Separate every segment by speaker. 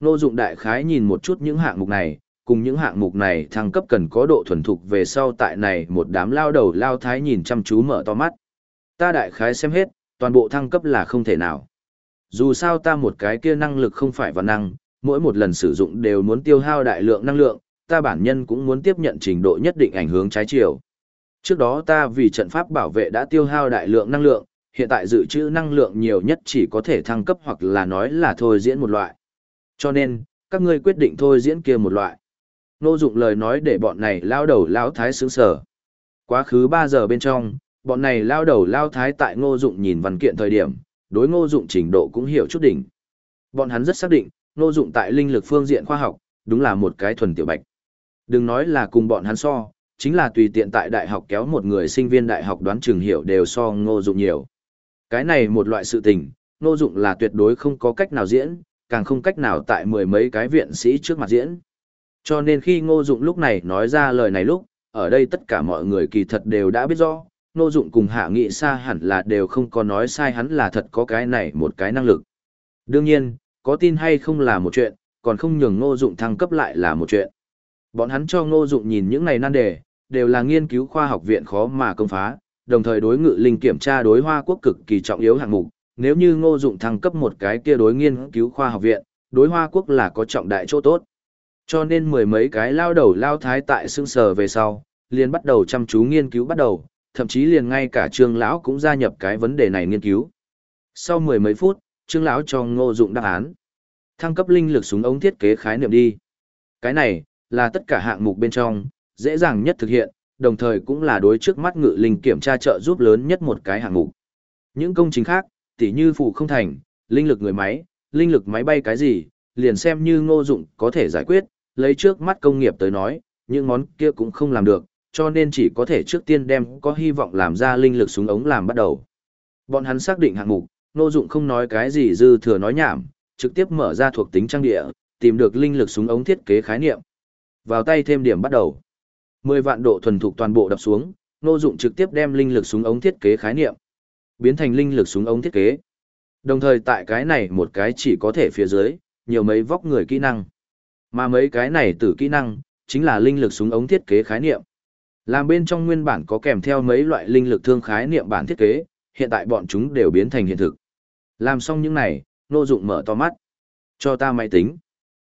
Speaker 1: Nô dụng đại khái nhìn một chút những hạng mục này, cùng những hạng mục này thăng cấp cần có độ thuần thục về sau tại này một đám lao đầu lao thái nhìn chăm chú mở to mắt. Ta đại khái xem hết, toàn bộ thăng cấp là không thể nào. Dù sao ta một cái kia năng lực không phải văn năng, mỗi một lần sử dụng đều muốn tiêu hao đại lượng năng lượng, ta bản nhân cũng muốn tiếp nhận trình độ nhất định ảnh hưởng trái chiều. Trước đó ta vì trận pháp bảo vệ đã tiêu hao đại lượng năng lượng, hiện tại dự trữ năng lượng nhiều nhất chỉ có thể thăng cấp hoặc là nói là thôi diễn một loại. Cho nên, các ngươi quyết định thôi diễn kia một loại. Nô dụng lời nói để bọn này lao đầu lao thái sướng sở. Quá khứ 3 giờ bên trong, bọn này lao đầu lao thái tại ngô dụng nhìn văn kiện thời điểm, đối ngô dụng trình độ cũng hiểu chút đỉnh. Bọn hắn rất xác định, ngô dụng tại linh lực phương diện khoa học, đúng là một cái thuần tiểu bạch. Đừng nói là cùng bọn hắn so, chính là tùy tiện tại đại học kéo một người sinh viên đại học đoán trường hiểu đều so ngô dụng nhiều. Cái này một loại sự tình, ngô dụng là tuyệt đối không có cách nào diễn, càng không cách nào tại mười mấy cái viện sĩ trước mặt diễn. Cho nên khi ngô dụng lúc này nói ra lời này lúc, ở đây tất cả mọi người kỳ thật đều đã biết rõ, ngô dụng cùng hạ nghị Sa hẳn là đều không có nói sai hắn là thật có cái này một cái năng lực. Đương nhiên, có tin hay không là một chuyện, còn không nhường ngô dụng thăng cấp lại là một chuyện. Bọn hắn cho ngô dụng nhìn những này nan đề, đều là nghiên cứu khoa học viện khó mà công phá, đồng thời đối ngự linh kiểm tra đối hoa quốc cực kỳ trọng yếu hạng mục. Nếu như ngô dụng thăng cấp một cái kia đối nghiên cứu khoa học viện, đối hoa quốc là có trọng đại chỗ tốt. Cho nên mười mấy cái lao đầu lao thái tại xương sờ về sau, liền bắt đầu chăm chú nghiên cứu bắt đầu, thậm chí liền ngay cả trương lão cũng gia nhập cái vấn đề này nghiên cứu. Sau mười mấy phút, trương lão cho ngô dụng đáp án. Thăng cấp linh lực súng ống thiết kế khái niệm đi. Cái này, là tất cả hạng mục bên trong, dễ dàng nhất thực hiện, đồng thời cũng là đối trước mắt ngự linh kiểm tra trợ giúp lớn nhất một cái hạng mục. Những công trình khác, tỉ như phụ không thành, linh lực người máy, linh lực máy bay cái gì, liền xem như ngô dụng có thể giải quyết, lấy trước mắt công nghiệp tới nói, những món kia cũng không làm được, cho nên chỉ có thể trước tiên đem có hy vọng làm ra linh lực súng ống làm bắt đầu. Bọn hắn xác định hạng mục, ngô dụng không nói cái gì dư thừa nói nhảm, trực tiếp mở ra thuộc tính trang địa, tìm được linh lực súng ống thiết kế khái niệm. Vào tay thêm điểm bắt đầu. 10 vạn độ thuần thục toàn bộ đập xuống, Ngô Dụng trực tiếp đem linh lực súng ống thiết kế khái niệm biến thành linh lực súng ống thiết kế. Đồng thời tại cái này một cái chỉ có thể phía dưới, nhiều mấy vóc người kỹ năng. Mà mấy cái này tử kỹ năng, chính là linh lực súng ống thiết kế khái niệm. Làm bên trong nguyên bản có kèm theo mấy loại linh lực thương khái niệm bản thiết kế, hiện tại bọn chúng đều biến thành hiện thực. Làm xong những này, Ngô Dụng mở to mắt. Cho ta máy tính.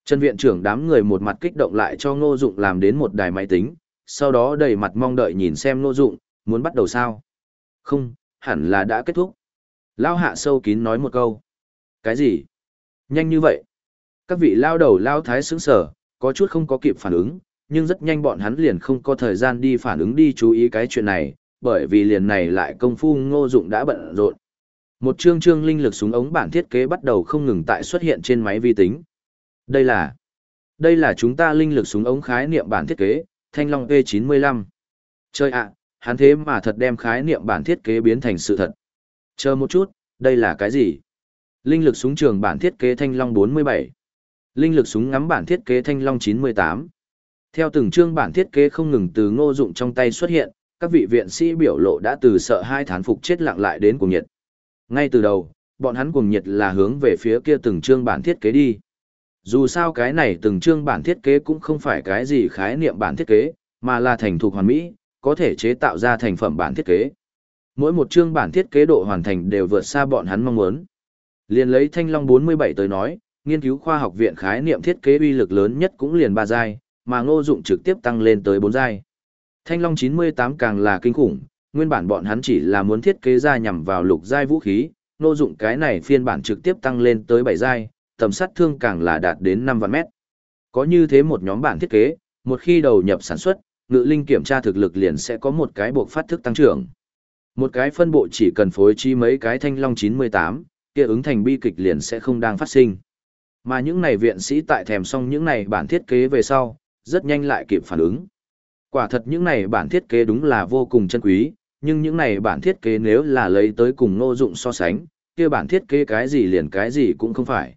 Speaker 1: Trần viện trưởng đám người một mặt kích động lại cho Ngô Dụng làm đến một đài máy tính, sau đó đầy mặt mong đợi nhìn xem Ngô Dụng, muốn bắt đầu sao? Không, hẳn là đã kết thúc. Lao hạ sâu kín nói một câu. Cái gì? Nhanh như vậy? Các vị lao đầu lao thái sướng sở, có chút không có kịp phản ứng, nhưng rất nhanh bọn hắn liền không có thời gian đi phản ứng đi chú ý cái chuyện này, bởi vì liền này lại công phu ngô dụng đã bận rộn. Một chương chương linh lực súng ống bản thiết kế bắt đầu không ngừng tại xuất hiện trên máy vi tính. Đây là Đây là chúng ta linh lực súng ống khái niệm bản thiết kế, Thanh Long E95. Chơi ạ, hắn thế mà thật đem khái niệm bản thiết kế biến thành sự thật. Chờ một chút, đây là cái gì? Linh lực súng trường bản thiết kế Thanh Long 47. Linh lực súng ngắm bản thiết kế Thanh Long 98. Theo từng chương bản thiết kế không ngừng từ ngô dụng trong tay xuất hiện, các vị viện sĩ biểu lộ đã từ sợ hai thán phục chết lặng lại đến cuồng nhiệt. Ngay từ đầu, bọn hắn cuồng nhiệt là hướng về phía kia từng chương bản thiết kế đi. Dù sao cái này từng chương bản thiết kế cũng không phải cái gì khái niệm bản thiết kế, mà là thành thục hoàn mỹ, có thể chế tạo ra thành phẩm bản thiết kế. Mỗi một chương bản thiết kế độ hoàn thành đều vượt xa bọn hắn mong muốn. Liền lấy Thanh Long 47 tới nói, nghiên cứu khoa học viện khái niệm thiết kế uy lực lớn nhất cũng liền ba giai, mà Ngô Dụng trực tiếp tăng lên tới 4 giai. Thanh Long 98 càng là kinh khủng, nguyên bản bọn hắn chỉ là muốn thiết kế ra nhằm vào lục giai vũ khí, Ngô Dụng cái này phiên bản trực tiếp tăng lên tới 7 giai, tầm sát thương càng là đạt đến 5 vạn mét. Có như thế một nhóm bản thiết kế, một khi đầu nhập sản xuất, ngự linh kiểm tra thực lực liền sẽ có một cái buộc phát thức tăng trưởng. Một cái phân bộ chỉ cần phối trí mấy cái thanh long 98, kia ứng thành bi kịch liền sẽ không đang phát sinh. Mà những này viện sĩ tại thèm xong những này bản thiết kế về sau, rất nhanh lại kịp phản ứng. Quả thật những này bản thiết kế đúng là vô cùng chân quý, nhưng những này bản thiết kế nếu là lấy tới cùng nô dụng so sánh, kia bản thiết kế cái gì liền cái gì cũng không phải.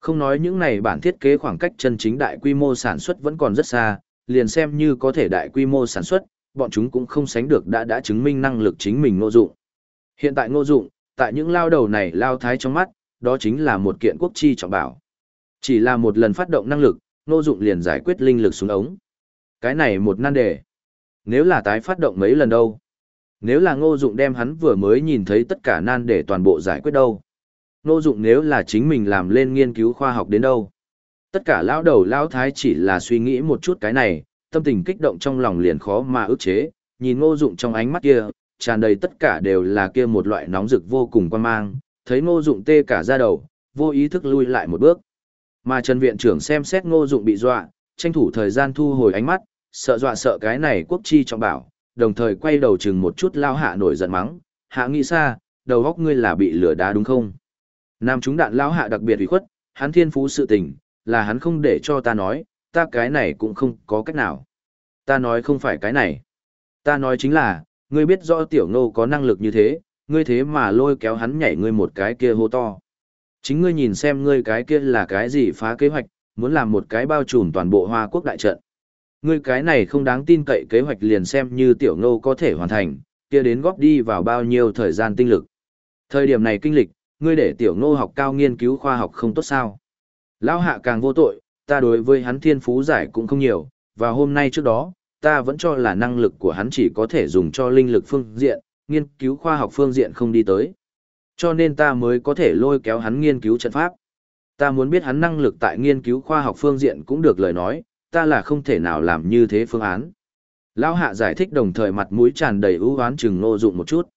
Speaker 1: Không nói những này bản thiết kế khoảng cách chân chính đại quy mô sản xuất vẫn còn rất xa, liền xem như có thể đại quy mô sản xuất, bọn chúng cũng không sánh được đã đã chứng minh năng lực chính mình ngô dụng. Hiện tại ngô dụng, tại những lao đầu này lao thái trong mắt, đó chính là một kiện quốc chi trọng bảo. Chỉ là một lần phát động năng lực, Ngô Dụng liền giải quyết linh lực xuống ống. Cái này một nan đề. Nếu là tái phát động mấy lần đâu? Nếu là Ngô Dụng đem hắn vừa mới nhìn thấy tất cả nan đề toàn bộ giải quyết đâu? Ngô Dụng nếu là chính mình làm lên nghiên cứu khoa học đến đâu? Tất cả lão đầu lão thái chỉ là suy nghĩ một chút cái này, tâm tình kích động trong lòng liền khó mà ức chế, nhìn Ngô Dụng trong ánh mắt kia, tràn đầy tất cả đều là kia một loại nóng rực vô cùng quan mang, thấy Ngô Dụng tê cả da đầu, vô ý thức lui lại một bước. Mà Trần viện trưởng xem xét Ngô Dụng bị dọa, tranh thủ thời gian thu hồi ánh mắt, sợ dọa sợ cái này quốc chi trọng bảo, đồng thời quay đầu chừng một chút lao hạ nổi giận mắng, hạ nghĩ xa, đầu góc ngươi là bị lửa đá đúng không? Nam chúng đạn lao hạ đặc biệt ủy khuất, hắn thiên phú sự tình, là hắn không để cho ta nói, ta cái này cũng không có cách nào. Ta nói không phải cái này. Ta nói chính là, ngươi biết rõ tiểu ngô có năng lực như thế, ngươi thế mà lôi kéo hắn nhảy ngươi một cái kia hô to. Chính ngươi nhìn xem ngươi cái kia là cái gì phá kế hoạch, muốn làm một cái bao trùm toàn bộ Hoa Quốc đại trận. Ngươi cái này không đáng tin cậy kế hoạch liền xem như tiểu ngô có thể hoàn thành, kia đến góp đi vào bao nhiêu thời gian tinh lực. Thời điểm này kinh lịch, ngươi để tiểu ngô học cao nghiên cứu khoa học không tốt sao. Lão hạ càng vô tội, ta đối với hắn thiên phú giải cũng không nhiều, và hôm nay trước đó, ta vẫn cho là năng lực của hắn chỉ có thể dùng cho linh lực phương diện, nghiên cứu khoa học phương diện không đi tới. Cho nên ta mới có thể lôi kéo hắn nghiên cứu trận pháp. Ta muốn biết hắn năng lực tại nghiên cứu khoa học phương diện cũng được lời nói, ta là không thể nào làm như thế phương án. Lão hạ giải thích đồng thời mặt mũi tràn đầy ưu oán chừng nô dụng một chút.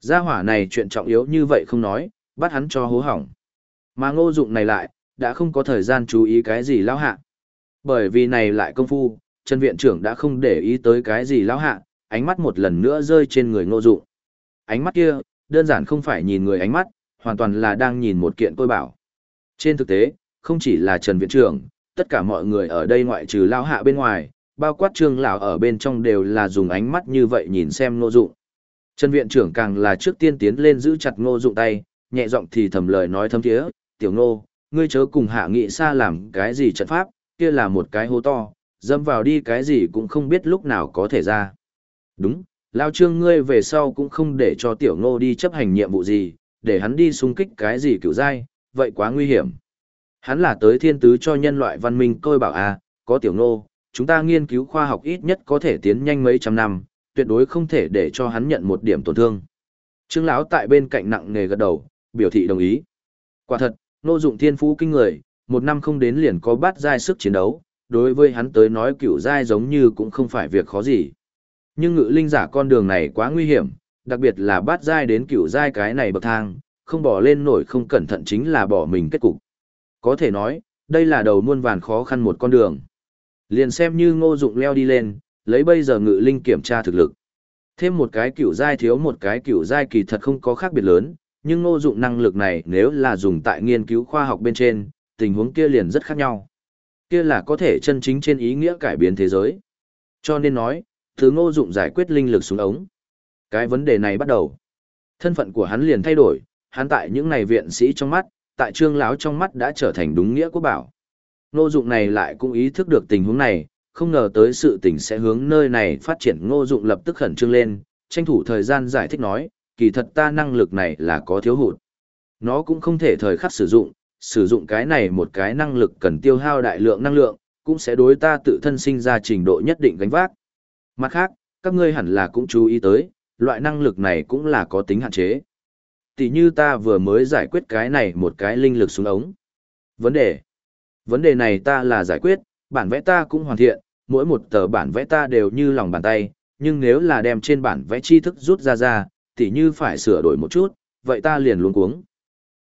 Speaker 1: Gia hỏa này chuyện trọng yếu như vậy không nói, bắt hắn cho hố hỏng. Mà ngô dụng này lại, đã không có thời gian chú ý cái gì lão hạ. Bởi vì này lại công phu, Trần Viện trưởng đã không để ý tới cái gì lão hạ, ánh mắt một lần nữa rơi trên người ngô dụng. Ánh mắt kia, đơn giản không phải nhìn người ánh mắt, hoàn toàn là đang nhìn một kiện tôi bảo. Trên thực tế, không chỉ là Trần Viện trưởng, tất cả mọi người ở đây ngoại trừ lão hạ bên ngoài, bao quát trương lão ở bên trong đều là dùng ánh mắt như vậy nhìn xem ngô dụng. Trần Viện trưởng càng là trước tiên tiến lên giữ chặt ngô dụng tay, nhẹ giọng thì thầm lời nói thâm thiế, tiểu ngô, ngươi chớ cùng hạ nghị xa làm cái gì trận pháp, kia là một cái hố to, dâm vào đi cái gì cũng không biết lúc nào có thể ra. Đúng, lao trương ngươi về sau cũng không để cho tiểu ngô đi chấp hành nhiệm vụ gì, để hắn đi xung kích cái gì kiểu dai, vậy quá nguy hiểm. Hắn là tới thiên tứ cho nhân loại văn minh tôi bảo à, có tiểu ngô, chúng ta nghiên cứu khoa học ít nhất có thể tiến nhanh mấy trăm năm, tuyệt đối không thể để cho hắn nhận một điểm tổn thương. Trương lão tại bên cạnh nặng nề gật đầu, biểu thị đồng ý. Quả thật, nô dụng thiên phú kinh người, một năm không đến liền có bát giai sức chiến đấu, đối với hắn tới nói cựu giai giống như cũng không phải việc khó gì. Nhưng ngự linh giả con đường này quá nguy hiểm, đặc biệt là bát giai đến cựu giai cái này bậc thang, không bỏ lên nổi không cẩn thận chính là bỏ mình kết cục. Có thể nói, đây là đầu muôn vàn khó khăn một con đường. Liền xem như ngô dụng leo đi lên, lấy bây giờ ngự linh kiểm tra thực lực. Thêm một cái cựu giai thiếu một cái cựu giai kỳ thật không có khác biệt lớn, nhưng ngô dụng năng lực này nếu là dùng tại nghiên cứu khoa học bên trên, tình huống kia liền rất khác nhau. Kia là có thể chân chính trên ý nghĩa cải biến thế giới. Cho nên nói, thứ ngô dụng giải quyết linh lực xuống ống. Cái vấn đề này bắt đầu. Thân phận của hắn liền thay đổi, hắn tại những này viện sĩ trong mắt, tại trương lão trong mắt đã trở thành đúng nghĩa quốc bảo. Ngô dụng này lại cũng ý thức được tình huống này, không ngờ tới sự tình sẽ hướng nơi này phát triển ngô dụng lập tức khẩn trương lên, tranh thủ thời gian giải thích nói, kỳ thật ta năng lực này là có thiếu hụt. Nó cũng không thể thời khắc sử dụng, sử dụng cái này một cái năng lực cần tiêu hao đại lượng năng lượng, cũng sẽ đối ta tự thân sinh ra trình độ nhất định gánh vác. Mặt khác, các ngươi hẳn là cũng chú ý tới, loại năng lực này cũng là có tính hạn chế. Tỷ như ta vừa mới giải quyết cái này một cái linh lực xuống ống. Vấn đề. Vấn đề này ta là giải quyết, bản vẽ ta cũng hoàn thiện, mỗi một tờ bản vẽ ta đều như lòng bàn tay, nhưng nếu là đem trên bản vẽ tri thức rút ra ra, tỉ như phải sửa đổi một chút, vậy ta liền luống cuống.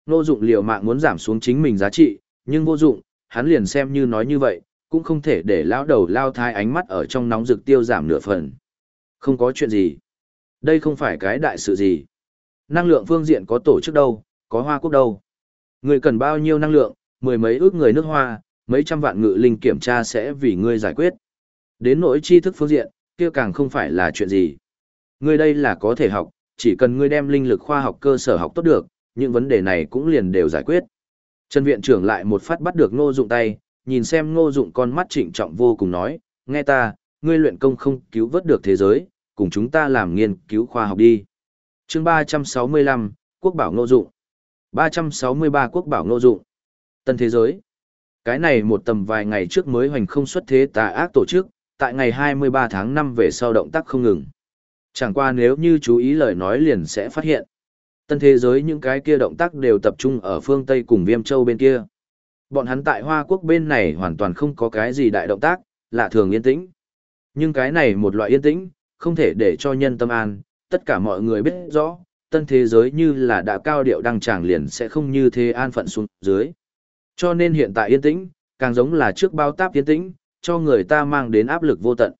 Speaker 1: Nô dụng liều mạng muốn giảm xuống chính mình giá trị, nhưng vô dụng, hắn liền xem như nói như vậy, cũng không thể để lao đầu lao thai ánh mắt ở trong nóng rực tiêu giảm nửa phần. Không có chuyện gì. Đây không phải cái đại sự gì. Năng lượng phương diện có tổ chức đâu, có hoa quốc đâu. Người cần bao nhiêu năng lượng, mười mấy ước người nước hoa, mấy trăm vạn ngự linh kiểm tra sẽ vì ngươi giải quyết. Đến nỗi tri thức phương diện, kia càng không phải là chuyện gì. Ngươi đây là có thể học, chỉ cần ngươi đem linh lực khoa học cơ sở học tốt được, những vấn đề này cũng liền đều giải quyết. Trần viện trưởng lại một phát bắt được ngô dụng tay, nhìn xem ngô dụng con mắt trịnh trọng vô cùng nói, nghe ta, ngươi luyện công không cứu vớt được thế giới, cùng chúng ta làm nghiên cứu khoa học đi. chương 365, Quốc bảo ngô dụng. 363 Quốc bảo ngô dụng. Tân thế giới. Cái này một tầm vài ngày trước mới hoành không xuất thế tà ác tổ chức, tại ngày 23 tháng 5 về sau động tác không ngừng. Chẳng qua nếu như chú ý lời nói liền sẽ phát hiện. Tân thế giới những cái kia động tác đều tập trung ở phương Tây cùng Viêm Châu bên kia. Bọn hắn tại Hoa Quốc bên này hoàn toàn không có cái gì đại động tác, lạ thường yên tĩnh. Nhưng cái này một loại yên tĩnh, không thể để cho nhân tâm an, tất cả mọi người biết rõ, tân thế giới như là đã cao điệu đăng tràng liền sẽ không như thế an phận xuống dưới. Cho nên hiện tại yên tĩnh, càng giống là trước bao táp yên tĩnh, cho người ta mang đến áp lực vô tận.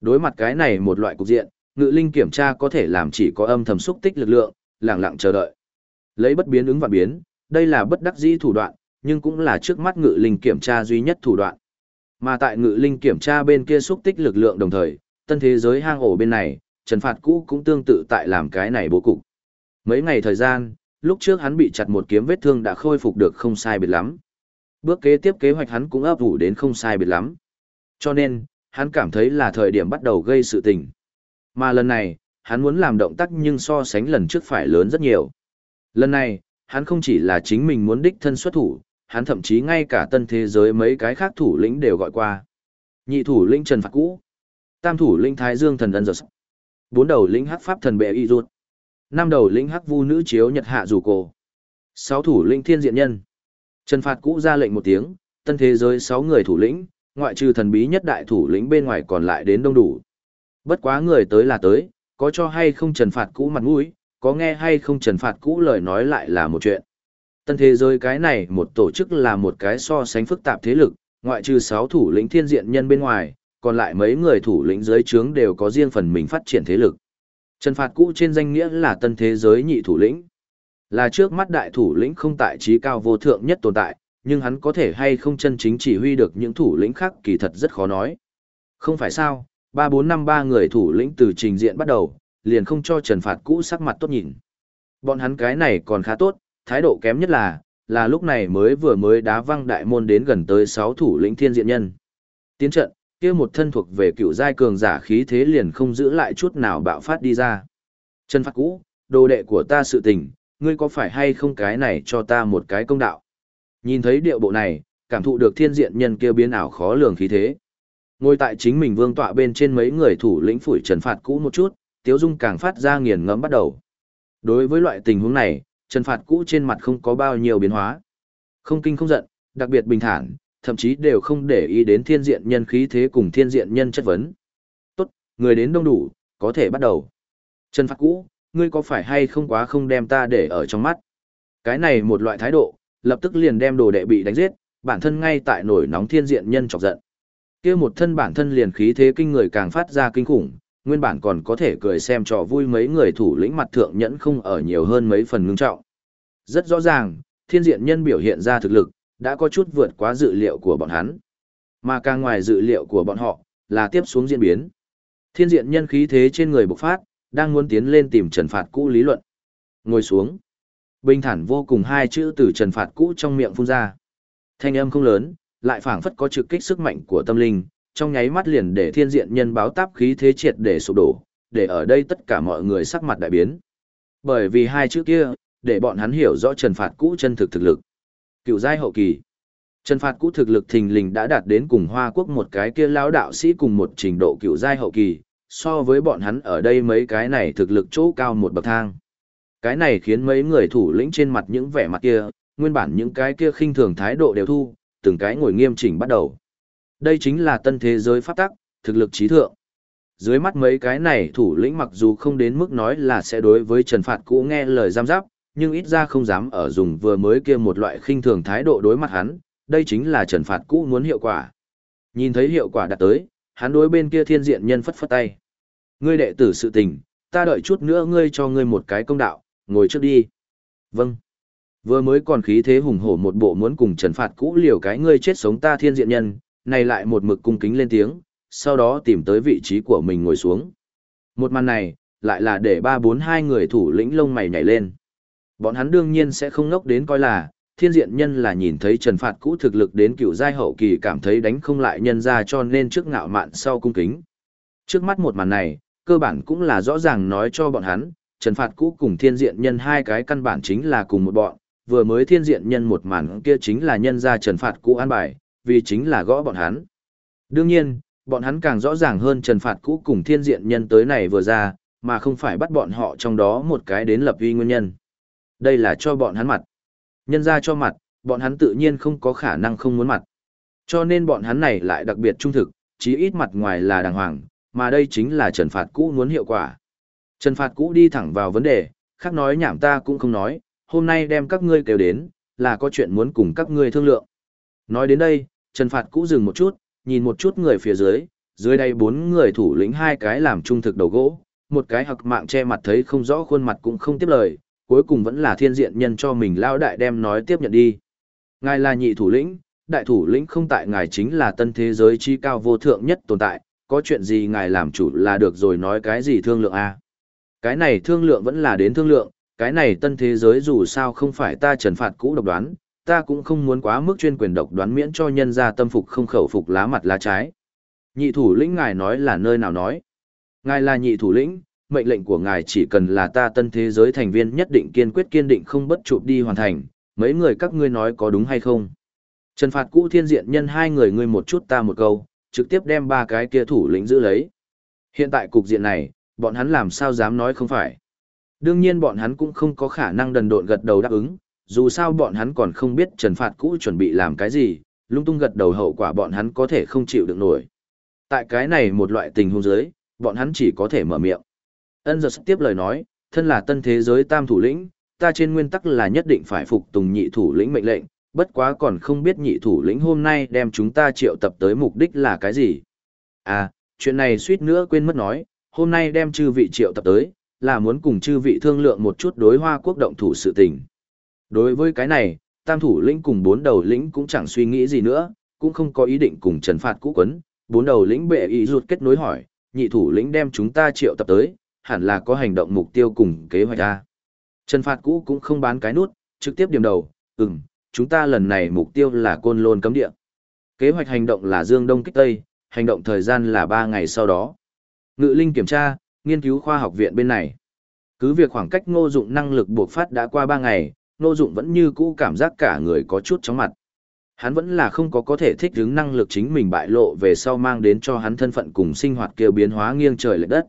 Speaker 1: Đối mặt cái này một loại cục diện, ngự linh kiểm tra có thể làm chỉ có âm thầm xúc tích lực lượng, lặng lặng chờ đợi. Lấy bất biến ứng và biến, đây là bất đắc dĩ thủ đoạn, nhưng cũng là trước mắt ngự linh kiểm tra duy nhất thủ đoạn. Mà tại ngự linh kiểm tra bên kia xúc tích lực lượng đồng thời, tân thế giới hang ổ bên này, trần phạt cũ cũng tương tự tại làm cái này bố cục. Mấy ngày thời gian, lúc trước hắn bị chặt một kiếm vết thương đã khôi phục được không sai biệt lắm. Bước kế tiếp kế hoạch hắn cũng ấp ủ đến không sai biệt lắm. Cho nên, hắn cảm thấy là thời điểm bắt đầu gây sự tình. Mà lần này, hắn muốn làm động tác nhưng so sánh lần trước phải lớn rất nhiều. Lần này, hắn không chỉ là chính mình muốn đích thân xuất thủ, hắn thậm chí ngay cả tân thế giới mấy cái khác thủ lĩnh đều gọi qua. Nhị thủ lĩnh Trần Phạt Cũ, tam thủ lĩnh Thái Dương Thần Ân Giật, bốn đầu lĩnh Hắc Pháp Thần Bệ Y Rút, năm đầu lĩnh Hắc Vu Nữ Chiếu Nhật Hạ Dù Cổ, sáu thủ lĩnh Thiên Diện Nhân. Trần Phạt Cũ ra lệnh một tiếng, tân thế giới sáu người thủ lĩnh, ngoại trừ thần bí nhất đại thủ lĩnh bên ngoài còn lại đến đông đủ. Bất quá người tới là tới, có cho hay không trần phạt cũ mặt mũi, có nghe hay không trần phạt cũ lời nói lại là một chuyện. Tân thế giới cái này một tổ chức là một cái so sánh phức tạp thế lực, ngoại trừ 6 thủ lĩnh thiên diện nhân bên ngoài, còn lại mấy người thủ lĩnh dưới trướng đều có riêng phần mình phát triển thế lực. Trần phạt cũ trên danh nghĩa là tân thế giới nhị thủ lĩnh. Là trước mắt đại thủ lĩnh không tại trí cao vô thượng nhất tồn tại, nhưng hắn có thể hay không chân chính chỉ huy được những thủ lĩnh khác kỳ thật rất khó nói. Không phải sao, ba bốn năm ba người thủ lĩnh từ trình diện bắt đầu, liền không cho trần phạt cũ sắc mặt tốt nhìn. Bọn hắn cái này còn khá tốt, thái độ kém nhất là, là lúc này mới vừa mới đá văng đại môn đến gần tới sáu thủ lĩnh thiên diện nhân. Tiến trận, kia một thân thuộc về cựu giai cường giả khí thế liền không giữ lại chút nào bạo phát đi ra. Trần phạt cũ, đồ đệ của ta sự tình, ngươi có phải hay không cái này cho ta một cái công đạo. Nhìn thấy điệu bộ này, cảm thụ được thiên diện nhân kia biến ảo khó lường khí thế. Ngồi tại chính mình vương tọa bên trên mấy người thủ lĩnh phủi trần phạt cũ một chút, tiếu dung càng phát ra nghiền ngẫm bắt đầu. Đối với loại tình huống này, trần phạt cũ trên mặt không có bao nhiêu biến hóa. Không kinh không giận, đặc biệt bình thản, thậm chí đều không để ý đến thiên diện nhân khí thế cùng thiên diện nhân chất vấn. Tốt, người đến đông đủ, có thể bắt đầu. Trần phạt cũ, ngươi có phải hay không quá không đem ta để ở trong mắt? Cái này một loại thái độ, lập tức liền đem đồ đệ bị đánh giết, bản thân ngay tại nổi nóng thiên diện nhân chọc giận. Kia một thân bản thân liền khí thế kinh người càng phát ra kinh khủng, nguyên bản còn có thể cười xem trò vui mấy người thủ lĩnh mặt thượng nhẫn không ở nhiều hơn mấy phần ngưng trọng. Rất rõ ràng, thiên diện nhân biểu hiện ra thực lực, đã có chút vượt quá dự liệu của bọn hắn. Mà càng ngoài dự liệu của bọn họ, là tiếp xuống diễn biến. Thiên diện nhân khí thế trên người bộc phát, đang muốn tiến lên tìm trần phạt cũ lý luận. Ngồi xuống. Bình thản vô cùng hai chữ từ trần phạt cũ trong miệng phun ra. Thanh âm không lớn, lại phảng phất có trực kích sức mạnh của tâm linh, trong nháy mắt liền để thiên diện nhân báo táp khí thế triệt để sụp đổ, để ở đây tất cả mọi người sắc mặt đại biến. Bởi vì hai chữ kia, để bọn hắn hiểu rõ trần phạt cũ chân thực thực lực. Cựu giai hậu kỳ. Trần phạt cũ thực lực thình lình đã đạt đến cùng Hoa Quốc một cái kia lão đạo sĩ cùng một trình độ cựu giai hậu kỳ, so với bọn hắn ở đây mấy cái này thực lực chỗ cao một bậc thang. Cái này khiến mấy người thủ lĩnh trên mặt những vẻ mặt kia, nguyên bản những cái kia khinh thường thái độ đều thu, từng cái ngồi nghiêm chỉnh bắt đầu. Đây chính là tân thế giới pháp tắc, thực lực trí thượng. Dưới mắt mấy cái này thủ lĩnh mặc dù không đến mức nói là sẽ đối với trần phạt cũ nghe lời giam giáp, nhưng ít ra không dám ở dùng vừa mới kia một loại khinh thường thái độ đối mặt hắn, đây chính là trần phạt cũ muốn hiệu quả. Nhìn thấy hiệu quả đạt tới, hắn đối bên kia thiên diện nhân phất phất tay. Ngươi đệ tử sự tình, ta đợi chút nữa ngươi cho ngươi một cái công đạo, ngồi trước đi. Vâng. Vừa mới còn khí thế hùng hổ một bộ muốn cùng trần phạt cũ liều cái ngươi chết sống ta thiên diện nhân, này lại một mực cung kính lên tiếng, sau đó tìm tới vị trí của mình ngồi xuống. Một màn này, lại là để ba bốn hai người thủ lĩnh lông mày nhảy lên. Bọn hắn đương nhiên sẽ không ngốc đến coi là, thiên diện nhân là nhìn thấy trần phạt cũ thực lực đến cựu giai hậu kỳ cảm thấy đánh không lại nhân ra cho nên trước ngạo mạn sau cung kính. Trước mắt một màn này, cơ bản cũng là rõ ràng nói cho bọn hắn, trần phạt cũ cùng thiên diện nhân hai cái căn bản chính là cùng một bọn, vừa mới thiên diện nhân một màn kia chính là nhân gia trần phạt cũ an bài, vì chính là gõ bọn hắn. Đương nhiên, bọn hắn càng rõ ràng hơn trần phạt cũ cùng thiên diện nhân tới này vừa ra, mà không phải bắt bọn họ trong đó một cái đến lập uy nguyên nhân. Đây là cho bọn hắn mặt. Nhân ra cho mặt, bọn hắn tự nhiên không có khả năng không muốn mặt. Cho nên bọn hắn này lại đặc biệt trung thực, chí ít mặt ngoài là đàng hoàng, mà đây chính là trần phạt cũ muốn hiệu quả. Trần phạt cũ đi thẳng vào vấn đề, khác nói nhảm ta cũng không nói, hôm nay đem các ngươi kêu đến, là có chuyện muốn cùng các ngươi thương lượng. Nói đến đây, Trần phạt cũ dừng một chút, nhìn một chút người phía dưới, dưới đây bốn người thủ lĩnh hai cái làm trung thực đầu gỗ, một cái hặc mạng che mặt thấy không rõ khuôn mặt cũng không tiếp lời, cuối cùng vẫn là thiên diện nhân cho mình lao đại đem nói tiếp nhận đi. Ngài là nhị thủ lĩnh, đại thủ lĩnh không tại ngài chính là tân thế giới chi cao vô thượng nhất tồn tại, có chuyện gì ngài làm chủ là được rồi nói cái gì thương lượng a à? Cái này thương lượng vẫn là đến thương lượng, cái này tân thế giới dù sao không phải ta trần phạt cũ độc đoán, ta cũng không muốn quá mức chuyên quyền độc đoán miễn cho nhân gia tâm phục không khẩu phục lá mặt lá trái. Nhị thủ lĩnh ngài nói là nơi nào nói. Ngài là nhị thủ lĩnh, mệnh lệnh của ngài chỉ cần là ta tân thế giới thành viên nhất định kiên quyết kiên định không bất chụp đi hoàn thành, mấy người các ngươi nói có đúng hay không. Trần phạt cũ thiên diện nhân hai người ngươi một chút ta một câu, trực tiếp đem ba cái kia thủ lĩnh giữ lấy. Hiện tại cục diện này, bọn hắn làm sao dám nói không phải. Đương nhiên bọn hắn cũng không có khả năng đần độn gật đầu đáp ứng, dù sao bọn hắn còn không biết trần phạt cũ chuẩn bị làm cái gì, lung tung gật đầu hậu quả bọn hắn có thể không chịu được nổi. Tại cái này một loại tình huống giới, bọn hắn chỉ có thể mở miệng. Ân giật tiếp lời nói, thân là tân thế giới tam thủ lĩnh, ta trên nguyên tắc là nhất định phải phục tùng nhị thủ lĩnh mệnh lệnh, bất quá còn không biết nhị thủ lĩnh hôm nay đem chúng ta triệu tập tới mục đích là cái gì. À, chuyện này suýt nữa quên mất nói, hôm nay đem chư vị triệu tập tới, là muốn cùng chư vị thương lượng một chút đối hoa quốc động thủ sự tình. Đối với cái này, tam thủ lĩnh cùng bốn đầu lĩnh cũng chẳng suy nghĩ gì nữa, cũng không có ý định cùng trần phạt cũ quấn, bốn đầu lĩnh bệ ý ruột kết nối hỏi, nhị thủ lĩnh đem chúng ta triệu tập tới, hẳn là có hành động mục tiêu cùng kế hoạch ra. Trần phạt cũ cũng không bán cái nút, trực tiếp điểm đầu, ừm, chúng ta lần này mục tiêu là côn lôn cấm địa. Kế hoạch hành động là Dương Đông kích Tây, hành động thời gian là 3 ngày sau đó. Ngự linh kiểm tra, nghiên cứu khoa học viện bên này. Cứ việc khoảng cách ngô dụng năng lực buộc phát đã qua ba ngày, ngô dụng vẫn như cũ cảm giác cả người có chút chóng mặt. Hắn vẫn là không có có thể thích ứng năng lực chính mình bại lộ về sau mang đến cho hắn thân phận cùng sinh hoạt kêu biến hóa nghiêng trời lệch đất.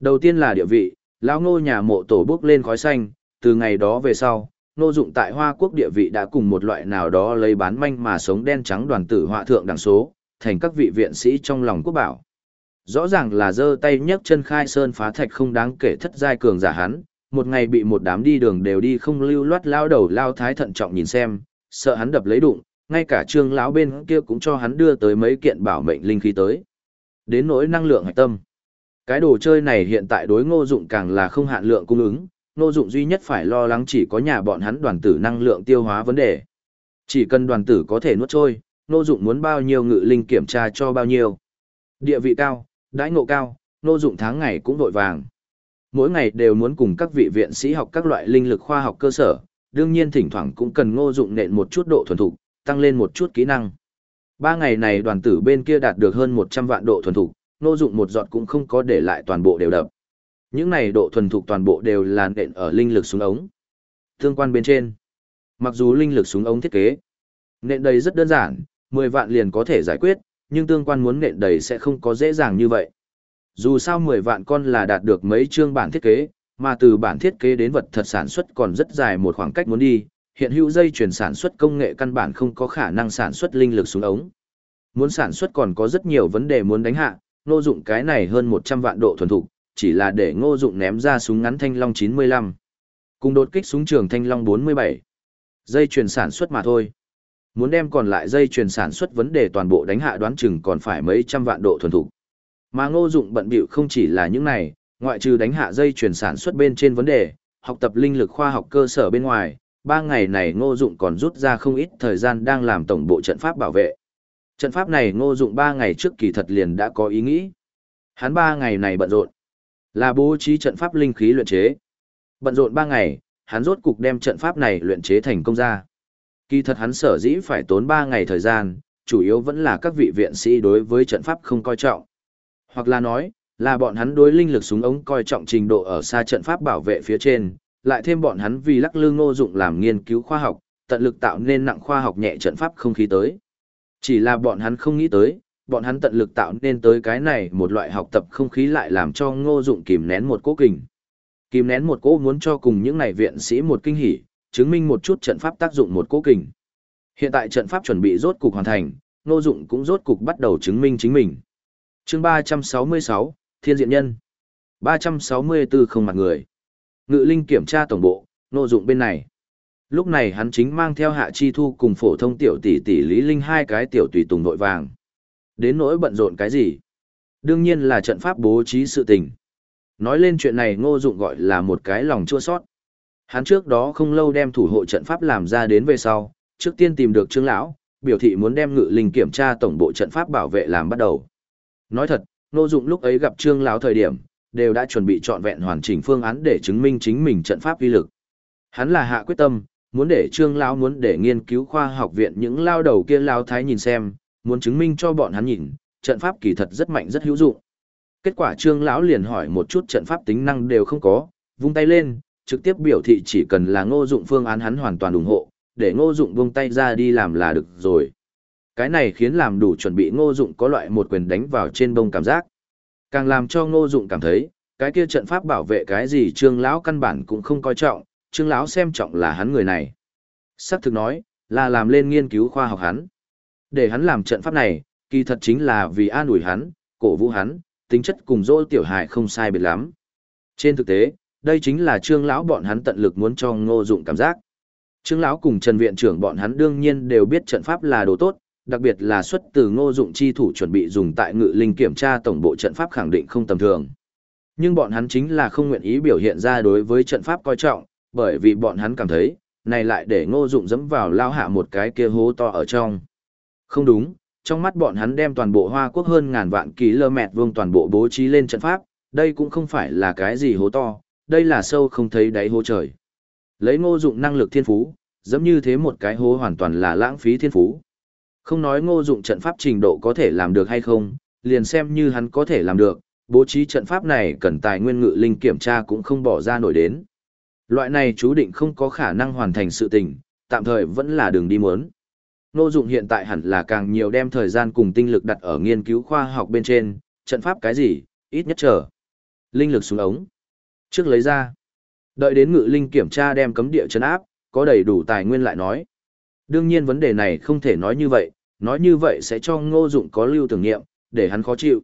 Speaker 1: Đầu tiên là địa vị, lão ngô nhà mộ tổ bước lên khói xanh, từ ngày đó về sau, Ngô dụng tại Hoa Quốc địa vị đã cùng một loại nào đó lấy bán manh mà sống đen trắng đoàn tử họa thượng đẳng số, thành các vị viện sĩ trong lòng quốc bảo. Rõ ràng là giơ tay nhấc chân khai sơn phá thạch không đáng kể thất giai cường giả hắn, một ngày bị một đám đi đường đều đi không lưu loát lao đầu lao thái thận trọng nhìn xem, sợ hắn đập lấy đụng, ngay cả trương lão bên kia cũng cho hắn đưa tới mấy kiện bảo mệnh linh khí tới. Đến nỗi năng lượng hạch tâm. Cái đồ chơi này hiện tại đối ngô dụng càng là không hạn lượng cung ứng, Ngô Dụng duy nhất phải lo lắng chỉ có nhà bọn hắn đoàn tử năng lượng tiêu hóa vấn đề. Chỉ cần đoàn tử có thể nuốt trôi, Ngô Dụng muốn bao nhiêu ngự linh kiểm tra cho bao nhiêu. Địa vị cao, đãi ngộ cao, nô Dụng tháng ngày cũng vội vàng. Mỗi ngày đều muốn cùng các vị viện sĩ học các loại linh lực khoa học cơ sở, đương nhiên thỉnh thoảng cũng cần Ngô Dụng nện một chút độ thuần thục, tăng lên một chút kỹ năng. Ba ngày này đoàn tử bên kia đạt được hơn 100 vạn độ thuần thục, Ngô Dụng một giọt cũng không có để lại toàn bộ đều đập. Những này độ thuần thục toàn bộ đều là nện ở linh lực xuống ống. Tương quan bên trên. Mặc dù linh lực xuống ống thiết kế, nện đầy rất đơn giản, 10 vạn liền có thể giải quyết, nhưng tương quan muốn nện đầy sẽ không có dễ dàng như vậy. Dù sao 10 vạn con là đạt được mấy chương bản thiết kế, mà từ bản thiết kế đến vật thật sản xuất còn rất dài một khoảng cách muốn đi, hiện hữu dây chuyển sản xuất công nghệ căn bản không có khả năng sản xuất linh lực xuống ống. Muốn sản xuất còn có rất nhiều vấn đề muốn đánh hạ, Ngô dụng cái này hơn 100 vạn độ thuần thục, chỉ là để ngô dụng ném ra súng ngắn thanh long 95. Cùng đột kích súng trường thanh long 47. Dây chuyển sản xuất mà thôi. Muốn đem còn lại dây chuyền sản xuất vấn đề toàn bộ đánh hạ đoán chừng còn phải mấy trăm vạn độ thuần thục. Mà ngô dụng bận bịu không chỉ là những này, ngoại trừ đánh hạ dây chuyền sản xuất bên trên vấn đề, học tập linh lực khoa học cơ sở bên ngoài, ba ngày này ngô dụng còn rút ra không ít thời gian đang làm tổng bộ trận pháp bảo vệ. Trận pháp này ngô dụng ba ngày trước kỳ thật liền đã có ý nghĩ. Hắn ba ngày này bận rộn. Là bố trí trận pháp linh khí luyện chế. Bận rộn ba ngày, hắn rốt cục đem trận pháp này luyện chế thành công ra. Kỳ thật hắn sở dĩ phải tốn ba ngày thời gian, chủ yếu vẫn là các vị viện sĩ đối với trận pháp không coi trọng. Hoặc là nói, là bọn hắn đối linh lực súng ống coi trọng trình độ ở xa trận pháp bảo vệ phía trên, lại thêm bọn hắn vì lắc lư ngô dụng làm nghiên cứu khoa học, tận lực tạo nên nặng khoa học nhẹ trận pháp không khí tới. Chỉ là bọn hắn không nghĩ tới, bọn hắn tận lực tạo nên tới cái này một loại học tập không khí lại làm cho ngô dụng kìm nén một cố kình. Kìm nén một cố muốn cho cùng những này viện sĩ một kinh hỉ, chứng minh một chút trận pháp tác dụng một cố kình. Hiện tại trận pháp chuẩn bị rốt cục hoàn thành, ngô dụng cũng rốt cục bắt đầu chứng minh chính mình. chương 366, Thiên Diện Nhân 364 không mặt người. Ngự linh kiểm tra tổng bộ, ngô dụng bên này. Lúc này hắn chính mang theo hạ chi thu cùng phổ thông tiểu tỷ tỷ Lý Linh hai cái tiểu tùy tùng nội vàng. Đến nỗi bận rộn cái gì? Đương nhiên là trận pháp bố trí sự tình. Nói lên chuyện này ngô dụng gọi là một cái lòng chua sót. Hắn trước đó không lâu đem thủ hộ trận pháp làm ra đến về sau, trước tiên tìm được trương lão, biểu thị muốn đem ngự linh kiểm tra tổng bộ trận pháp bảo vệ làm bắt đầu. Nói thật, ngô dụng lúc ấy gặp trương lão thời điểm, đều đã chuẩn bị trọn vẹn hoàn chỉnh phương án để chứng minh chính mình trận pháp uy lực. Hắn là hạ quyết tâm, muốn để trương lão muốn để nghiên cứu khoa học viện những lao đầu kia lao thái nhìn xem, muốn chứng minh cho bọn hắn nhìn, trận pháp kỳ thật rất mạnh rất hữu dụng. Kết quả trương lão liền hỏi một chút trận pháp tính năng đều không có, vung tay lên, trực tiếp biểu thị chỉ cần là ngô dụng phương án hắn hoàn toàn ủng hộ, để ngô dụng buông tay ra đi làm là được rồi. Cái này khiến làm đủ chuẩn bị ngô dụng có loại một quyền đánh vào trên bông cảm giác. Càng làm cho ngô dụng cảm thấy, cái kia trận pháp bảo vệ cái gì trương lão căn bản cũng không coi trọng, trương lão xem trọng là hắn người này. Sắc thực nói, là làm lên nghiên cứu khoa học hắn. Để hắn làm trận pháp này, kỳ thật chính là vì an ủi hắn, cổ vũ hắn, tính chất cùng dỗ tiểu hài không sai biệt lắm. Trên thực tế, đây chính là trương lão bọn hắn tận lực muốn cho ngô dụng cảm giác. Trương lão cùng Trần viện trưởng bọn hắn đương nhiên đều biết trận pháp là đồ tốt, đặc biệt là xuất từ ngô dụng chi thủ chuẩn bị dùng tại ngự linh kiểm tra tổng bộ trận pháp khẳng định không tầm thường. Nhưng bọn hắn chính là không nguyện ý biểu hiện ra đối với trận pháp coi trọng, bởi vì bọn hắn cảm thấy, này lại để ngô dụng dẫm vào lao hạ một cái kia hố to ở trong. Không đúng, trong mắt bọn hắn đem toàn bộ Hoa Quốc hơn ngàn vạn km vuông toàn bộ bố trí lên trận pháp, đây cũng không phải là cái gì hố to, đây là sâu không thấy đáy hố trời. Lấy ngô dụng năng lực thiên phú, giống như thế một cái hố hoàn toàn là lãng phí thiên phú. Không nói ngô dụng trận pháp trình độ có thể làm được hay không, liền xem như hắn có thể làm được, bố trí trận pháp này cần tài nguyên ngự linh kiểm tra cũng không bỏ ra nổi đến. Loại này chú định không có khả năng hoàn thành sự tình, tạm thời vẫn là đường đi muốn. Ngô Dụng hiện tại hẳn là càng nhiều đem thời gian cùng tinh lực đặt ở nghiên cứu khoa học bên trên, trận pháp cái gì, ít nhất chờ. Linh lực xuống ống. Trước lấy ra. Đợi đến ngự linh kiểm tra đem cấm địa chấn áp, có đầy đủ tài nguyên lại nói. Đương nhiên vấn đề này không thể nói như vậy, nói như vậy sẽ cho Ngô Dụng có lưu tưởng niệm, để hắn khó chịu.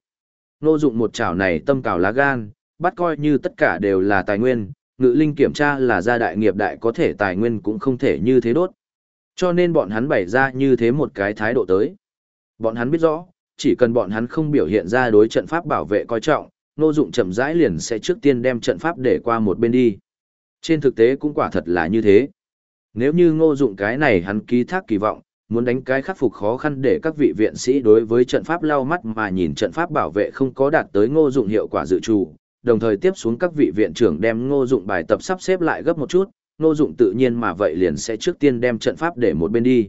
Speaker 1: Ngô Dụng một chảo này tâm cào lá gan, bắt coi như tất cả đều là tài nguyên, ngự linh kiểm tra là gia đại nghiệp đại có thể tài nguyên cũng không thể như thế đốt. Cho nên bọn hắn bày ra như thế một cái thái độ tới. Bọn hắn biết rõ, chỉ cần bọn hắn không biểu hiện ra đối trận pháp bảo vệ coi trọng, Ngô Dụng chậm rãi liền sẽ trước tiên đem trận pháp để qua một bên đi. Trên thực tế cũng quả thật là như thế. Nếu như Ngô Dụng cái này hắn ký thác kỳ vọng, muốn đánh cái khắc phục khó khăn để các vị viện sĩ đối với trận pháp lau mắt mà nhìn trận pháp bảo vệ không có đạt tới Ngô Dụng hiệu quả dự trù, đồng thời tiếp xuống các vị viện trưởng đem Ngô Dụng bài tập sắp xếp lại gấp một chút, Ngô Dụng tự nhiên mà vậy liền sẽ trước tiên đem trận pháp để một bên đi.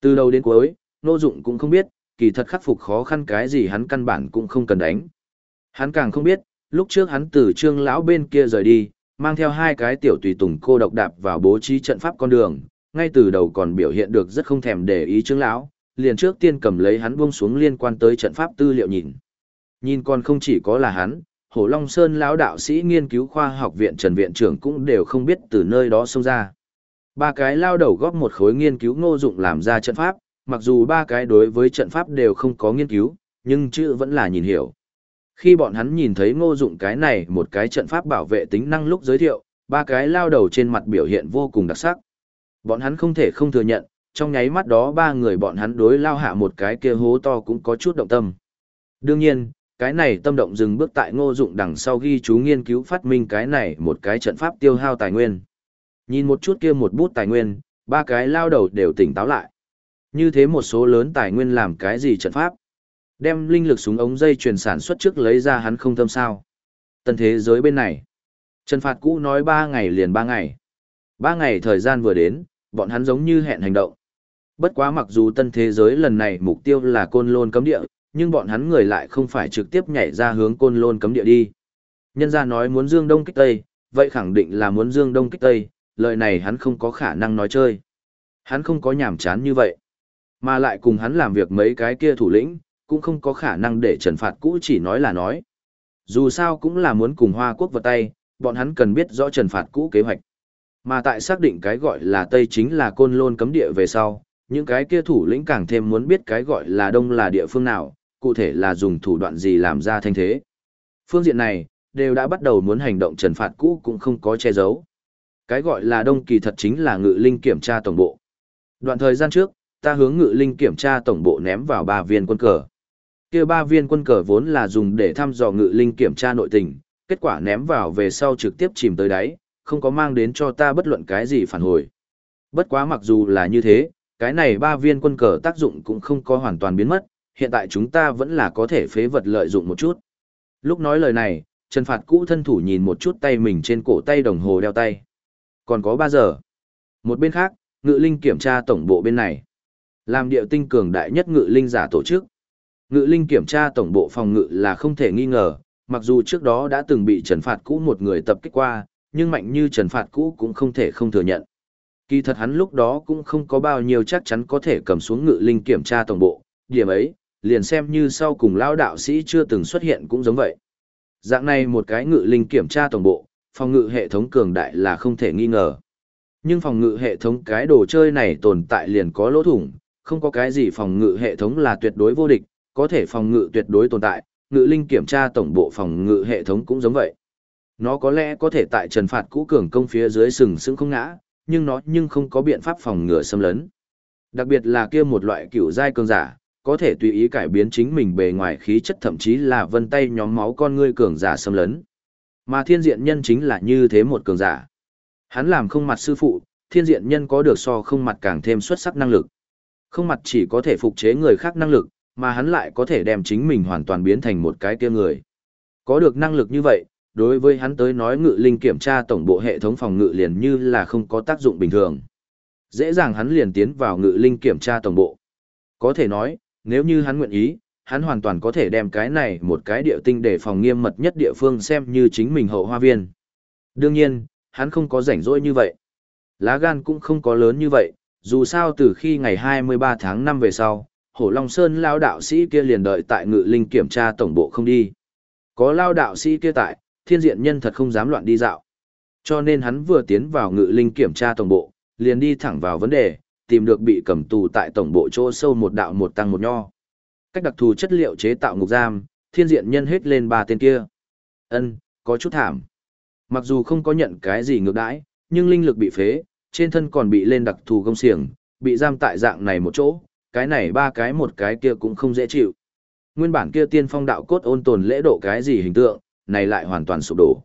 Speaker 1: Từ đầu đến cuối, Ngô Dụng cũng không biết, kỳ thật khắc phục khó khăn cái gì hắn căn bản cũng không cần đánh. Hắn càng không biết, lúc trước hắn từ Trương lão bên kia rời đi, mang theo hai cái tiểu tùy tùng cô độc đạp vào bố trí trận pháp con đường, ngay từ đầu còn biểu hiện được rất không thèm để ý Trương lão, liền trước tiên cầm lấy hắn buông xuống liên quan tới trận pháp tư liệu nhìn. Nhìn còn không chỉ có là hắn, Hổ Long Sơn lão đạo sĩ nghiên cứu khoa học viện Trần viện trưởng cũng đều không biết từ nơi đó xông ra. Ba cái lao đầu góp một khối nghiên cứu ngô dụng làm ra trận pháp, mặc dù ba cái đối với trận pháp đều không có nghiên cứu, nhưng chữ vẫn là nhìn hiểu. Khi bọn hắn nhìn thấy ngô dụng cái này một cái trận pháp bảo vệ tính năng lúc giới thiệu, ba cái lao đầu trên mặt biểu hiện vô cùng đặc sắc. Bọn hắn không thể không thừa nhận, trong nháy mắt đó ba người bọn hắn đối lao hạ một cái kia hố to cũng có chút động tâm. Đương nhiên, cái này tâm động dừng bước tại ngô dụng đằng sau ghi chú nghiên cứu phát minh cái này một cái trận pháp tiêu hao tài nguyên. Nhìn một chút kia một bút tài nguyên, ba cái lao đầu đều tỉnh táo lại. Như thế một số lớn tài nguyên làm cái gì trận pháp? Đem linh lực súng ống dây truyền sản xuất trước lấy ra hắn không thâm sao. Tân thế giới bên này. Trần Phạt cũ nói ba ngày liền ba ngày. Ba ngày thời gian vừa đến, bọn hắn giống như hẹn hành động. Bất quá mặc dù tân thế giới lần này mục tiêu là côn lôn cấm địa, nhưng bọn hắn người lại không phải trực tiếp nhảy ra hướng côn lôn cấm địa đi. Nhân ra nói muốn dương đông kích tây, vậy khẳng định là muốn dương đông kích tây, lời này hắn không có khả năng nói chơi. Hắn không có nhảm chán như vậy. Mà lại cùng hắn làm việc mấy cái kia thủ lĩnh, cũng không có khả năng để trần phạt cũ chỉ nói là nói. Dù sao cũng là muốn cùng Hoa Quốc vật tay, bọn hắn cần biết rõ trần phạt cũ kế hoạch. Mà tại xác định cái gọi là Tây chính là côn lôn cấm địa về sau, những cái kia thủ lĩnh càng thêm muốn biết cái gọi là Đông là địa phương nào, cụ thể là dùng thủ đoạn gì làm ra thanh thế. Phương diện này, đều đã bắt đầu muốn hành động trần phạt cũ cũng không có che giấu. Cái gọi là Đông kỳ thật chính là ngự linh kiểm tra tổng bộ. Đoạn thời gian trước, ta hướng ngự linh kiểm tra tổng bộ ném vào ba viên quân cờ kia ba viên quân cờ vốn là dùng để thăm dò ngự linh kiểm tra nội tình, kết quả ném vào về sau trực tiếp chìm tới đáy, không có mang đến cho ta bất luận cái gì phản hồi. Bất quá mặc dù là như thế, cái này ba viên quân cờ tác dụng cũng không có hoàn toàn biến mất, hiện tại chúng ta vẫn là có thể phế vật lợi dụng một chút. Lúc nói lời này, Trần Phạt cũ thân thủ nhìn một chút tay mình trên cổ tay đồng hồ đeo tay. Còn có 3 giờ. Một bên khác, ngự linh kiểm tra tổng bộ bên này. Làm điệu tinh cường đại nhất ngự linh giả tổ chức. Ngự linh kiểm tra tổng bộ phòng ngự là không thể nghi ngờ, mặc dù trước đó đã từng bị trần phạt cũ một người tập kích qua, nhưng mạnh như trần phạt cũ cũng không thể không thừa nhận. Kỳ thật hắn lúc đó cũng không có bao nhiêu chắc chắn có thể cầm xuống ngự linh kiểm tra tổng bộ, điểm ấy, liền xem như sau cùng lao đạo sĩ chưa từng xuất hiện cũng giống vậy. Dạng này một cái ngự linh kiểm tra tổng bộ, phòng ngự hệ thống cường đại là không thể nghi ngờ. Nhưng phòng ngự hệ thống cái đồ chơi này tồn tại liền có lỗ thủng, không có cái gì phòng ngự hệ thống là tuyệt đối vô địch, có thể phòng ngự tuyệt đối tồn tại, ngự linh kiểm tra tổng bộ phòng ngự hệ thống cũng giống vậy. Nó có lẽ có thể tại trần phạt cũ cường công phía dưới sừng sững không ngã, nhưng nó nhưng không có biện pháp phòng ngừa xâm lấn. Đặc biệt là kia một loại kiểu giai cường giả, có thể tùy ý cải biến chính mình bề ngoài khí chất thậm chí là vân tay nhóm máu con ngươi cường giả xâm lấn. Mà thiên diện nhân chính là như thế một cường giả. Hắn làm không mặt sư phụ, thiên diện nhân có được so không mặt càng thêm xuất sắc năng lực. Không mặt chỉ có thể phục chế người khác năng lực, mà hắn lại có thể đem chính mình hoàn toàn biến thành một cái kia người. Có được năng lực như vậy, đối với hắn tới nói ngự linh kiểm tra tổng bộ hệ thống phòng ngự liền như là không có tác dụng bình thường. Dễ dàng hắn liền tiến vào ngự linh kiểm tra tổng bộ. Có thể nói, nếu như hắn nguyện ý, hắn hoàn toàn có thể đem cái này một cái địa tinh để phòng nghiêm mật nhất địa phương xem như chính mình hậu hoa viên. Đương nhiên, hắn không có rảnh rỗi như vậy. Lá gan cũng không có lớn như vậy, dù sao từ khi ngày 23 tháng 5 về sau, Hổ Long Sơn lao đạo sĩ kia liền đợi tại ngự linh kiểm tra tổng bộ không đi. Có lao đạo sĩ kia tại, thiên diện nhân thật không dám loạn đi dạo. Cho nên hắn vừa tiến vào ngự linh kiểm tra tổng bộ, liền đi thẳng vào vấn đề, tìm được bị cầm tù tại tổng bộ chỗ sâu một đạo một tăng một nho. Cách đặc thù chất liệu chế tạo ngục giam, thiên diện nhân hết lên ba tên kia. Ân, có chút thảm. Mặc dù không có nhận cái gì ngược đãi, nhưng linh lực bị phế, trên thân còn bị lên đặc thù công xiềng, bị giam tại dạng này một chỗ, cái này ba cái một cái kia cũng không dễ chịu. Nguyên bản kia tiên phong đạo cốt ôn tồn lễ độ cái gì hình tượng, này lại hoàn toàn sụp đổ.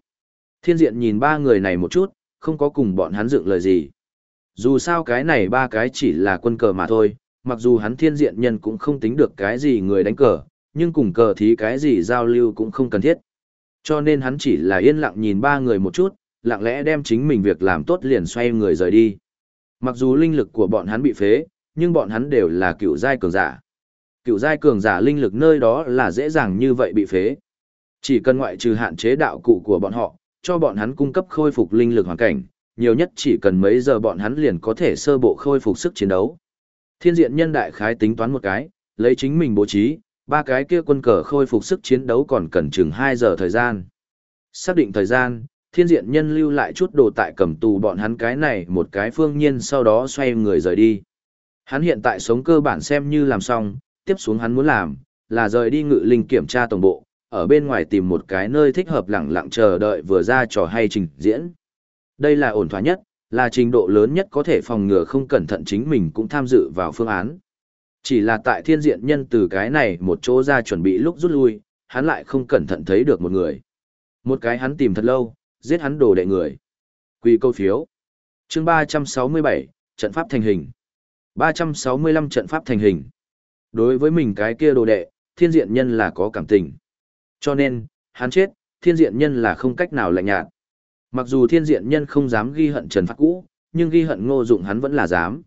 Speaker 1: Thiên diện nhìn ba người này một chút, không có cùng bọn hắn dựng lời gì. Dù sao cái này ba cái chỉ là quân cờ mà thôi, mặc dù hắn thiên diện nhân cũng không tính được cái gì người đánh cờ, nhưng cùng cờ thí cái gì giao lưu cũng không cần thiết. Cho nên hắn chỉ là yên lặng nhìn ba người một chút, lặng lẽ đem chính mình việc làm tốt liền xoay người rời đi. Mặc dù linh lực của bọn hắn bị phế, nhưng bọn hắn đều là cựu giai cường giả. Cựu giai cường giả linh lực nơi đó là dễ dàng như vậy bị phế. Chỉ cần ngoại trừ hạn chế đạo cụ của bọn họ, cho bọn hắn cung cấp khôi phục linh lực hoàn cảnh, nhiều nhất chỉ cần mấy giờ bọn hắn liền có thể sơ bộ khôi phục sức chiến đấu. Thiên diện nhân đại khái tính toán một cái, lấy chính mình bố trí, ba cái kia quân cờ khôi phục sức chiến đấu còn cần chừng 2 giờ thời gian. Xác định thời gian, thiên diện nhân lưu lại chút đồ tại cầm tù bọn hắn cái này một cái phương nhiên sau đó xoay người rời đi. Hắn hiện tại sống cơ bản xem như làm xong, tiếp xuống hắn muốn làm, là rời đi ngự linh kiểm tra tổng bộ, ở bên ngoài tìm một cái nơi thích hợp lặng lặng chờ đợi vừa ra trò hay trình diễn. Đây là ổn thỏa nhất, là trình độ lớn nhất có thể phòng ngừa không cẩn thận chính mình cũng tham dự vào phương án. Chỉ là tại thiên diện nhân từ cái này một chỗ ra chuẩn bị lúc rút lui, hắn lại không cẩn thận thấy được một người. Một cái hắn tìm thật lâu, giết hắn đồ đệ người. Quy câu phiếu. chương 367, trận pháp thành hình. 365 trận pháp thành hình. Đối với mình cái kia đồ đệ, thiên diện nhân là có cảm tình. Cho nên, hắn chết, thiên diện nhân là không cách nào lạnh nhạt. Mặc dù thiên diện nhân không dám ghi hận Trần Phát cũ, nhưng ghi hận ngô dụng hắn vẫn là dám.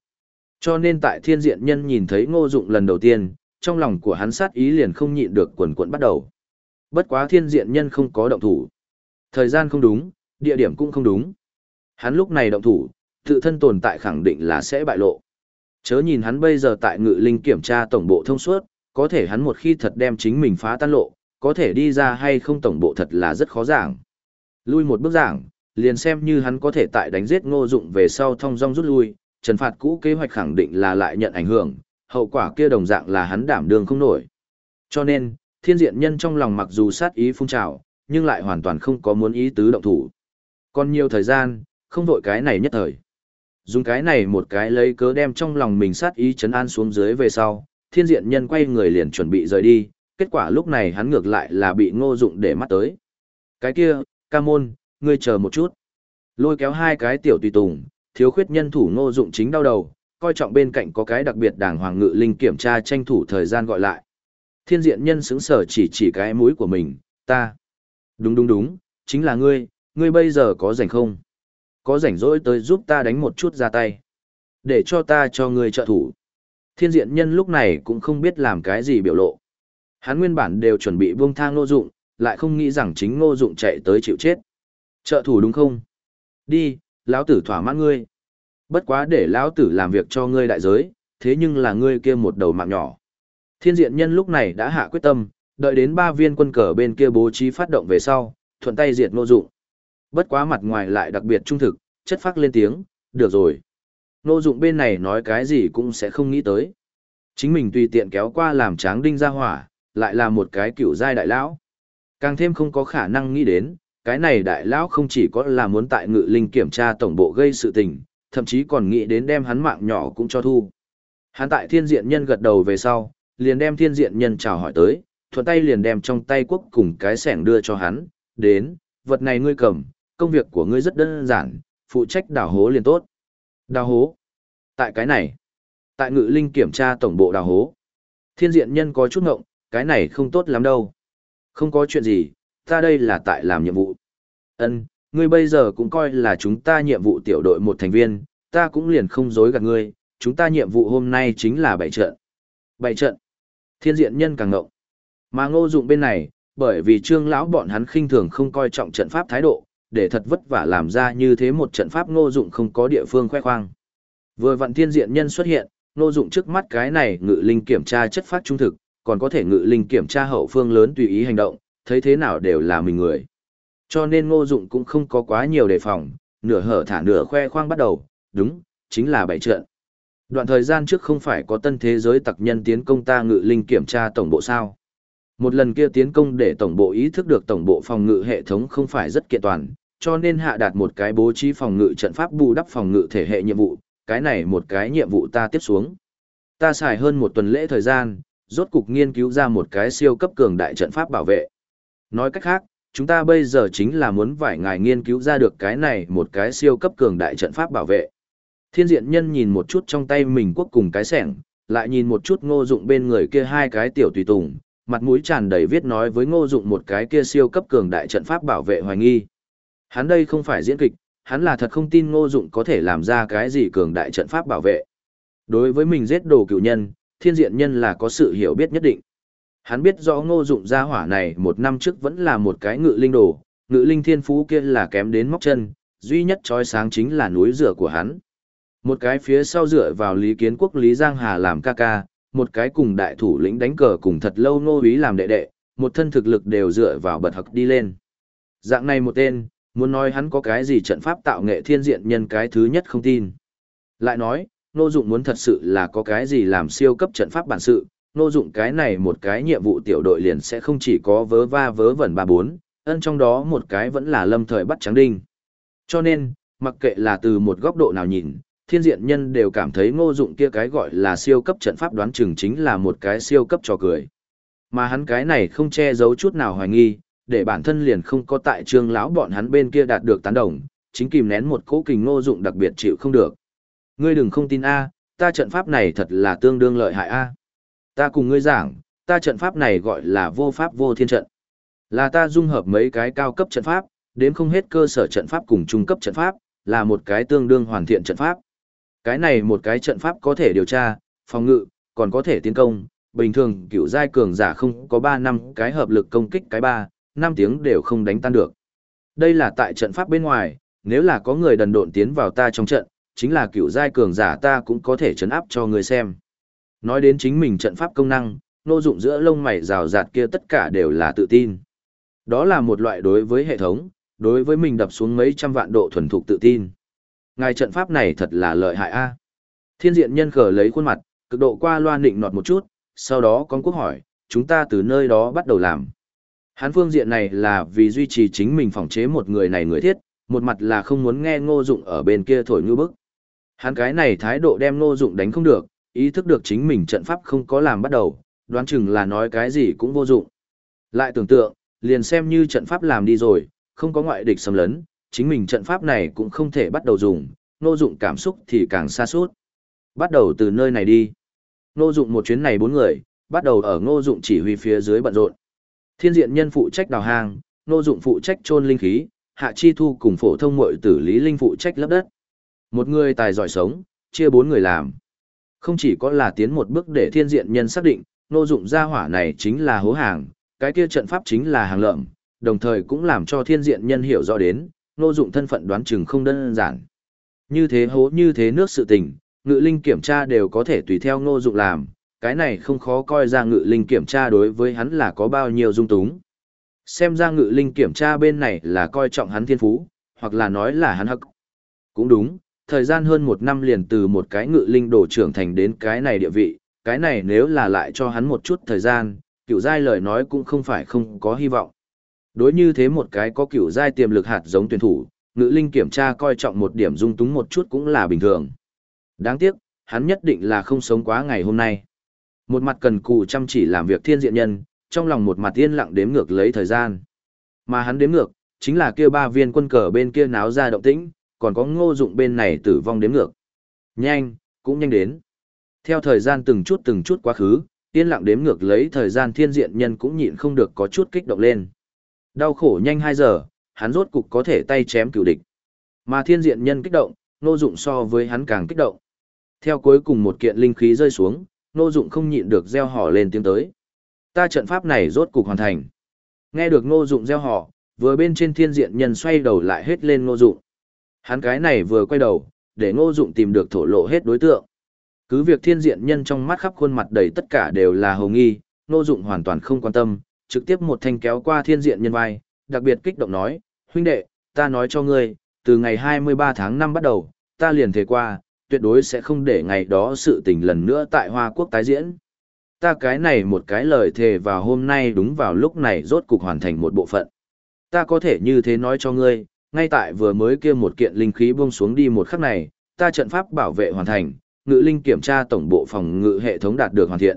Speaker 1: Cho nên tại thiên diện nhân nhìn thấy ngô dụng lần đầu tiên, trong lòng của hắn sát ý liền không nhịn được quần quận bắt đầu. Bất quá thiên diện nhân không có động thủ. Thời gian không đúng, địa điểm cũng không đúng. Hắn lúc này động thủ, tự thân tồn tại khẳng định là sẽ bại lộ. Chớ nhìn hắn bây giờ tại ngự linh kiểm tra tổng bộ thông suốt, có thể hắn một khi thật đem chính mình phá tan lộ, có thể đi ra hay không tổng bộ thật là rất khó giảng. Lui một bước giảng, liền xem như hắn có thể tại đánh giết ngô dụng về sau thông dong rút lui, trần phạt cũ kế hoạch khẳng định là lại nhận ảnh hưởng, hậu quả kia đồng dạng là hắn đảm đương không nổi. Cho nên, thiên diện nhân trong lòng mặc dù sát ý phun trào, nhưng lại hoàn toàn không có muốn ý tứ động thủ. Còn nhiều thời gian, không vội cái này nhất thời. Dùng cái này một cái lấy cớ đem trong lòng mình sát ý chấn an xuống dưới về sau, thiên diện nhân quay người liền chuẩn bị rời đi, kết quả lúc này hắn ngược lại là bị ngô dụng để mắt tới. Cái kia, ca môn, ngươi chờ một chút. Lôi kéo hai cái tiểu tùy tùng, thiếu khuyết nhân thủ ngô dụng chính đau đầu, coi trọng bên cạnh có cái đặc biệt đảng hoàng ngự linh kiểm tra tranh thủ thời gian gọi lại. Thiên diện nhân xứng sở chỉ chỉ cái mũi của mình, ta. Đúng đúng đúng, chính là ngươi, ngươi bây giờ có rảnh không? Có rảnh rỗi tới giúp ta đánh một chút ra tay. Để cho ta cho ngươi trợ thủ. Thiên diện nhân lúc này cũng không biết làm cái gì biểu lộ. Hắn nguyên bản đều chuẩn bị buông thang ngô dụng, lại không nghĩ rằng chính ngô dụng chạy tới chịu chết. Trợ thủ đúng không? Đi, lão tử thỏa mãn ngươi. Bất quá để lão tử làm việc cho ngươi đại giới, thế nhưng là ngươi kia một đầu mạng nhỏ. Thiên diện nhân lúc này đã hạ quyết tâm, đợi đến ba viên quân cờ bên kia bố trí phát động về sau, thuận tay diệt ngô dụng. Bất quá mặt ngoài lại đặc biệt trung thực, chất phác lên tiếng, được rồi. Nô dụng bên này nói cái gì cũng sẽ không nghĩ tới. Chính mình tùy tiện kéo qua làm tráng đinh ra hỏa, lại là một cái cựu giai đại lão. Càng thêm không có khả năng nghĩ đến, cái này đại lão không chỉ có là muốn tại ngự linh kiểm tra tổng bộ gây sự tình, thậm chí còn nghĩ đến đem hắn mạng nhỏ cũng cho thu. Hắn tại thiên diện nhân gật đầu về sau, liền đem thiên diện nhân chào hỏi tới, thuận tay liền đem trong tay quốc cùng cái sẻng đưa cho hắn, đến, vật này ngươi cầm, công việc của ngươi rất đơn giản, phụ trách đào hố liền tốt. Đào hố? Tại cái này, tại ngự linh kiểm tra tổng bộ đào hố. Thiên diện nhân có chút ngộng, cái này không tốt lắm đâu. Không có chuyện gì, ta đây là tại làm nhiệm vụ. Ân, ngươi bây giờ cũng coi là chúng ta nhiệm vụ tiểu đội một thành viên, ta cũng liền không dối gạt ngươi, chúng ta nhiệm vụ hôm nay chính là bảy trận. Bảy trận. Thiên diện nhân càng ngộng. Mà ngô dụng bên này, bởi vì trương lão bọn hắn khinh thường không coi trọng trận pháp thái độ, để thật vất vả làm ra như thế một trận pháp ngô dụng không có địa phương khoe khoang. Vừa vặn thiên diện nhân xuất hiện, ngô dụng trước mắt cái này ngự linh kiểm tra chất phát trung thực, còn có thể ngự linh kiểm tra hậu phương lớn tùy ý hành động, thấy thế nào đều là mình người. Cho nên ngô dụng cũng không có quá nhiều đề phòng, nửa hở thả nửa khoe khoang bắt đầu, đúng, chính là bảy trận. Đoạn thời gian trước không phải có tân thế giới tặc nhân tiến công ta ngự linh kiểm tra tổng bộ sao. Một lần kia tiến công để tổng bộ ý thức được tổng bộ phòng ngự hệ thống không phải rất kiện toàn, cho nên hạ đạt một cái bố trí phòng ngự trận pháp bù đắp phòng ngự thể hệ nhiệm vụ, cái này một cái nhiệm vụ ta tiếp xuống. Ta xài hơn một tuần lễ thời gian, rốt cục nghiên cứu ra một cái siêu cấp cường đại trận pháp bảo vệ. Nói cách khác, chúng ta bây giờ chính là muốn vài ngài nghiên cứu ra được cái này một cái siêu cấp cường đại trận pháp bảo vệ. Thiên diện nhân nhìn một chút trong tay mình quốc cùng cái sẻng, lại nhìn một chút ngô dụng bên người kia hai cái tiểu tùy tùng, mặt mũi tràn đầy viết nói với ngô dụng một cái kia siêu cấp cường đại trận pháp bảo vệ hoài nghi. Hắn đây không phải diễn kịch, hắn là thật không tin ngô dụng có thể làm ra cái gì cường đại trận pháp bảo vệ. Đối với mình giết đồ cựu nhân, thiên diện nhân là có sự hiểu biết nhất định. Hắn biết rõ ngô dụng gia hỏa này một năm trước vẫn là một cái ngự linh đồ, ngự linh thiên phú kia là kém đến móc chân, duy nhất trói sáng chính là núi rửa của hắn. Một cái phía sau dựa vào Lý Kiến Quốc Lý Giang Hà làm ca ca, một cái cùng đại thủ lĩnh đánh cờ cùng thật lâu nô úy làm đệ đệ, một thân thực lực đều dựa vào bật hặc đi lên. Dạng này một tên, muốn nói hắn có cái gì trận pháp tạo nghệ thiên diện nhân cái thứ nhất không tin. Lại nói, nô dụng muốn thật sự là có cái gì làm siêu cấp trận pháp bản sự, nô dụng cái này một cái nhiệm vụ tiểu đội liền sẽ không chỉ có vớ va vớ vẩn ba bốn, ân trong đó một cái vẫn là lâm thời bắt trắng đinh. Cho nên, mặc kệ là từ một góc độ nào nhìn, thiên diện nhân đều cảm thấy ngô dụng kia cái gọi là siêu cấp trận pháp đoán chừng chính là một cái siêu cấp trò cười. Mà hắn cái này không che giấu chút nào hoài nghi, để bản thân liền không có tại trương lão bọn hắn bên kia đạt được tán đồng, chính kìm nén một cỗ kình ngô dụng đặc biệt chịu không được. Ngươi đừng không tin A, ta trận pháp này thật là tương đương lợi hại A. Ta cùng ngươi giảng, ta trận pháp này gọi là vô pháp vô thiên trận. Là ta dung hợp mấy cái cao cấp trận pháp, đến không hết cơ sở trận pháp cùng trung cấp trận pháp, là một cái tương đương hoàn thiện trận pháp. Cái này một cái trận pháp có thể điều tra, phòng ngự, còn có thể tiến công, bình thường cựu giai cường giả không có 3 năm cái hợp lực công kích cái 3, Năm tiếng đều không đánh tan được. Đây là tại trận pháp bên ngoài, nếu là có người đần độn tiến vào ta trong trận, chính là cựu giai cường giả ta cũng có thể chấn áp cho người xem. Nói đến chính mình trận pháp công năng, nô dụng giữa lông mày rào rạt kia tất cả đều là tự tin. Đó là một loại đối với hệ thống, đối với mình đập xuống mấy trăm vạn độ thuần thục tự tin. Ngài trận pháp này thật là lợi hại a. Thiên diện nhân khờ lấy khuôn mặt, cực độ qua loa nịnh nọt một chút, sau đó con quốc hỏi, chúng ta từ nơi đó bắt đầu làm. Hán phương diện này là vì duy trì chính mình phòng chế một người này người thiết, một mặt là không muốn nghe ngô dụng ở bên kia thổi ngư bức. Hắn cái này thái độ đem ngô dụng đánh không được, ý thức được chính mình trận pháp không có làm bắt đầu, đoán chừng là nói cái gì cũng vô dụng. Lại tưởng tượng, liền xem như trận pháp làm đi rồi, không có ngoại địch xâm lấn, chính mình trận pháp này cũng không thể bắt đầu dùng, ngô dụng cảm xúc thì càng xa suốt. Bắt đầu từ nơi này đi. Ngô dụng một chuyến này bốn người, bắt đầu ở ngô dụng chỉ huy phía dưới bận rộn. Thiên diện nhân phụ trách đào hang, Nô dụng phụ trách trôn linh khí, hạ chi thu cùng phổ thông mội tử lý linh phụ trách lấp đất. Một người tài giỏi sống, chia bốn người làm. Không chỉ có là tiến một bước để thiên diện nhân xác định, Nô dụng gia hỏa này chính là hố hàng, cái kia trận pháp chính là hàng lợm, đồng thời cũng làm cho thiên diện nhân hiểu rõ đến, Nô dụng thân phận đoán chừng không đơn giản. Như thế hố như thế nước sự tình, ngự linh kiểm tra đều có thể tùy theo Nô dụng làm, cái này không khó coi ra ngự linh kiểm tra đối với hắn là có bao nhiêu dung túng. Xem ra ngự linh kiểm tra bên này là coi trọng hắn thiên phú, hoặc là nói là hắn hắc. Cũng đúng, thời gian hơn một năm liền từ một cái ngự linh đổ trưởng thành đến cái này địa vị, cái này nếu là lại cho hắn một chút thời gian, cựu giai lời nói cũng không phải không có hy vọng. Đối như thế một cái có cựu giai tiềm lực hạt giống tuyển thủ, ngự linh kiểm tra coi trọng một điểm dung túng một chút cũng là bình thường. Đáng tiếc, hắn nhất định là không sống quá ngày hôm nay. Một mặt cần cù chăm chỉ làm việc thiên diện nhân, trong lòng một mặt yên lặng đếm ngược lấy thời gian. Mà hắn đếm ngược, chính là kia ba viên quân cờ bên kia náo ra động tĩnh, còn có ngô dụng bên này tử vong đếm ngược. Nhanh, cũng nhanh đến. Theo thời gian từng chút từng chút quá khứ, yên lặng đếm ngược lấy thời gian thiên diện nhân cũng nhịn không được có chút kích động lên. Đau khổ nhanh 2 giờ, hắn rốt cục có thể tay chém cửu địch. Mà thiên diện nhân kích động, ngô dụng so với hắn càng kích động. Theo cuối cùng một kiện linh khí rơi xuống, ngô dụng không nhịn được reo hò lên tiếng tới. Ta trận pháp này rốt cục hoàn thành. Nghe được ngô dụng reo hò, vừa bên trên thiên diện nhân xoay đầu lại hết lên ngô dụng. Hắn cái này vừa quay đầu, để ngô dụng tìm được thổ lộ hết đối tượng. Cứ việc thiên diện nhân trong mắt khắp khuôn mặt đầy tất cả đều là hồ nghi, ngô dụng hoàn toàn không quan tâm, trực tiếp một thanh kéo qua thiên diện nhân vai, đặc biệt kích động nói, huynh đệ, ta nói cho ngươi, từ ngày 23 tháng 5 bắt đầu, ta liền thề qua, tuyệt đối sẽ không để ngày đó sự tình lần nữa tại Hoa Quốc tái diễn. Ta cái này một cái lời thề vào hôm nay đúng vào lúc này rốt cục hoàn thành một bộ phận. Ta có thể như thế nói cho ngươi, ngay tại vừa mới kia một kiện linh khí buông xuống đi một khắc này, ta trận pháp bảo vệ hoàn thành, ngự linh kiểm tra tổng bộ phòng ngự hệ thống đạt được hoàn thiện.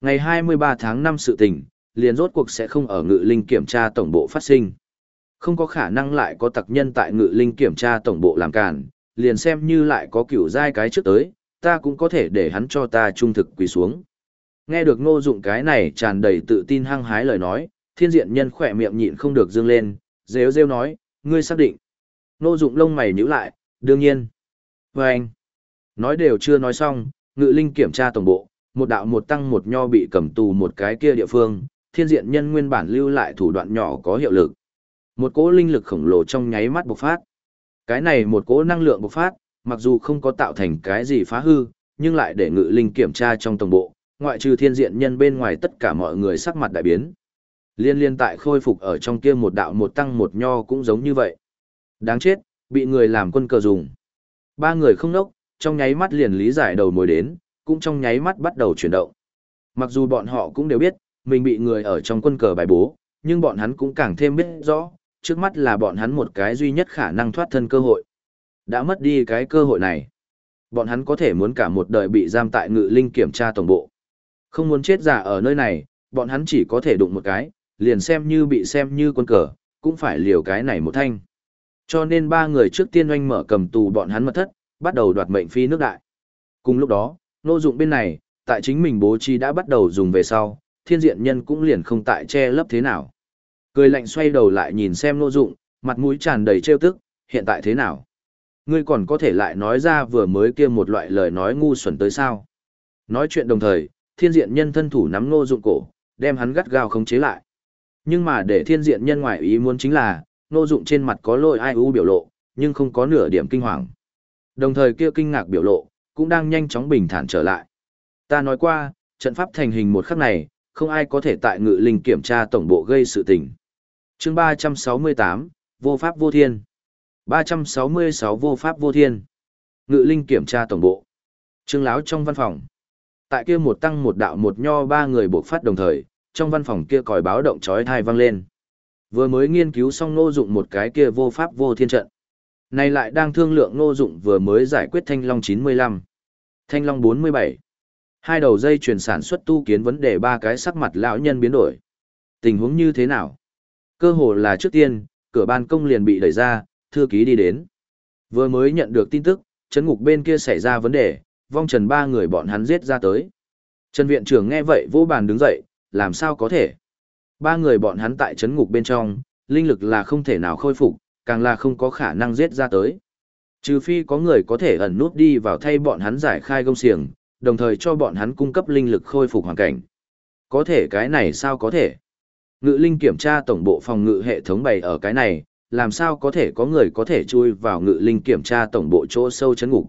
Speaker 1: Ngày 23 tháng 5 sự tình, liền rốt cuộc sẽ không ở ngự linh kiểm tra tổng bộ phát sinh. Không có khả năng lại có tặc nhân tại ngự linh kiểm tra tổng bộ làm cản, liền xem như lại có cửu giai cái trước tới, ta cũng có thể để hắn cho ta trung thực quỳ xuống. Nghe được ngô dụng cái này tràn đầy tự tin hăng hái lời nói, thiên diện nhân khỏe miệng nhịn không được dương lên, rêu rêu nói, ngươi xác định. Ngô dụng lông mày nhíu lại, đương nhiên. Và anh, nói đều chưa nói xong, ngự linh kiểm tra tổng bộ, một đạo một tăng một nho bị cầm tù một cái kia địa phương, thiên diện nhân nguyên bản lưu lại thủ đoạn nhỏ có hiệu lực. Một cỗ linh lực khổng lồ trong nháy mắt bộc phát. Cái này một cỗ năng lượng bộc phát, mặc dù không có tạo thành cái gì phá hư, nhưng lại để ngự linh kiểm tra trong tổng bộ, ngoại trừ thiên diện nhân bên ngoài tất cả mọi người sắc mặt đại biến. Liên liên tại khôi phục ở trong kia một đạo một tăng một nho cũng giống như vậy. Đáng chết, bị người làm quân cờ dùng. Ba người không nốc, trong nháy mắt liền lý giải đầu mối đến, cũng trong nháy mắt bắt đầu chuyển động. Mặc dù bọn họ cũng đều biết, mình bị người ở trong quân cờ bài bố, nhưng bọn hắn cũng càng thêm biết rõ, trước mắt là bọn hắn một cái duy nhất khả năng thoát thân cơ hội. Đã mất đi cái cơ hội này. Bọn hắn có thể muốn cả một đời bị giam tại ngự linh kiểm tra tổng bộ. Không muốn chết giả ở nơi này, bọn hắn chỉ có thể đụng một cái, liền xem như bị xem như quân cờ, cũng phải liều cái này một thanh. Cho nên ba người trước tiên oanh mở cầm tù bọn hắn mật thất, bắt đầu đoạt mệnh phi nước đại. Cùng lúc đó, nô dụng bên này, tại chính mình bố trí đã bắt đầu dùng về sau, thiên diện nhân cũng liền không tại che lấp thế nào. Cười lạnh xoay đầu lại nhìn xem nô dụng, mặt mũi tràn đầy trêu tức, hiện tại thế nào? Ngươi còn có thể lại nói ra vừa mới kia một loại lời nói ngu xuẩn tới sao? Nói chuyện đồng thời, thiên diện nhân thân thủ nắm nô dụng cổ, đem hắn gắt gao khống chế lại. Nhưng mà để thiên diện nhân ngoại ý muốn chính là, nô Dụng trên mặt có lôi ai u biểu lộ, nhưng không có nửa điểm kinh hoàng. Đồng thời kia kinh ngạc biểu lộ, cũng đang nhanh chóng bình thản trở lại. Ta nói qua, trận pháp thành hình một khắc này, không ai có thể tại ngự linh kiểm tra tổng bộ gây sự tình. Chương 368, Vô Pháp Vô Thiên 366 Vô Pháp Vô Thiên Ngự linh kiểm tra tổng bộ Trương Láo trong văn phòng Tại kia một tăng một đạo một nho ba người buộc phát đồng thời, trong văn phòng kia còi báo động chói tai vang lên. Vừa mới nghiên cứu xong nô dụng một cái kia vô pháp vô thiên trận. Này lại đang thương lượng nô dụng vừa mới giải quyết thanh long 95. Thanh long 47. Hai đầu dây chuyển sản xuất tu kiến vấn đề ba cái sắc mặt lão nhân biến đổi. Tình huống như thế nào? Cơ hồ là trước tiên, cửa ban công liền bị đẩy ra, thư ký đi đến. Vừa mới nhận được tin tức, chấn ngục bên kia xảy ra vấn đề, vong trần ba người bọn hắn giết ra tới. Trần viện trưởng nghe vậy vô bàn đứng dậy, làm sao có thể? Ba người bọn hắn tại chấn ngục bên trong, linh lực là không thể nào khôi phục, càng là không có khả năng giết ra tới. Trừ phi có người có thể ẩn nút đi vào thay bọn hắn giải khai gông xiềng, đồng thời cho bọn hắn cung cấp linh lực khôi phục hoàn cảnh. Có thể cái này sao có thể? Ngự linh kiểm tra tổng bộ phòng ngự hệ thống bày ở cái này, làm sao có thể có người có thể chui vào ngự linh kiểm tra tổng bộ chỗ sâu chấn ngục.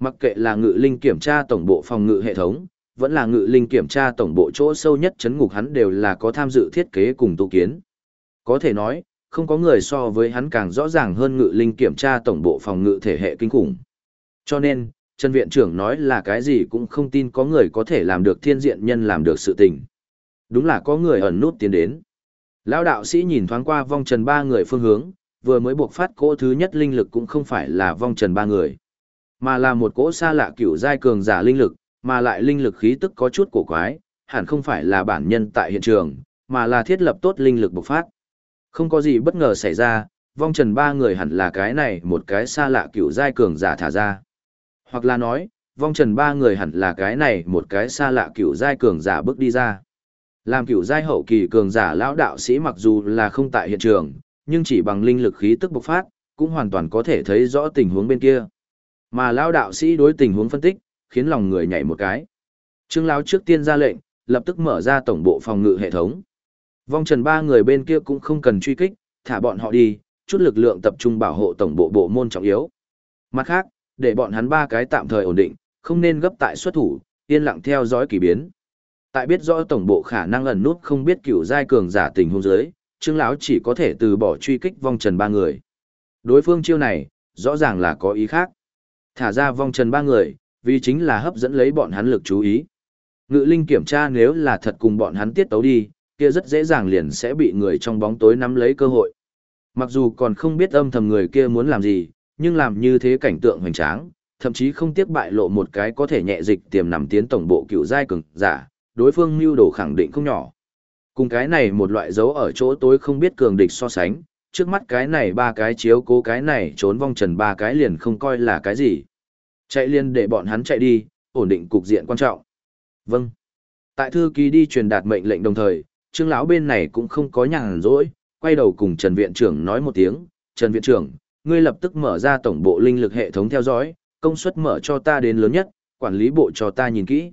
Speaker 1: Mặc kệ là ngự linh kiểm tra tổng bộ phòng ngự hệ thống, vẫn là ngự linh kiểm tra tổng bộ chỗ sâu nhất chấn ngục hắn đều là có tham dự thiết kế cùng tu kiến. Có thể nói, không có người so với hắn càng rõ ràng hơn ngự linh kiểm tra tổng bộ phòng ngự thể hệ kinh khủng. Cho nên, Trần Viện trưởng nói là cái gì cũng không tin có người có thể làm được thiên diện nhân làm được sự tình. Đúng là có người ẩn nút tiến đến. Lão đạo sĩ nhìn thoáng qua vong trần ba người phương hướng, vừa mới buộc phát cỗ thứ nhất linh lực cũng không phải là vong trần ba người, mà là một cỗ xa lạ cửu giai cường giả linh lực, mà lại linh lực khí tức có chút cổ quái, hẳn không phải là bản nhân tại hiện trường, mà là thiết lập tốt linh lực bộc phát. Không có gì bất ngờ xảy ra, vong trần ba người hẳn là cái này một cái xa lạ cựu giai cường giả thả ra. Hoặc là nói, vong trần ba người hẳn là cái này một cái xa lạ cựu giai cường giả bước đi ra. Làm cửu giai hậu kỳ cường giả lão đạo sĩ mặc dù là không tại hiện trường, nhưng chỉ bằng linh lực khí tức bộc phát, cũng hoàn toàn có thể thấy rõ tình huống bên kia. Mà lão đạo sĩ đối tình huống phân tích, khiến lòng người nhảy một cái. Trương lão trước tiên ra lệnh, lập tức mở ra tổng bộ phòng ngự hệ thống. Vong Trần ba người bên kia cũng không cần truy kích, thả bọn họ đi, chút lực lượng tập trung bảo hộ tổng bộ bộ môn trọng yếu. Mặt khác, để bọn hắn ba cái tạm thời ổn định, không nên gấp tại xuất thủ, yên lặng theo dõi kỳ biến. Tại biết rõ tổng bộ khả năng ẩn nút không biết cửu giai cường giả tình hôn dưới, Trương lão chỉ có thể từ bỏ truy kích vong trần ba người. Đối phương chiêu này, rõ ràng là có ý khác. Thả ra vong trần ba người, vì chính là hấp dẫn lấy bọn hắn lực chú ý. Ngự linh kiểm tra nếu là thật cùng bọn hắn tiết tấu đi, kia rất dễ dàng liền sẽ bị người trong bóng tối nắm lấy cơ hội. Mặc dù còn không biết âm thầm người kia muốn làm gì, nhưng làm như thế cảnh tượng hoành tráng, thậm chí không tiếc bại lộ một cái có thể nhẹ dịch tiềm nằm tiến tổng bộ cựu giai cường giả, đối phương mưu đồ khẳng định không nhỏ. Cùng cái này một loại dấu ở chỗ tối không biết cường địch so sánh, trước mắt cái này ba cái chiếu cố cái này trốn vong trần ba cái liền không coi là cái gì. Chạy liền để bọn hắn chạy đi, ổn định cục diện quan trọng. Vâng. Tại thư ký đi truyền đạt mệnh lệnh đồng thời, trương lão bên này cũng không có nhàn rỗi, quay đầu cùng Trần Viện trưởng nói một tiếng, Trần Viện trưởng, ngươi lập tức mở ra tổng bộ linh lực hệ thống theo dõi, công suất mở cho ta đến lớn nhất, quản lý bộ cho ta nhìn kỹ.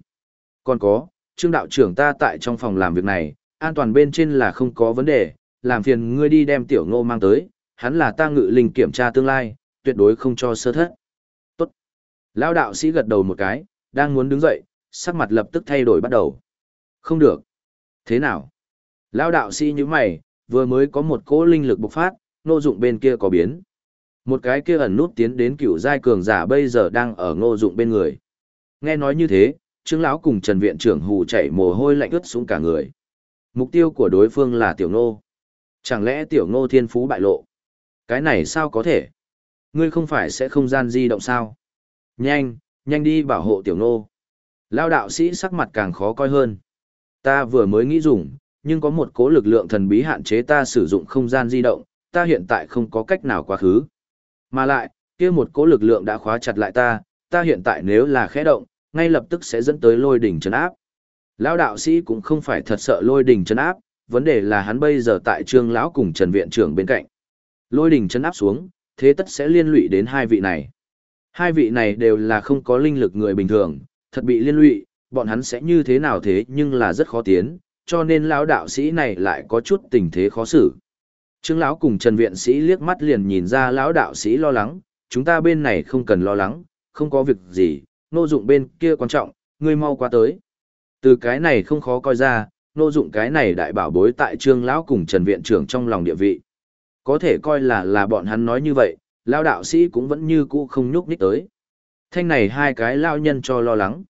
Speaker 1: Còn có, trương đạo trưởng ta tại trong phòng làm việc này, an toàn bên trên là không có vấn đề, làm phiền ngươi đi đem tiểu ngô mang tới, hắn là ta ngự linh kiểm tra tương lai, tuyệt đối không cho sơ thất. Tốt. Lão đạo sĩ gật đầu một cái, đang muốn đứng dậy, sắc mặt lập tức thay đổi bắt đầu. Không được. Thế nào? Lão đạo sĩ như mày, vừa mới có một cỗ linh lực bộc phát, nô dụng bên kia có biến. Một cái kia ẩn nút tiến đến cựu giai cường giả bây giờ đang ở ngô dụng bên người. Nghe nói như thế, trương lão cùng trần viện trưởng hù chảy mồ hôi lạnh ướt xuống cả người. Mục tiêu của đối phương là tiểu ngô. Chẳng lẽ tiểu ngô thiên phú bại lộ? Cái này sao có thể? Ngươi không phải sẽ không gian di động sao? Nhanh, nhanh đi bảo hộ tiểu ngô. Lao đạo sĩ sắc mặt càng khó coi hơn. Ta vừa mới nghĩ dùng, nhưng có một cố lực lượng thần bí hạn chế ta sử dụng không gian di động, ta hiện tại không có cách nào quá khứ. Mà lại, kia một cố lực lượng đã khóa chặt lại ta, ta hiện tại nếu là khẽ động, ngay lập tức sẽ dẫn tới lôi đỉnh chấn áp. Lão đạo sĩ cũng không phải thật sợ lôi đỉnh chấn áp, vấn đề là hắn bây giờ tại trương lão cùng Trần viện trưởng bên cạnh. Lôi đỉnh chấn áp xuống, thế tất sẽ liên lụy đến hai vị này. Hai vị này đều là không có linh lực người bình thường, thật bị liên lụy, bọn hắn sẽ như thế nào thế nhưng là rất khó tiến, cho nên lão đạo sĩ này lại có chút tình thế khó xử. Trương lão cùng Trần viện sĩ liếc mắt liền nhìn ra lão đạo sĩ lo lắng, chúng ta bên này không cần lo lắng, không có việc gì, nô dụng bên kia quan trọng, ngươi mau qua tới. Từ cái này không khó coi ra, nô dụng cái này đại bảo bối tại Trương lão cùng Trần viện trưởng trong lòng địa vị. Có thể coi là là bọn hắn nói như vậy, lão đạo sĩ cũng vẫn như cũ không nhúc nhích tới. Thanh này hai cái lão nhân cho lo lắng.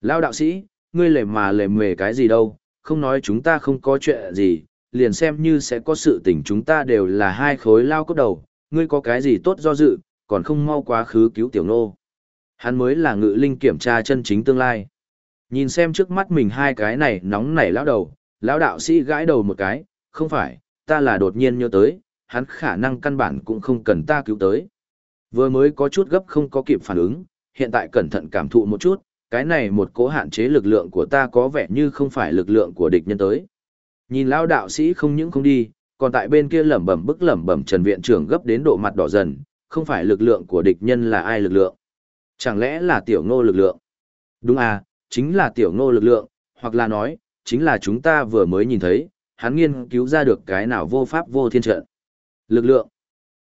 Speaker 1: Lão đạo sĩ, ngươi lề mà lề mề cái gì đâu, không nói chúng ta không có chuyện gì, liền xem như sẽ có sự tình chúng ta đều là hai khối lao cốt đầu, ngươi có cái gì tốt do dự, còn không mau quá khứ cứu tiểu nô. Hắn mới là ngự linh kiểm tra chân chính tương lai. Nhìn xem trước mắt mình hai cái này nóng nảy lão đầu, lão đạo sĩ gãi đầu một cái, không phải, ta là đột nhiên nhớ tới, hắn khả năng căn bản cũng không cần ta cứu tới. Vừa mới có chút gấp không có kịp phản ứng, hiện tại cẩn thận cảm thụ một chút, cái này một cố hạn chế lực lượng của ta có vẻ như không phải lực lượng của địch nhân tới. Nhìn lão đạo sĩ không những không đi, còn tại bên kia lẩm bẩm bức lẩm bẩm Trần viện trưởng gấp đến độ mặt đỏ dần, không phải lực lượng của địch nhân là ai lực lượng? Chẳng lẽ là tiểu ngô lực lượng? Đúng à, chính là tiểu ngô lực lượng, hoặc là nói, chính là chúng ta vừa mới nhìn thấy, hắn nghiên cứu ra được cái nào vô pháp vô thiên trận. Lực lượng.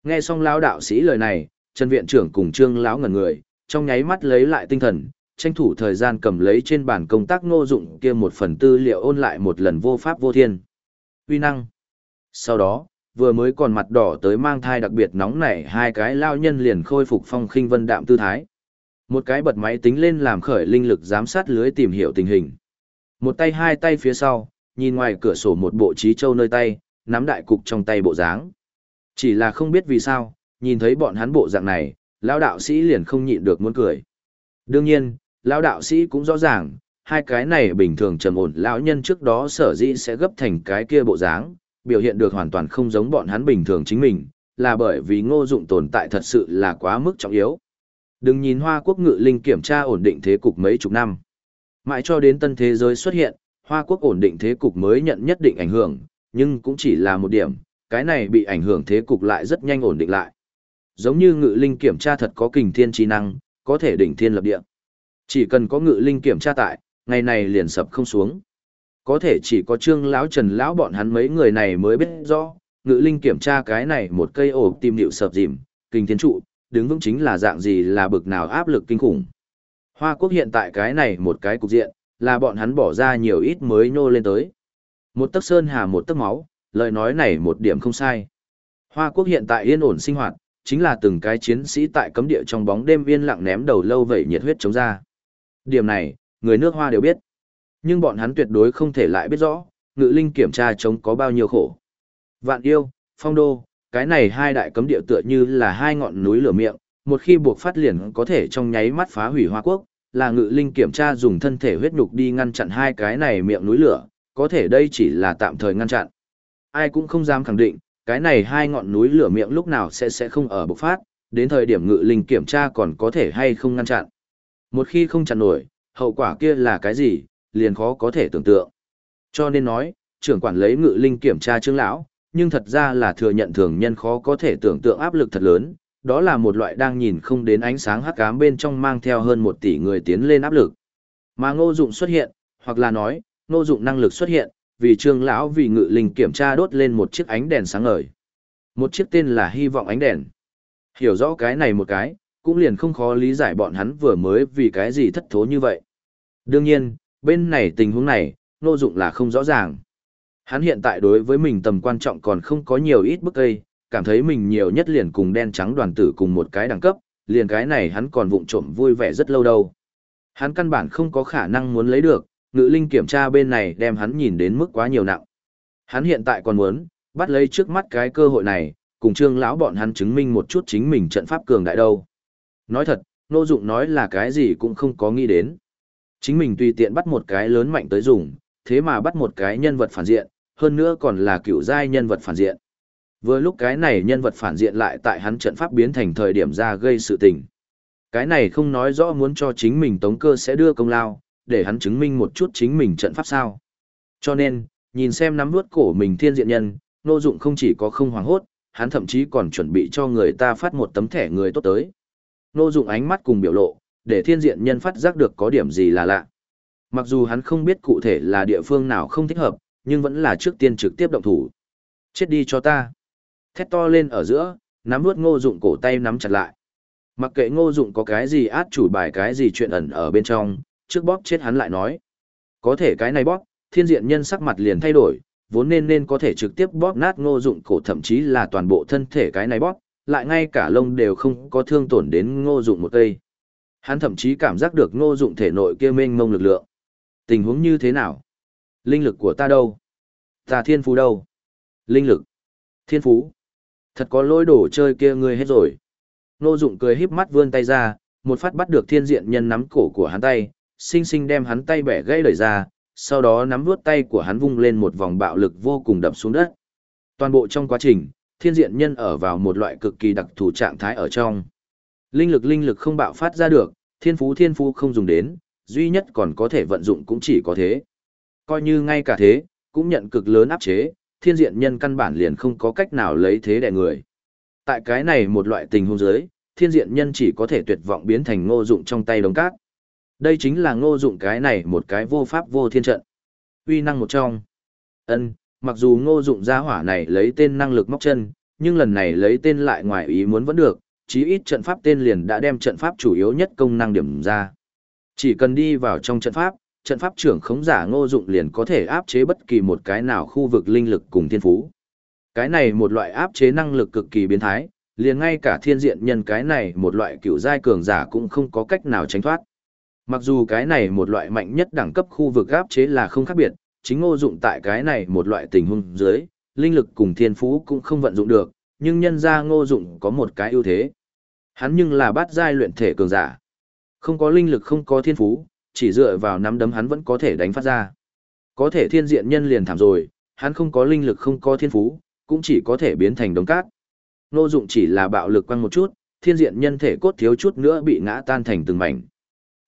Speaker 1: Nghe xong lão đạo sĩ lời này, Trần viện trưởng cùng Trương lão ngẩn người, trong nháy mắt lấy lại tinh thần, tranh thủ thời gian cầm lấy trên bàn công tác ngô dụng kia một phần tư liệu ôn lại một lần vô pháp vô thiên. Uy năng. Sau đó, vừa mới còn mặt đỏ tới mang thai đặc biệt nóng nảy hai cái lao nhân liền khôi phục phong khinh vân đạm tư thái. Một cái bật máy tính lên làm khởi linh lực giám sát lưới tìm hiểu tình hình. Một tay hai tay phía sau, nhìn ngoài cửa sổ một bộ trí châu nơi tay, nắm đại cục trong tay bộ dáng. Chỉ là không biết vì sao, nhìn thấy bọn hắn bộ dạng này, lão đạo sĩ liền không nhịn được muốn cười. Đương nhiên, lão đạo sĩ cũng rõ ràng, hai cái này bình thường trầm ổn lão nhân trước đó sở dĩ sẽ gấp thành cái kia bộ dáng, biểu hiện được hoàn toàn không giống bọn hắn bình thường chính mình, là bởi vì ngô dụng tồn tại thật sự là quá mức trọng yếu. Đừng nhìn Hoa Quốc ngự linh kiểm tra ổn định thế cục mấy chục năm. Mãi cho đến tân thế giới xuất hiện, Hoa Quốc ổn định thế cục mới nhận nhất định ảnh hưởng, nhưng cũng chỉ là một điểm, cái này bị ảnh hưởng thế cục lại rất nhanh ổn định lại. Giống như ngự linh kiểm tra thật có kình thiên trí năng, có thể đỉnh thiên lập địa. Chỉ cần có ngự linh kiểm tra tại, ngày này liền sập không xuống. Có thể chỉ có trương lão trần lão bọn hắn mấy người này mới biết rõ, ngự linh kiểm tra cái này một cây ổ tìm điệu sập dìm, kình thiên trụ, đứng vững chính là dạng gì là bực nào áp lực kinh khủng. Hoa quốc hiện tại cái này một cái cục diện, là bọn hắn bỏ ra nhiều ít mới nô lên tới. Một tấc sơn hà một tấc máu, lời nói này một điểm không sai. Hoa quốc hiện tại yên ổn sinh hoạt, chính là từng cái chiến sĩ tại cấm địa trong bóng đêm yên lặng ném đầu lâu vậy nhiệt huyết chống ra. Điểm này, người nước hoa đều biết. Nhưng bọn hắn tuyệt đối không thể lại biết rõ, ngự linh kiểm tra chống có bao nhiêu khổ. Vạn yêu, phong đô, cái này hai đại cấm địa tựa như là hai ngọn núi lửa miệng, một khi buộc phát liền có thể trong nháy mắt phá hủy hoa quốc, là ngự linh kiểm tra dùng thân thể huyết nhục đi ngăn chặn hai cái này miệng núi lửa, có thể đây chỉ là tạm thời ngăn chặn. Ai cũng không dám khẳng định, cái này hai ngọn núi lửa miệng lúc nào sẽ sẽ không ở bộc phát, đến thời điểm ngự linh kiểm tra còn có thể hay không ngăn chặn. Một khi không chặn nổi, hậu quả kia là cái gì, liền khó có thể tưởng tượng. Cho nên nói, trưởng quản lấy ngự linh kiểm tra trương lão, nhưng thật ra là thừa nhận thường nhân khó có thể tưởng tượng áp lực thật lớn, đó là một loại đang nhìn không đến ánh sáng hắc ám bên trong mang theo hơn một tỷ người tiến lên áp lực. Mà ngô dụng xuất hiện, hoặc là nói, ngô dụng năng lực xuất hiện, vì trương lão vì ngự linh kiểm tra đốt lên một chiếc ánh đèn sáng ngời. Một chiếc tên là hy vọng ánh đèn. Hiểu rõ cái này một cái, cũng liền không khó lý giải bọn hắn vừa mới vì cái gì thất thố như vậy. Đương nhiên, bên này tình huống này, Ngô dụng là không rõ ràng. Hắn hiện tại đối với mình tầm quan trọng còn không có nhiều ít bức cây, cảm thấy mình nhiều nhất liền cùng đen trắng đoàn tử cùng một cái đẳng cấp, liền cái này hắn còn vụng trộm vui vẻ rất lâu đâu. Hắn căn bản không có khả năng muốn lấy được, ngự linh kiểm tra bên này đem hắn nhìn đến mức quá nhiều nặng. Hắn hiện tại còn muốn, bắt lấy trước mắt cái cơ hội này, cùng trương lão bọn hắn chứng minh một chút chính mình trận pháp cường đại đâu. Nói thật, nô dụng nói là cái gì cũng không có nghĩ đến. Chính mình tùy tiện bắt một cái lớn mạnh tới dùng, thế mà bắt một cái nhân vật phản diện, hơn nữa còn là cựu giai nhân vật phản diện. Vừa lúc cái này nhân vật phản diện lại tại hắn trận pháp biến thành thời điểm ra gây sự tình. Cái này không nói rõ muốn cho chính mình tống cơ sẽ đưa công lao, để hắn chứng minh một chút chính mình trận pháp sao. Cho nên, nhìn xem nắm nuốt cổ mình thiên diện nhân, nô dụng không chỉ có không hoảng hốt, hắn thậm chí còn chuẩn bị cho người ta phát một tấm thẻ người tốt tới. Nô dụng ánh mắt cùng biểu lộ, để thiên diện nhân phát giác được có điểm gì là lạ. Mặc dù hắn không biết cụ thể là địa phương nào không thích hợp, nhưng vẫn là trước tiên trực tiếp động thủ. Chết đi cho ta. Thét to lên ở giữa, nắm nuốt ngô dụng cổ tay nắm chặt lại. Mặc kệ ngô dụng có cái gì át chủ bài cái gì chuyện ẩn ở bên trong, trước bóp chết hắn lại nói. Có thể cái này bóp, thiên diện nhân sắc mặt liền thay đổi, vốn nên nên có thể trực tiếp bóp nát ngô dụng cổ thậm chí là toàn bộ thân thể cái này bóp, lại ngay cả lông đều không có thương tổn đến ngô dụng một cây. Hắn thậm chí cảm giác được ngô dụng thể nội kia mênh mông lực lượng. Tình huống như thế nào? Linh lực của ta đâu? Ta thiên phú đâu? Linh lực. Thiên phú. Thật có lỗi đổ chơi kia ngươi hết rồi. Nô dụng cười híp mắt vươn tay ra, một phát bắt được thiên diện nhân nắm cổ của hắn tay, xinh xinh đem hắn tay bẻ gãy lời ra, sau đó nắm vuốt tay của hắn vung lên một vòng bạo lực vô cùng đập xuống đất. Toàn bộ trong quá trình, thiên diện nhân ở vào một loại cực kỳ đặc thù trạng thái ở trong. Linh lực linh lực không bạo phát ra được, thiên phú thiên phú không dùng đến, duy nhất còn có thể vận dụng cũng chỉ có thế. Coi như ngay cả thế, cũng nhận cực lớn áp chế, thiên diện nhân căn bản liền không có cách nào lấy thế đè người. Tại cái này một loại tình huống giới, thiên diện nhân chỉ có thể tuyệt vọng biến thành ngô dụng trong tay đống cát. Đây chính là ngô dụng cái này một cái vô pháp vô thiên trận. Uy năng một trong. ân mặc dù ngô dụng gia hỏa này lấy tên năng lực móc chân, nhưng lần này lấy tên lại ngoài ý muốn vẫn được, chí ít trận pháp tên liền đã đem trận pháp chủ yếu nhất công năng điểm ra. Chỉ cần đi vào trong trận pháp, trận pháp trưởng khống giả ngô dụng liền có thể áp chế bất kỳ một cái nào khu vực linh lực cùng thiên phú. Cái này một loại áp chế năng lực cực kỳ biến thái, liền ngay cả thiên diện nhân cái này một loại cựu giai cường giả cũng không có cách nào tránh thoát. Mặc dù cái này một loại mạnh nhất đẳng cấp khu vực áp chế là không khác biệt, chính ngô dụng tại cái này một loại tình huống dưới, linh lực cùng thiên phú cũng không vận dụng được, nhưng nhân ra ngô dụng có một cái ưu thế. Hắn nhưng là bát giai luyện thể cường giả. Không có linh lực không có thiên phú, chỉ dựa vào nắm đấm hắn vẫn có thể đánh phát ra. Có thể thiên diện nhân liền thảm rồi, hắn không có linh lực không có thiên phú, cũng chỉ có thể biến thành đống cát. nô dụng chỉ là bạo lực quăng một chút, thiên diện nhân thể cốt thiếu chút nữa bị ngã tan thành từng mảnh.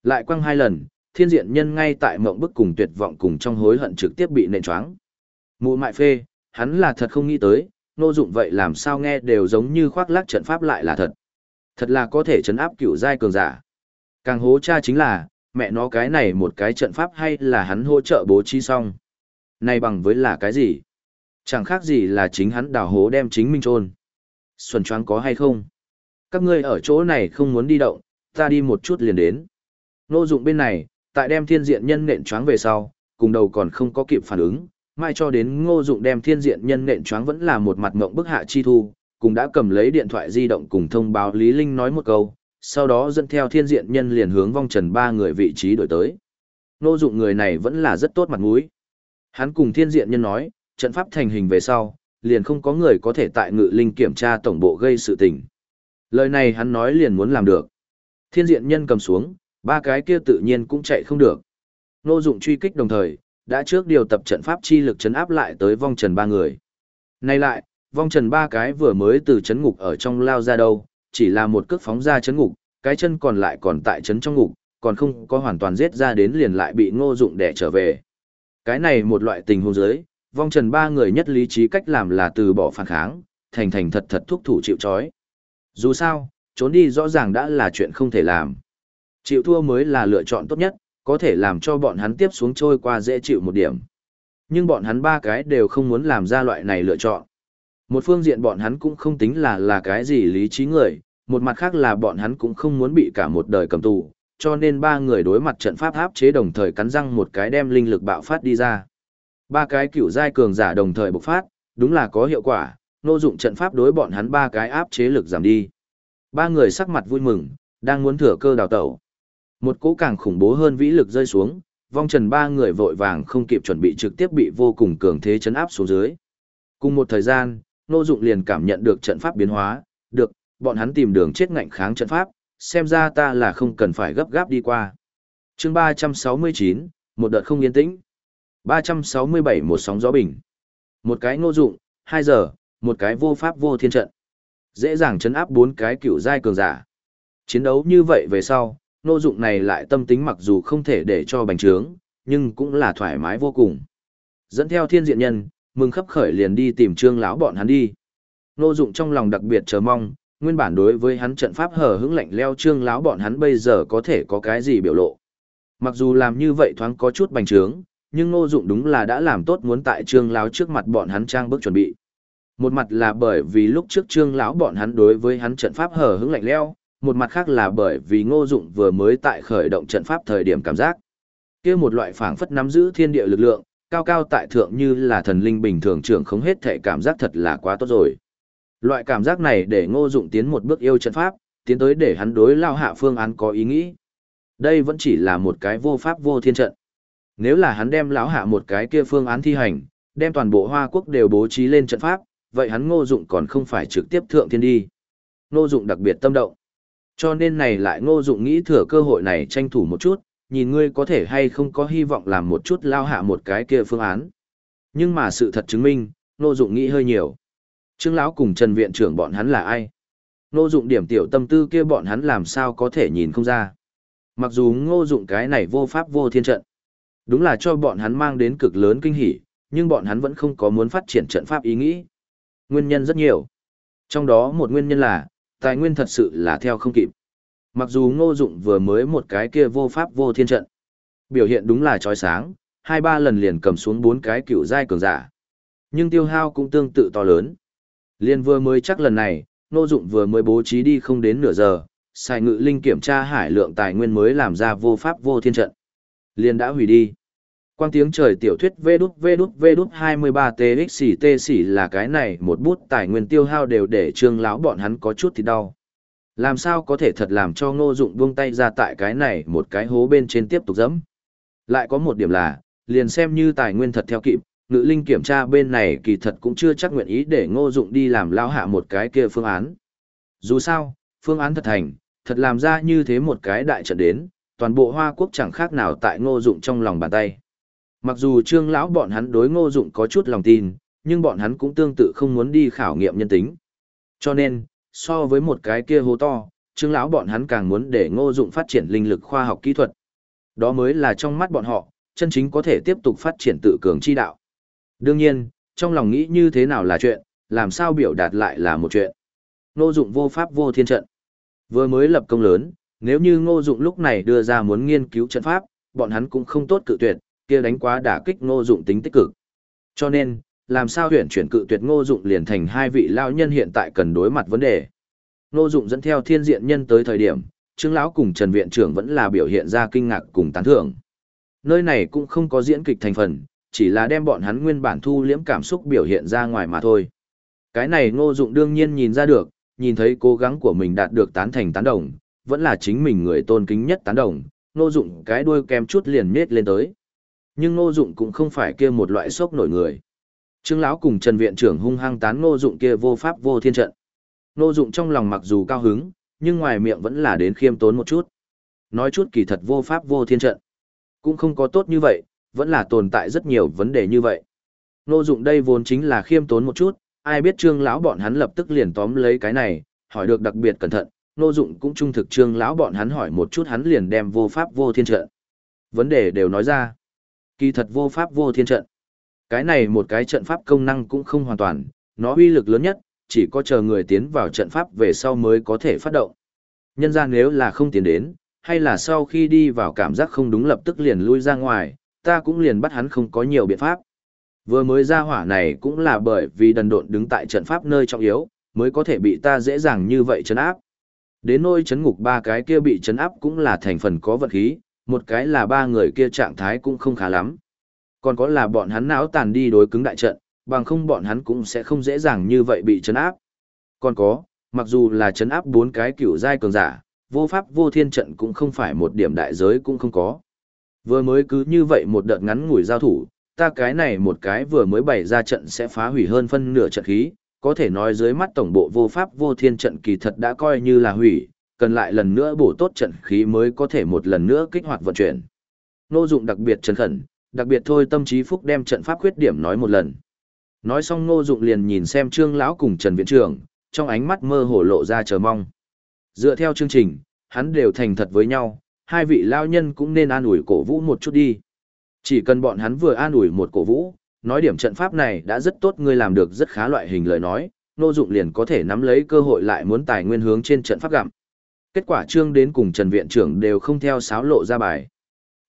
Speaker 1: Lại quăng hai lần, thiên diện nhân ngay tại mộng bức cùng tuyệt vọng cùng trong hối hận trực tiếp bị nện choáng. Mụ mại phê, hắn là thật không nghĩ tới, nô dụng vậy làm sao nghe đều giống như khoác lác trận pháp lại là thật. Thật là có thể chấn áp cựu giai cường giả. Càng hố cha chính là, mẹ nó cái này một cái trận pháp hay là hắn hỗ trợ bố trí xong. Này bằng với là cái gì? Chẳng khác gì là chính hắn đào hố đem chính mình trôn. Xuân choáng có hay không? Các ngươi ở chỗ này không muốn đi động, ta đi một chút liền đến. Nô dụng bên này, tại đem thiên diện nhân nện choáng về sau, cùng đầu còn không có kịp phản ứng, mai cho đến ngô dụng đem thiên diện nhân nện choáng vẫn là một mặt mộng bức hạ chi thu, cùng đã cầm lấy điện thoại di động cùng thông báo Lý Linh nói một câu, sau đó dẫn theo thiên diện nhân liền hướng vong trần ba người vị trí đổi tới. Ngô dụng người này vẫn là rất tốt mặt mũi. Hắn cùng thiên diện nhân nói, trận pháp thành hình về sau, liền không có người có thể tại ngự linh kiểm tra tổng bộ gây sự tình. Lời này hắn nói liền muốn làm được. Thiên diện nhân cầm xuống, ba cái kia tự nhiên cũng chạy không được. Nô dụng truy kích đồng thời, đã trước điều tập trận pháp chi lực chấn áp lại tới vong trần ba người. Nay lại, vong trần ba cái vừa mới từ chấn ngục ở trong lao ra đâu, chỉ là một cước phóng ra chấn ngục, cái chân còn lại còn tại chấn trong ngục, còn không có hoàn toàn giết ra đến liền lại bị ngô dụng đẻ trở về. Cái này một loại tình huống giới, vong trần ba người nhất lý trí cách làm là từ bỏ phản kháng, thành thành thật thật thúc thủ chịu trói. Dù sao, trốn đi rõ ràng đã là chuyện không thể làm. Chịu thua mới là lựa chọn tốt nhất, có thể làm cho bọn hắn tiếp xuống trôi qua dễ chịu một điểm. Nhưng bọn hắn ba cái đều không muốn làm ra loại này lựa chọn. Một phương diện bọn hắn cũng không tính là là cái gì lý trí người, một mặt khác là bọn hắn cũng không muốn bị cả một đời cầm tù, cho nên ba người đối mặt trận pháp áp chế đồng thời cắn răng một cái đem linh lực bạo phát đi ra. Ba cái cựu giai cường giả đồng thời bộc phát, đúng là có hiệu quả, nô dụng trận pháp đối bọn hắn ba cái áp chế lực giảm đi. Ba người sắc mặt vui mừng, đang muốn thừa cơ đào tẩu. Một cỗ càng khủng bố hơn vĩ lực rơi xuống, vong trần ba người vội vàng không kịp chuẩn bị trực tiếp bị vô cùng cường thế chấn áp xuống dưới. Cùng một thời gian, Nô Dụng liền cảm nhận được trận pháp biến hóa, được, bọn hắn tìm đường chết ngạnh kháng trận pháp, xem ra ta là không cần phải gấp gáp đi qua. Chương 369, một đợt không yên tĩnh. 367 một sóng gió bình. Một cái Nô Dụng, 2 giờ, một cái vô pháp vô thiên trận. Dễ dàng chấn áp bốn cái cựu giai cường giả. Chiến đấu như vậy về sau, nô dụng này lại tâm tính mặc dù không thể để cho bành trướng, nhưng cũng là thoải mái vô cùng. Dẫn theo thiên diện nhân, mừng khắp khởi liền đi tìm trương lão bọn hắn đi. Nô dụng trong lòng đặc biệt chờ mong, nguyên bản đối với hắn trận pháp hờ hững lạnh leo trương lão bọn hắn bây giờ có thể có cái gì biểu lộ. Mặc dù làm như vậy thoáng có chút bành trướng, nhưng nô dụng đúng là đã làm tốt muốn tại trương lão trước mặt bọn hắn trang bước chuẩn bị. Một mặt là bởi vì lúc trước trương lão bọn hắn đối với hắn trận pháp hờ hững lạnh leo, một mặt khác là bởi vì ngô dụng vừa mới tại khởi động trận pháp thời điểm cảm giác. kia một loại phảng phất nắm giữ thiên địa lực lượng, cao cao tại thượng như là thần linh bình thường trưởng không hết thể cảm giác thật là quá tốt rồi. Loại cảm giác này để ngô dụng tiến một bước yêu trận pháp, tiến tới để hắn đối lao hạ phương án có ý nghĩ. Đây vẫn chỉ là một cái vô pháp vô thiên trận. Nếu là hắn đem lão hạ một cái kia phương án thi hành, đem toàn bộ Hoa Quốc đều bố trí lên trận pháp, vậy hắn ngô dụng còn không phải trực tiếp thượng thiên đi. Ngô dụng đặc biệt tâm động. Cho nên này lại ngô dụng nghĩ thừa cơ hội này tranh thủ một chút, nhìn ngươi có thể hay không có hy vọng làm một chút lao hạ một cái kia phương án. Nhưng mà sự thật chứng minh, ngô dụng nghĩ hơi nhiều. Trương lão cùng Trần viện trưởng bọn hắn là ai? Ngô dụng điểm tiểu tâm tư kia bọn hắn làm sao có thể nhìn không ra. Mặc dù ngô dụng cái này vô pháp vô thiên trận. Đúng là cho bọn hắn mang đến cực lớn kinh hỉ, nhưng bọn hắn vẫn không có muốn phát triển trận pháp ý nghĩ. Nguyên nhân rất nhiều. Trong đó một nguyên nhân là, tài nguyên thật sự là theo không kịp. Mặc dù ngô dụng vừa mới một cái kia vô pháp vô thiên trận. Biểu hiện đúng là trói sáng, hai ba lần liền cầm xuống bốn cái cựu giai cường giả. Nhưng tiêu hao cũng tương tự to lớn. Liên vừa mới chắc lần này, ngô dụng vừa mới bố trí đi không đến nửa giờ, xài ngự linh kiểm tra hải lượng tài nguyên mới làm ra vô pháp vô thiên trận. Liên đã hủy đi. Quang tiếng trời tiểu thuyết vê đút vê đút vê đút 23 TXT xỉ là cái này một bút tài nguyên tiêu hao đều để trương lão bọn hắn có chút thì đau. Làm sao có thể thật làm cho ngô dụng buông tay ra tại cái này một cái hố bên trên tiếp tục dẫm. Lại có một điểm là, liền xem như tài nguyên thật theo kịp, ngự linh kiểm tra bên này kỳ thật cũng chưa chắc nguyện ý để ngô dụng đi làm lao hạ một cái kia phương án. Dù sao, phương án thật thành, thật làm ra như thế một cái đại trận đến, toàn bộ Hoa Quốc chẳng khác nào tại ngô dụng trong lòng bàn tay. Mặc dù trương lão bọn hắn đối ngô dụng có chút lòng tin, nhưng bọn hắn cũng tương tự không muốn đi khảo nghiệm nhân tính. Cho nên, so với một cái kia hố to, trương lão bọn hắn càng muốn để ngô dụng phát triển linh lực khoa học kỹ thuật. Đó mới là trong mắt bọn họ, chân chính có thể tiếp tục phát triển tự cường chi đạo. Đương nhiên, trong lòng nghĩ như thế nào là chuyện, làm sao biểu đạt lại là một chuyện. Ngô dụng vô pháp vô thiên trận. Vừa mới lập công lớn, nếu như ngô dụng lúc này đưa ra muốn nghiên cứu trận pháp, bọn hắn cũng không tốt cự tuyệt, kia đánh quá đả kích ngô dụng tính tích cực. Cho nên, làm sao huyện chuyển cự tuyệt ngô dụng liền thành hai vị lao nhân hiện tại cần đối mặt vấn đề. Ngô dụng dẫn theo thiên diện nhân tới thời điểm, trương lão cùng trần viện trưởng vẫn là biểu hiện ra kinh ngạc cùng tán thưởng. Nơi này cũng không có diễn kịch thành phần, chỉ là đem bọn hắn nguyên bản thu liễm cảm xúc biểu hiện ra ngoài mà thôi. Cái này ngô dụng đương nhiên nhìn ra được, nhìn thấy cố gắng của mình đạt được tán thành tán đồng, vẫn là chính mình người tôn kính nhất tán đồng, ngô dụng cái đuôi kem chút liền nết lên tới. Nhưng Ngô Dụng cũng không phải kia một loại sốc nổi người. Trương lão cùng Trần viện trưởng hung hăng tán Ngô Dụng kia vô pháp vô thiên trận. Ngô Dụng trong lòng mặc dù cao hứng, nhưng ngoài miệng vẫn là đến khiêm tốn một chút. Nói chút kỳ thật vô pháp vô thiên trận. Cũng không có tốt như vậy, vẫn là tồn tại rất nhiều vấn đề như vậy. Ngô Dụng đây vốn chính là khiêm tốn một chút, ai biết Trương lão bọn hắn lập tức liền tóm lấy cái này, hỏi được đặc biệt cẩn thận, Ngô Dụng cũng trung thực Trương lão bọn hắn hỏi một chút hắn liền đem vô pháp vô thiên trận. Vấn đề đều nói ra. Kỳ thật vô pháp vô thiên trận. Cái này một cái trận pháp công năng cũng không hoàn toàn, nó uy lực lớn nhất, chỉ có chờ người tiến vào trận pháp về sau mới có thể phát động. Nhân ra nếu là không tiến đến, hay là sau khi đi vào cảm giác không đúng lập tức liền lui ra ngoài, ta cũng liền bắt hắn không có nhiều biện pháp. Vừa mới ra hỏa này cũng là bởi vì đần độn đứng tại trận pháp nơi trọng yếu, mới có thể bị ta dễ dàng như vậy chấn áp. Đến nôi chấn ngục ba cái kia bị chấn áp cũng là thành phần có vật khí, một cái là ba người kia trạng thái cũng không khá lắm. Còn có là bọn hắn não tàn đi đối cứng đại trận, bằng không bọn hắn cũng sẽ không dễ dàng như vậy bị chấn áp. Còn có, mặc dù là chấn áp bốn cái cựu giai cường giả, vô pháp vô thiên trận cũng không phải một điểm đại giới cũng không có. Vừa mới cứ như vậy một đợt ngắn ngủi giao thủ, ta cái này một cái vừa mới bày ra trận sẽ phá hủy hơn phân nửa trận khí, có thể nói dưới mắt tổng bộ vô pháp vô thiên trận kỳ thật đã coi như là hủy, cần lại lần nữa bổ tốt trận khí mới có thể một lần nữa kích hoạt vận chuyển. Nô dụng đặc biệt trấn khẩn, đặc biệt thôi tâm trí phúc đem trận pháp khuyết điểm nói một lần. Nói xong Nô dụng liền nhìn xem Trương lão cùng Trần viện trưởng, trong ánh mắt mơ hồ lộ ra chờ mong. Dựa theo chương trình, hắn đều thành thật với nhau, hai vị lao nhân cũng nên an ủi cổ vũ một chút đi. Chỉ cần bọn hắn vừa an ủi một cổ vũ, nói điểm trận pháp này đã rất tốt ngươi làm được rất khá loại hình lời nói, nô dụng liền có thể nắm lấy cơ hội lại muốn tài nguyên hướng trên trận pháp gặm. Kết quả trương đến cùng Trần Viện trưởng đều không theo sáo lộ ra bài.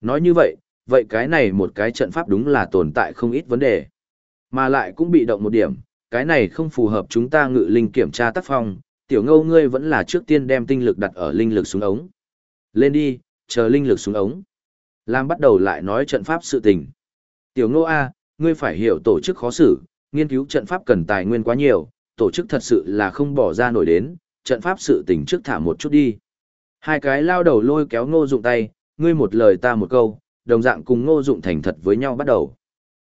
Speaker 1: Nói như vậy, vậy cái này một cái trận pháp đúng là tồn tại không ít vấn đề. Mà lại cũng bị động một điểm, cái này không phù hợp chúng ta ngự linh kiểm tra tác phong, tiểu ngâu ngươi vẫn là trước tiên đem tinh lực đặt ở linh lực xuống ống. Lên đi, chờ linh lực xuống ống. Lam bắt đầu lại nói trận pháp sự tình. Tiểu ngô A, ngươi phải hiểu tổ chức khó xử, nghiên cứu trận pháp cần tài nguyên quá nhiều, tổ chức thật sự là không bỏ ra nổi đến, trận pháp sự tình trước thả một chút đi. Hai cái lao đầu lôi kéo ngô dụng tay, ngươi một lời ta một câu, đồng dạng cùng ngô dụng thành thật với nhau bắt đầu.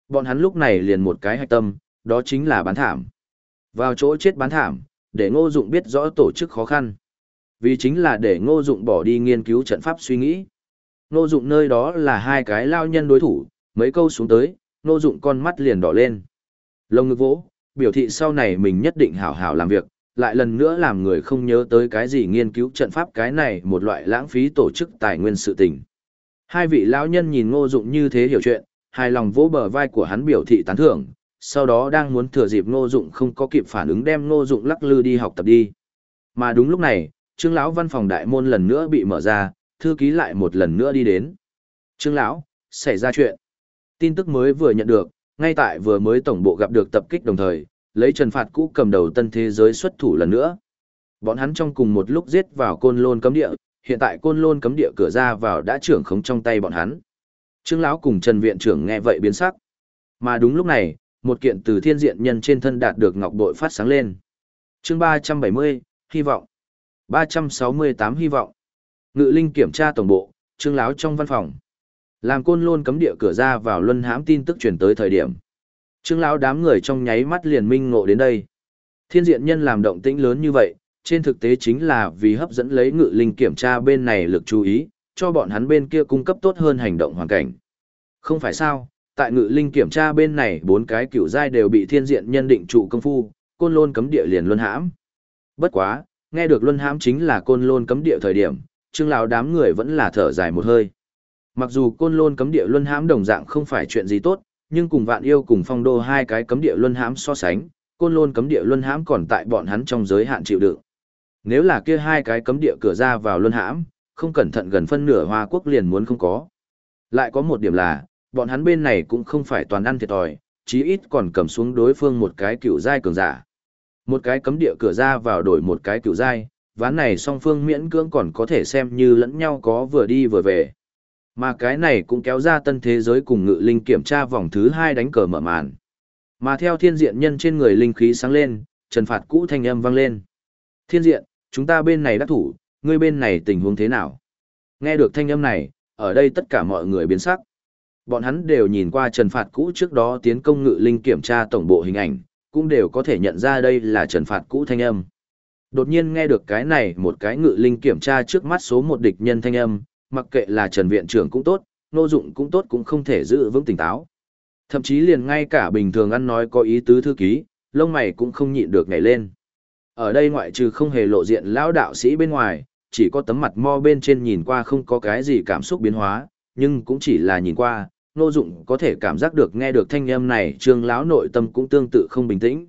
Speaker 1: Bọn hắn lúc này liền một cái hạch tâm, đó chính là bán thảm. Vào chỗ chết bán thảm, để ngô dụng biết rõ tổ chức khó khăn. Vì chính là để ngô dụng bỏ đi nghiên cứu trận pháp suy nghĩ. Ngô dụng nơi đó là hai cái lao nhân đối thủ, mấy câu xuống tới, ngô dụng con mắt liền đỏ lên. Lông ngực vỗ, biểu thị sau này mình nhất định hảo hảo làm việc, lại lần nữa làm người không nhớ tới cái gì nghiên cứu trận pháp cái này một loại lãng phí tổ chức tài nguyên sự tình. Hai vị lão nhân nhìn ngô dụng như thế hiểu chuyện, hài lòng vỗ bờ vai của hắn biểu thị tán thưởng, sau đó đang muốn thừa dịp ngô dụng không có kịp phản ứng đem ngô dụng lắc lư đi học tập đi. Mà đúng lúc này, trương lão văn phòng đại môn lần nữa bị mở ra, thư ký lại một lần nữa đi đến. Trương lão, xảy ra chuyện. Tin tức mới vừa nhận được, ngay tại vừa mới tổng bộ gặp được tập kích đồng thời, lấy trần phạt cũ cầm đầu tân thế giới xuất thủ lần nữa. Bọn hắn trong cùng một lúc giết vào côn lôn cấm địa, hiện tại côn lôn cấm địa cửa ra vào đã trưởng khống trong tay bọn hắn. Trương lão cùng Trần viện trưởng nghe vậy biến sắc. Mà đúng lúc này, một kiện từ thiên diện nhân trên thân đạt được ngọc bội phát sáng lên. Chương 370, hy vọng. 368 hy vọng. Ngự linh kiểm tra tổng bộ, Trương lão trong văn phòng. Làm côn lôn cấm địa cửa ra vào luân hãm tin tức truyền tới thời điểm. Trương lão đám người trong nháy mắt liền minh ngộ đến đây. Thiên diện nhân làm động tĩnh lớn như vậy, trên thực tế chính là vì hấp dẫn lấy ngự linh kiểm tra bên này lực chú ý, cho bọn hắn bên kia cung cấp tốt hơn hành động hoàn cảnh. Không phải sao, tại ngự linh kiểm tra bên này bốn cái cựu giai đều bị thiên diện nhân định trụ công phu, côn lôn cấm địa liền luân hãm. Bất quá, nghe được luân hãm chính là côn lôn cấm địa thời điểm, trương lão đám người vẫn là thở dài một hơi. Mặc dù côn lôn cấm địa luân hãm đồng dạng không phải chuyện gì tốt, nhưng cùng vạn yêu cùng phong đô hai cái cấm địa luân hãm so sánh, côn lôn cấm địa luân hãm còn tại bọn hắn trong giới hạn chịu đựng. Nếu là kia hai cái cấm địa cửa ra vào luân hãm, không cẩn thận gần phân nửa Hoa quốc liền muốn không có. Lại có một điểm là, bọn hắn bên này cũng không phải toàn ăn thiệt thòi, chí ít còn cầm xuống đối phương một cái cựu giai cường giả. Một cái cấm địa cửa ra vào đổi một cái cựu giai, ván này song phương miễn cưỡng còn có thể xem như lẫn nhau có vừa đi vừa về. Mà cái này cũng kéo ra tân thế giới cùng ngự linh kiểm tra vòng thứ hai đánh cờ mở màn. Mà theo thiên diện nhân trên người linh khí sáng lên, trần phạt cũ thanh âm vang lên. Thiên diện, chúng ta bên này đắc thủ, ngươi bên này tình huống thế nào? Nghe được thanh âm này, ở đây tất cả mọi người biến sắc. Bọn hắn đều nhìn qua trần phạt cũ trước đó tiến công ngự linh kiểm tra tổng bộ hình ảnh, cũng đều có thể nhận ra đây là trần phạt cũ thanh âm. Đột nhiên nghe được cái này một cái ngự linh kiểm tra trước mắt số một địch nhân thanh âm, mặc kệ là Trần Viện trưởng cũng tốt, Nô Dụng cũng tốt cũng không thể giữ vững tỉnh táo. Thậm chí liền ngay cả bình thường ăn nói có ý tứ thư ký, lông mày cũng không nhịn được nhảy lên. Ở đây ngoại trừ không hề lộ diện lão đạo sĩ bên ngoài, chỉ có tấm mặt mo bên trên nhìn qua không có cái gì cảm xúc biến hóa, nhưng cũng chỉ là nhìn qua, Nô Dụng có thể cảm giác được nghe được thanh âm này, Trương lão nội tâm cũng tương tự không bình tĩnh.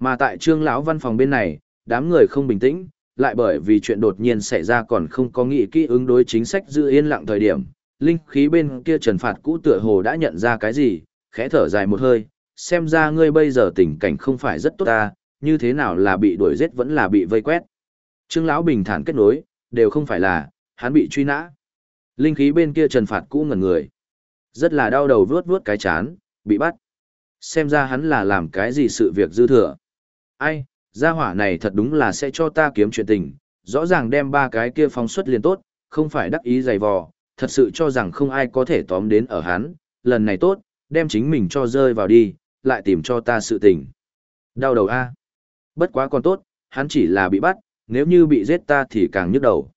Speaker 1: Mà tại Trương lão văn phòng bên này, đám người không bình tĩnh, lại bởi vì chuyện đột nhiên xảy ra còn không có nghĩ kỹ ứng đối chính sách giữ yên lặng thời điểm, linh khí bên kia trần phạt cũ tựa hồ đã nhận ra cái gì, khẽ thở dài một hơi, xem ra ngươi bây giờ tình cảnh không phải rất tốt ta, như thế nào là bị đuổi giết vẫn là bị vây quét. Trương lão bình thản kết nối, đều không phải là, hắn bị truy nã. Linh khí bên kia trần phạt cũ ngẩn người. Rất là đau đầu vuốt vuốt cái chán, bị bắt. Xem ra hắn là làm cái gì sự việc dư thừa. Ai, gia hỏa này thật đúng là sẽ cho ta kiếm chuyện tình, rõ ràng đem ba cái kia phóng xuất liền tốt, không phải đắc ý dày vò, thật sự cho rằng không ai có thể tóm đến ở hắn, lần này tốt, đem chính mình cho rơi vào đi, lại tìm cho ta sự tình. Đau đầu a. Bất quá còn tốt, hắn chỉ là bị bắt, nếu như bị giết ta thì càng nhức đầu.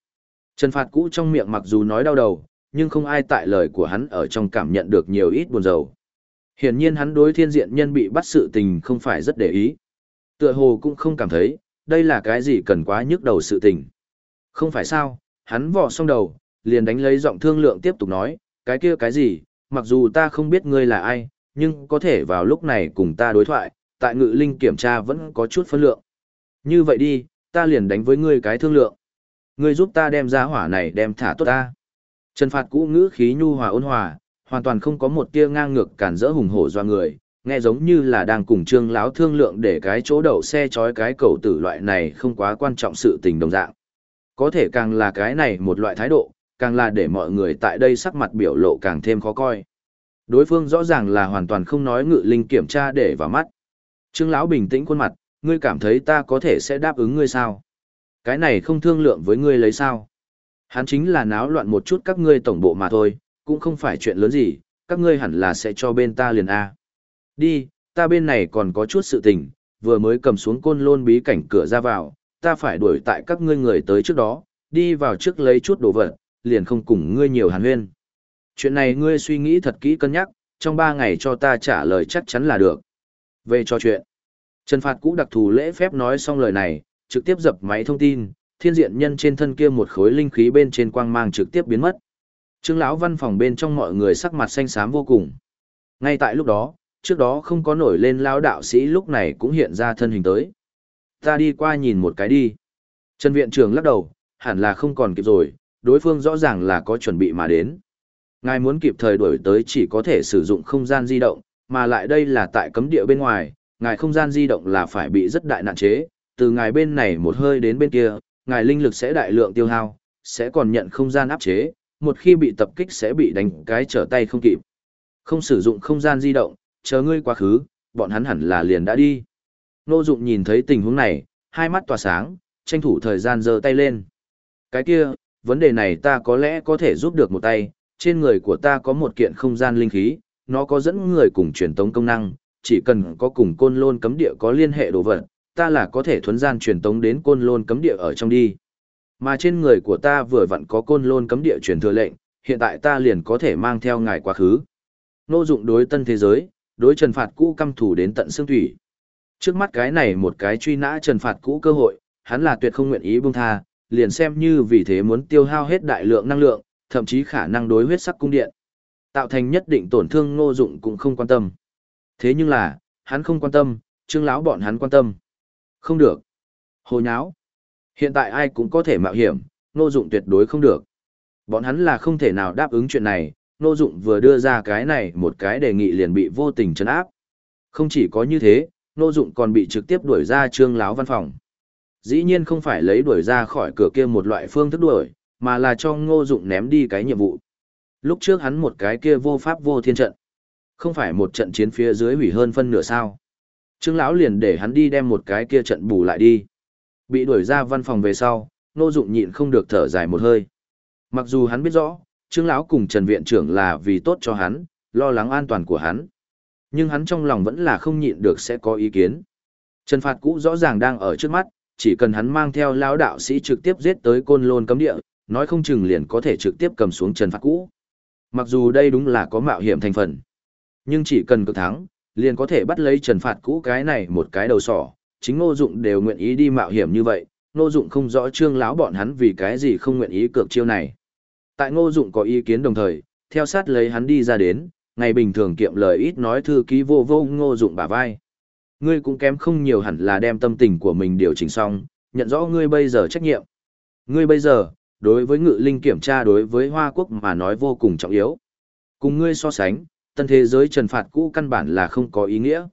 Speaker 1: Trần Phạt cũ trong miệng mặc dù nói đau đầu, nhưng không ai tại lời của hắn ở trong cảm nhận được nhiều ít buồn rầu. Hiển nhiên hắn đối thiên diện nhân bị bắt sự tình không phải rất để ý. Tựa hồ cũng không cảm thấy, đây là cái gì cần quá nhức đầu sự tình. Không phải sao, hắn vò xong đầu, liền đánh lấy giọng thương lượng tiếp tục nói, cái kia cái gì, mặc dù ta không biết ngươi là ai, nhưng có thể vào lúc này cùng ta đối thoại, tại ngự linh kiểm tra vẫn có chút phân lượng. Như vậy đi, ta liền đánh với ngươi cái thương lượng. Ngươi giúp ta đem ra hỏa này đem thả tốt ta. Trần phạt cũ ngữ khí nhu hòa ôn hòa, hoàn toàn không có một tia ngang ngược cản rỡ hùng hổ do người, nghe giống như là đang cùng trương láo thương lượng để cái chỗ đậu xe trói cái cầu tử loại này không quá quan trọng sự tình đồng dạng. Có thể càng là cái này một loại thái độ, càng là để mọi người tại đây sắc mặt biểu lộ càng thêm khó coi. Đối phương rõ ràng là hoàn toàn không nói ngự linh kiểm tra để vào mắt. Trương lão bình tĩnh khuôn mặt, ngươi cảm thấy ta có thể sẽ đáp ứng ngươi sao? Cái này không thương lượng với ngươi lấy sao? Hắn chính là náo loạn một chút các ngươi tổng bộ mà thôi, cũng không phải chuyện lớn gì, các ngươi hẳn là sẽ cho bên ta liền A. Đi, ta bên này còn có chút sự tình, vừa mới cầm xuống côn lôn bí cảnh cửa ra vào, ta phải đuổi tại các ngươi người tới trước đó, đi vào trước lấy chút đồ vật, liền không cùng ngươi nhiều hàn huyên. Chuyện này ngươi suy nghĩ thật kỹ cân nhắc, trong ba ngày cho ta trả lời chắc chắn là được. Về cho chuyện. Trần Phạt cũ đặc thù lễ phép nói xong lời này, trực tiếp dập máy thông tin, thiên diện nhân trên thân kia một khối linh khí bên trên quang mang trực tiếp biến mất. Trương lão văn phòng bên trong mọi người sắc mặt xanh xám vô cùng. Ngay tại lúc đó, trước đó không có nổi lên lão đạo sĩ lúc này cũng hiện ra thân hình tới. Ta đi qua nhìn một cái đi. Trần viện trưởng lắc đầu, hẳn là không còn kịp rồi, đối phương rõ ràng là có chuẩn bị mà đến. Ngài muốn kịp thời đuổi tới chỉ có thể sử dụng không gian di động, mà lại đây là tại cấm địa bên ngoài, ngài không gian di động là phải bị rất đại nạn chế, từ ngài bên này một hơi đến bên kia, ngài linh lực sẽ đại lượng tiêu hao, sẽ còn nhận không gian áp chế, một khi bị tập kích sẽ bị đánh cái trở tay không kịp. Không sử dụng không gian di động, chờ ngươi quá khứ, bọn hắn hẳn là liền đã đi. Nô Dụng nhìn thấy tình huống này, hai mắt tỏa sáng, tranh thủ thời gian giơ tay lên. Cái kia, vấn đề này ta có lẽ có thể giúp được một tay, trên người của ta có một kiện không gian linh khí, nó có dẫn người cùng truyền tống công năng, chỉ cần có cùng côn lôn cấm địa có liên hệ đồ vật, ta là có thể thuấn gian truyền tống đến côn lôn cấm địa ở trong đi. Mà trên người của ta vừa vặn có côn lôn cấm địa truyền thừa lệnh, hiện tại ta liền có thể mang theo ngài quá khứ. Nô dụng đối tân thế giới, đối trần phạt cũ căm thủ đến tận xương thủy. Trước mắt cái này một cái truy nã trần phạt cũ cơ hội, hắn là tuyệt không nguyện ý buông tha, liền xem như vì thế muốn tiêu hao hết đại lượng năng lượng, thậm chí khả năng đối huyết sắc cung điện. Tạo thành nhất định tổn thương ngô dụng cũng không quan tâm. Thế nhưng là, hắn không quan tâm, trương lão bọn hắn quan tâm. Không được. Hồ nháo. Hiện tại ai cũng có thể mạo hiểm, ngô dụng tuyệt đối không được. Bọn hắn là không thể nào đáp ứng chuyện này, ngô dụng vừa đưa ra cái này một cái đề nghị liền bị vô tình trấn áp. Không chỉ có như thế, ngô dụng còn bị trực tiếp đuổi ra trương lão văn phòng. Dĩ nhiên không phải lấy đuổi ra khỏi cửa kia một loại phương thức đuổi, mà là cho ngô dụng ném đi cái nhiệm vụ. Lúc trước hắn một cái kia vô pháp vô thiên trận. Không phải một trận chiến phía dưới hủy hơn phân nửa sao. Trương lão liền để hắn đi đem một cái kia trận bù lại đi. Bị đuổi ra văn phòng về sau, Nô dụng nhịn không được thở dài một hơi. Mặc dù hắn biết rõ, Trương lão cùng Trần viện trưởng là vì tốt cho hắn, lo lắng an toàn của hắn. Nhưng hắn trong lòng vẫn là không nhịn được sẽ có ý kiến. Trần phạt cũ rõ ràng đang ở trước mắt, chỉ cần hắn mang theo lão đạo sĩ trực tiếp giết tới côn lôn cấm địa, nói không chừng liền có thể trực tiếp cầm xuống Trần phạt cũ. Mặc dù đây đúng là có mạo hiểm thành phần, nhưng chỉ cần cực thắng, liền có thể bắt lấy Trần phạt cũ cái này một cái đầu sỏ, chính Ngô Dụng đều nguyện ý đi mạo hiểm như vậy, Ngô Dụng không rõ Trương lão bọn hắn vì cái gì không nguyện ý cược chiêu này. Tại Ngô Dụng có ý kiến đồng thời, theo sát lấy hắn đi ra đến, ngày bình thường kiệm lời ít nói thư ký vô vô Ngô Dụng bả vai. Ngươi cũng kém không nhiều hẳn là đem tâm tình của mình điều chỉnh xong, nhận rõ ngươi bây giờ trách nhiệm. Ngươi bây giờ, đối với ngự linh kiểm tra đối với Hoa Quốc mà nói vô cùng trọng yếu. Cùng ngươi so sánh, tân thế giới trần phạt cũ căn bản là không có ý nghĩa.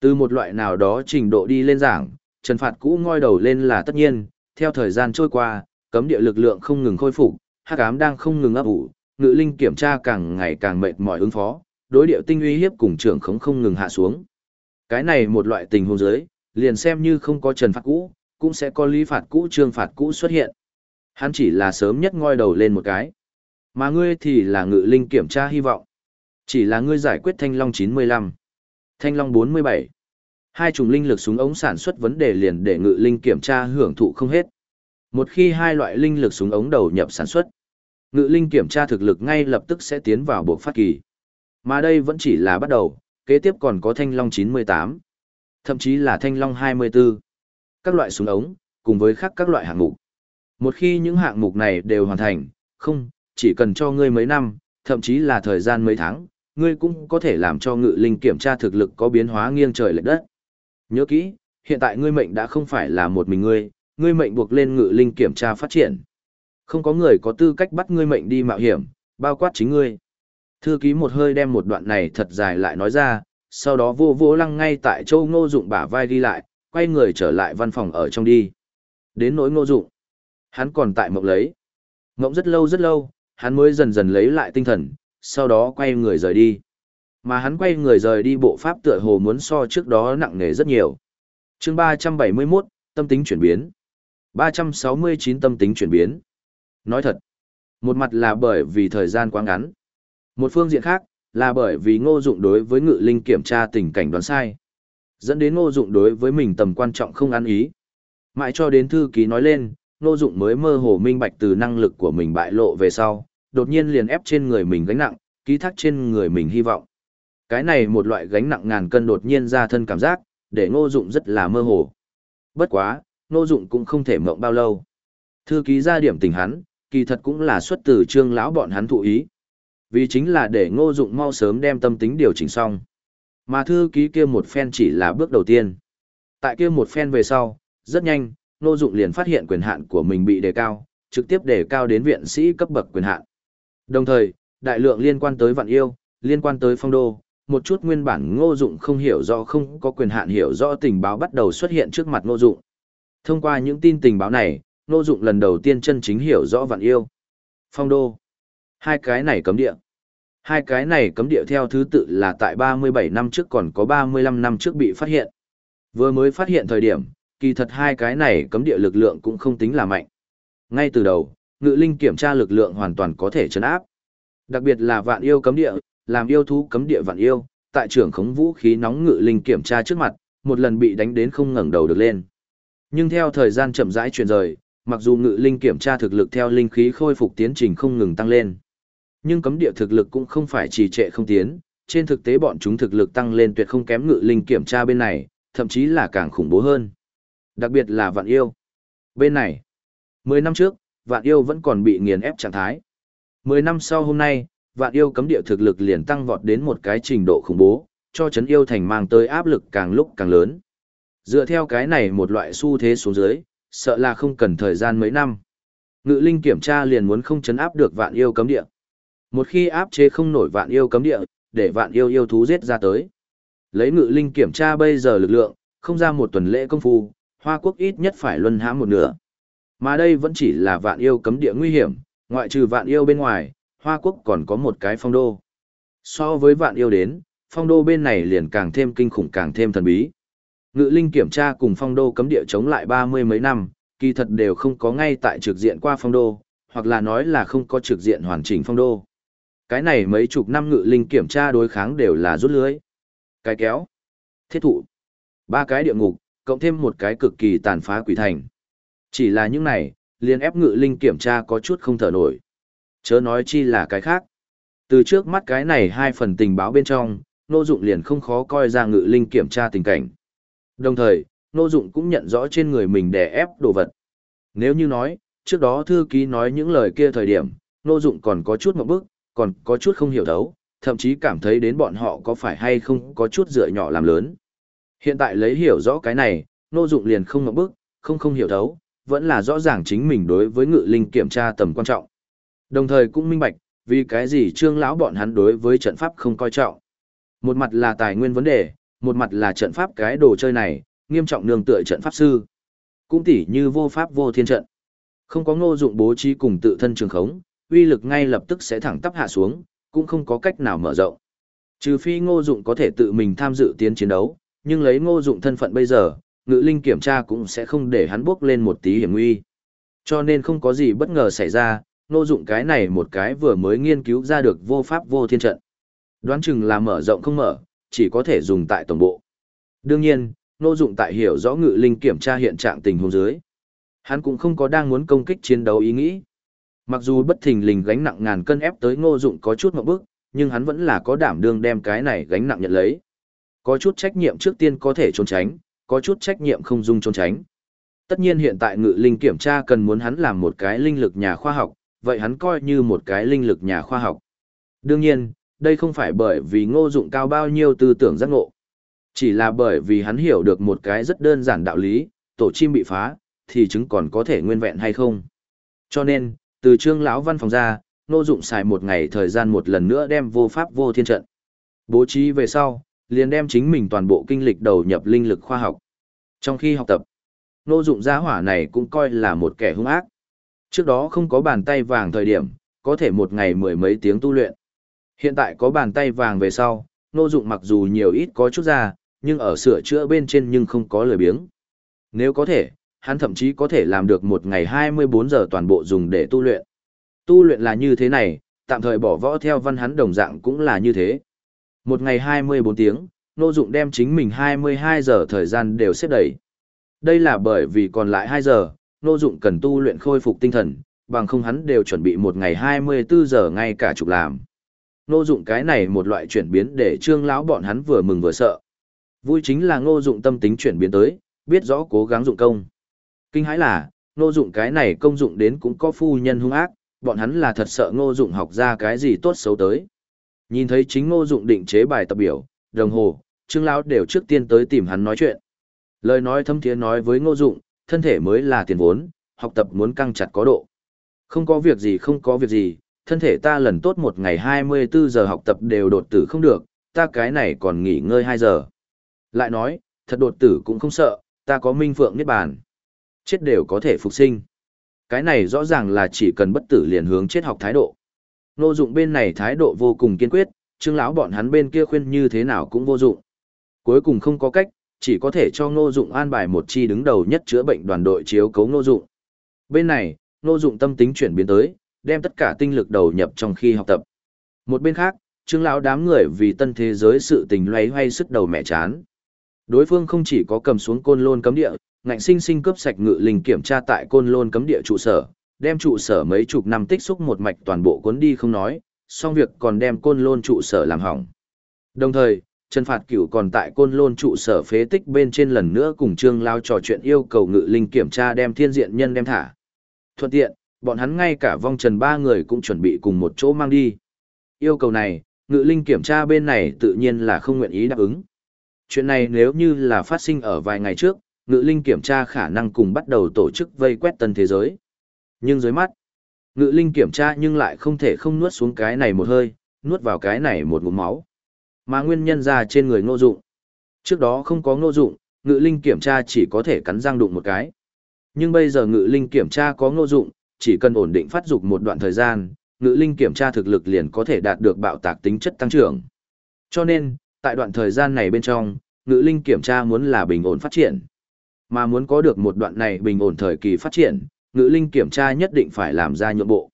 Speaker 1: Từ một loại nào đó trình độ đi lên giảng, trần phạt cũ ngoi đầu lên là tất nhiên, theo thời gian trôi qua, cấm địa lực lượng không ngừng khôi phục, hắc ám đang không ngừng ấp ủ, ngự linh kiểm tra càng ngày càng mệt mỏi ứng phó, đối điệu tinh uy hiếp cùng trưởng khống không ngừng hạ xuống. Cái này một loại tình huống giới, liền xem như không có trần phạt cũ, cũng sẽ có lý phạt cũ trương phạt cũ xuất hiện. Hắn chỉ là sớm nhất ngoi đầu lên một cái. Mà ngươi thì là ngự linh kiểm tra hy vọng. Chỉ là ngươi giải quyết thanh long 95. Thanh long 47. Hai chủng linh lực súng ống sản xuất vấn đề liền để ngự linh kiểm tra hưởng thụ không hết. Một khi hai loại linh lực súng ống đầu nhập sản xuất, ngự linh kiểm tra thực lực ngay lập tức sẽ tiến vào buộc phát kỳ. Mà đây vẫn chỉ là bắt đầu, kế tiếp còn có thanh long 98, thậm chí là thanh long 24. Các loại súng ống, cùng với khác các loại hạng mục. Một khi những hạng mục này đều hoàn thành, không, chỉ cần cho ngươi mấy năm, thậm chí là thời gian mấy tháng, ngươi cũng có thể làm cho ngự linh kiểm tra thực lực có biến hóa nghiêng trời lệch đất. Nhớ kỹ, hiện tại ngươi mệnh đã không phải là một mình ngươi, ngươi mệnh buộc lên ngự linh kiểm tra phát triển. Không có người có tư cách bắt ngươi mệnh đi mạo hiểm, bao quát chính ngươi. Thư ký một hơi đem một đoạn này thật dài lại nói ra, sau đó vô vô lăng ngay tại châu ngô dụng bả vai ghi lại, quay người trở lại văn phòng ở trong đi. Đến nỗi ngô dụng, hắn còn tại mộng lấy. Mộng rất lâu rất lâu, hắn mới dần dần lấy lại tinh thần, sau đó quay người rời đi. Mà hắn quay người rời đi bộ pháp tựa hồ muốn so trước đó nặng nề rất nhiều. chương 371, tâm tính chuyển biến. 369 tâm tính chuyển biến. Nói thật, một mặt là bởi vì thời gian quá ngắn. Một phương diện khác, là bởi vì ngô dụng đối với ngự linh kiểm tra tình cảnh đoán sai. Dẫn đến ngô dụng đối với mình tầm quan trọng không ăn ý. Mãi cho đến thư ký nói lên, ngô dụng mới mơ hồ minh bạch từ năng lực của mình bại lộ về sau, đột nhiên liền ép trên người mình gánh nặng, ký thác trên người mình hy vọng. Cái này một loại gánh nặng ngàn cân đột nhiên ra thân cảm giác, để ngô dụng rất là mơ hồ. Bất quá, ngô dụng cũng không thể mộng bao lâu. Thư ký ra điểm tình hắn, kỳ thật cũng là xuất từ trương lão bọn hắn thụ ý. Vì chính là để ngô dụng mau sớm đem tâm tính điều chỉnh xong. Mà thư ký kia một phen chỉ là bước đầu tiên. Tại kia một phen về sau, rất nhanh, ngô dụng liền phát hiện quyền hạn của mình bị đề cao, trực tiếp đề cao đến viện sĩ cấp bậc quyền hạn. Đồng thời, đại lượng liên quan tới vạn yêu, liên quan tới phong đô, một chút nguyên bản ngô dụng không hiểu rõ không có quyền hạn hiểu rõ tình báo bắt đầu xuất hiện trước mặt ngô dụng. Thông qua những tin tình báo này, ngô dụng lần đầu tiên chân chính hiểu rõ vạn yêu. Phong đô. Hai cái này cấm địa. Hai cái này cấm địa theo thứ tự là tại 37 năm trước còn có 35 năm trước bị phát hiện. Vừa mới phát hiện thời điểm, kỳ thật hai cái này cấm địa lực lượng cũng không tính là mạnh. Ngay từ đầu, ngự linh kiểm tra lực lượng hoàn toàn có thể chấn áp. Đặc biệt là vạn yêu cấm địa, làm yêu thú cấm địa vạn yêu, tại trưởng khống vũ khí nóng ngự linh kiểm tra trước mặt, một lần bị đánh đến không ngẩng đầu được lên. Nhưng theo thời gian chậm rãi chuyển rời, mặc dù ngự linh kiểm tra thực lực theo linh khí khôi phục tiến trình không ngừng tăng lên, nhưng cấm địa thực lực cũng không phải trì trệ không tiến, trên thực tế bọn chúng thực lực tăng lên tuyệt không kém ngự linh kiểm tra bên này, thậm chí là càng khủng bố hơn. Đặc biệt là vạn yêu. Bên này, 10 năm trước, vạn yêu vẫn còn bị nghiền ép trạng thái. 10 năm sau hôm nay, vạn yêu cấm địa thực lực liền tăng vọt đến một cái trình độ khủng bố, cho chấn yêu thành mang tới áp lực càng lúc càng lớn. Dựa theo cái này một loại xu thế xuống dưới, sợ là không cần thời gian mấy năm. Ngự linh kiểm tra liền muốn không chấn áp được vạn yêu cấm địa. Một khi áp chế không nổi vạn yêu cấm địa, để vạn yêu yêu thú giết ra tới. Lấy ngự linh kiểm tra bây giờ lực lượng, không ra một tuần lễ công phu, Hoa Quốc ít nhất phải luân hãm một nửa. Mà đây vẫn chỉ là vạn yêu cấm địa nguy hiểm, ngoại trừ vạn yêu bên ngoài, Hoa Quốc còn có một cái phong đô. So với vạn yêu đến, phong đô bên này liền càng thêm kinh khủng càng thêm thần bí. Ngự linh kiểm tra cùng phong đô cấm địa chống lại ba mươi mấy năm, kỳ thật đều không có ngay tại trực diện qua phong đô, hoặc là nói là không có trực diện hoàn chỉnh phong đô. Cái này mấy chục năm ngự linh kiểm tra đối kháng đều là rút lưới. Cái kéo, thiết thụ, ba cái địa ngục, cộng thêm một cái cực kỳ tàn phá quỷ thành. Chỉ là những này, liền ép ngự linh kiểm tra có chút không thở nổi. Chớ nói chi là cái khác. Từ trước mắt cái này hai phần tình báo bên trong, Nô Dụng liền không khó coi ra ngự linh kiểm tra tình cảnh. Đồng thời, Nô Dụng cũng nhận rõ trên người mình đè ép đồ vật. Nếu như nói, trước đó thư ký nói những lời kia thời điểm, Nô Dụng còn có chút một bước, còn có chút không hiểu thấu, thậm chí cảm thấy đến bọn họ có phải hay không có chút dựa nhỏ làm lớn. Hiện tại lấy hiểu rõ cái này, Nô Dụng liền không ngập bước, không không hiểu thấu, vẫn là rõ ràng chính mình đối với ngự linh kiểm tra tầm quan trọng. Đồng thời cũng minh bạch, vì cái gì trương lão bọn hắn đối với trận pháp không coi trọng. Một mặt là tài nguyên vấn đề, một mặt là trận pháp cái đồ chơi này, nghiêm trọng nương tựa trận pháp sư. Cũng tỉ như vô pháp vô thiên trận. Không có ngô dụng bố trí cùng tự thân trường khống, uy lực ngay lập tức sẽ thẳng tắp hạ xuống, cũng không có cách nào mở rộng. Trừ phi ngô dụng có thể tự mình tham dự tiến chiến đấu, nhưng lấy ngô dụng thân phận bây giờ, ngự linh kiểm tra cũng sẽ không để hắn bước lên một tí hiểm nguy. Cho nên không có gì bất ngờ xảy ra, ngô dụng cái này một cái vừa mới nghiên cứu ra được vô pháp vô thiên trận. Đoán chừng là mở rộng không mở, chỉ có thể dùng tại tổng bộ. Đương nhiên, ngô dụng tại hiểu rõ ngự linh kiểm tra hiện trạng tình huống dưới. Hắn cũng không có đang muốn công kích chiến đấu ý nghĩ. Mặc dù bất thình lình gánh nặng ngàn cân ép tới ngô dụng có chút một bước, nhưng hắn vẫn là có đảm đương đem cái này gánh nặng nhận lấy. Có chút trách nhiệm trước tiên có thể trốn tránh, có chút trách nhiệm không dung trốn tránh. Tất nhiên hiện tại ngự linh kiểm tra cần muốn hắn làm một cái linh lực nhà khoa học, vậy hắn coi như một cái linh lực nhà khoa học. Đương nhiên, đây không phải bởi vì ngô dụng cao bao nhiêu tư tưởng giác ngộ. Chỉ là bởi vì hắn hiểu được một cái rất đơn giản đạo lý, tổ chim bị phá, thì chứng còn có thể nguyên vẹn hay không. Cho nên, từ trương lão văn phòng ra, ngô dụng xài một ngày thời gian một lần nữa đem vô pháp vô thiên trận. Bố trí về sau, liền đem chính mình toàn bộ kinh lịch đầu nhập linh lực khoa học. Trong khi học tập, nô Dụng gia hỏa này cũng coi là một kẻ hung ác. Trước đó không có bàn tay vàng thời điểm, có thể một ngày mười mấy tiếng tu luyện. Hiện tại có bàn tay vàng về sau, nô Dụng mặc dù nhiều ít có chút ra, nhưng ở sửa chữa bên trên nhưng không có lười biếng. Nếu có thể, hắn thậm chí có thể làm được một ngày 24 giờ toàn bộ dùng để tu luyện. Tu luyện là như thế này, tạm thời bỏ võ theo văn hắn đồng dạng cũng là như thế. Một ngày 24 tiếng, Ngô Dụng đem chính mình 22 giờ thời gian đều xếp đầy. Đây là bởi vì còn lại 2 giờ, Ngô Dụng cần tu luyện khôi phục tinh thần, bằng không hắn đều chuẩn bị một ngày 24 giờ ngay cả chục làm. Ngô Dụng cái này một loại chuyển biến để Trương lão bọn hắn vừa mừng vừa sợ. Vui chính là Ngô Dụng tâm tính chuyển biến tới, biết rõ cố gắng dụng công. Kinh hãi là, Ngô Dụng cái này công dụng đến cũng có phu nhân hung ác, bọn hắn là thật sợ Ngô Dụng học ra cái gì tốt xấu tới. Nhìn thấy chính Ngô Dụng định chế bài tập biểu, đồng hồ, Trương lão đều trước tiên tới tìm hắn nói chuyện. Lời nói thâm thiế nói với Ngô Dụng, thân thể mới là tiền vốn, học tập muốn căng chặt có độ. Không có việc gì không có việc gì, thân thể ta lần tốt một ngày 24 giờ học tập đều đột tử không được, ta cái này còn nghỉ ngơi 2 giờ. Lại nói, thật đột tử cũng không sợ, ta có minh phượng niết bàn. Chết đều có thể phục sinh. Cái này rõ ràng là chỉ cần bất tử liền hướng chết học thái độ. Nô dụng bên này thái độ vô cùng kiên quyết, trương lão bọn hắn bên kia khuyên như thế nào cũng vô dụng. Cuối cùng không có cách, chỉ có thể cho Ngô Dụng an bài một chi đứng đầu nhất chữa bệnh đoàn đội chiếu cố Ngô Dụng. Bên này, Ngô Dụng tâm tính chuyển biến tới, đem tất cả tinh lực đầu nhập trong khi học tập. Một bên khác, Trương lão đám người vì tân thế giới sự tình loay hoay sức đầu mẹ chán. Đối phương không chỉ có cầm xuống côn lôn cấm địa, ngạnh sinh sinh cướp sạch ngự linh kiểm tra tại côn lôn cấm địa trụ sở, đem trụ sở mấy chục năm tích xúc một mạch toàn bộ cuốn đi không nói, xong việc còn đem côn lôn trụ sở làm hỏng. Đồng thời, Trần Phạt Cửu còn tại côn lôn trụ sở phế tích bên trên lần nữa cùng Trương Lao trò chuyện yêu cầu ngự linh kiểm tra đem thiên diện nhân đem thả. Thuận tiện, bọn hắn ngay cả vong trần ba người cũng chuẩn bị cùng một chỗ mang đi. Yêu cầu này, ngự linh kiểm tra bên này tự nhiên là không nguyện ý đáp ứng. Chuyện này nếu như là phát sinh ở vài ngày trước, ngự linh kiểm tra khả năng cùng bắt đầu tổ chức vây quét tân thế giới. Nhưng dưới mắt, ngự linh kiểm tra nhưng lại không thể không nuốt xuống cái này một hơi, nuốt vào cái này một ngụm máu. Mà nguyên nhân ra trên người ngô dụng. Trước đó không có ngô dụng, ngự linh kiểm tra chỉ có thể cắn răng đụng một cái. Nhưng bây giờ ngự linh kiểm tra có ngô dụng, chỉ cần ổn định phát dục một đoạn thời gian, ngự linh kiểm tra thực lực liền có thể đạt được bạo tạc tính chất tăng trưởng. Cho nên, tại đoạn thời gian này bên trong, ngự linh kiểm tra muốn là bình ổn phát triển. Mà muốn có được một đoạn này bình ổn thời kỳ phát triển, ngự linh kiểm tra nhất định phải làm ra nhượng bộ.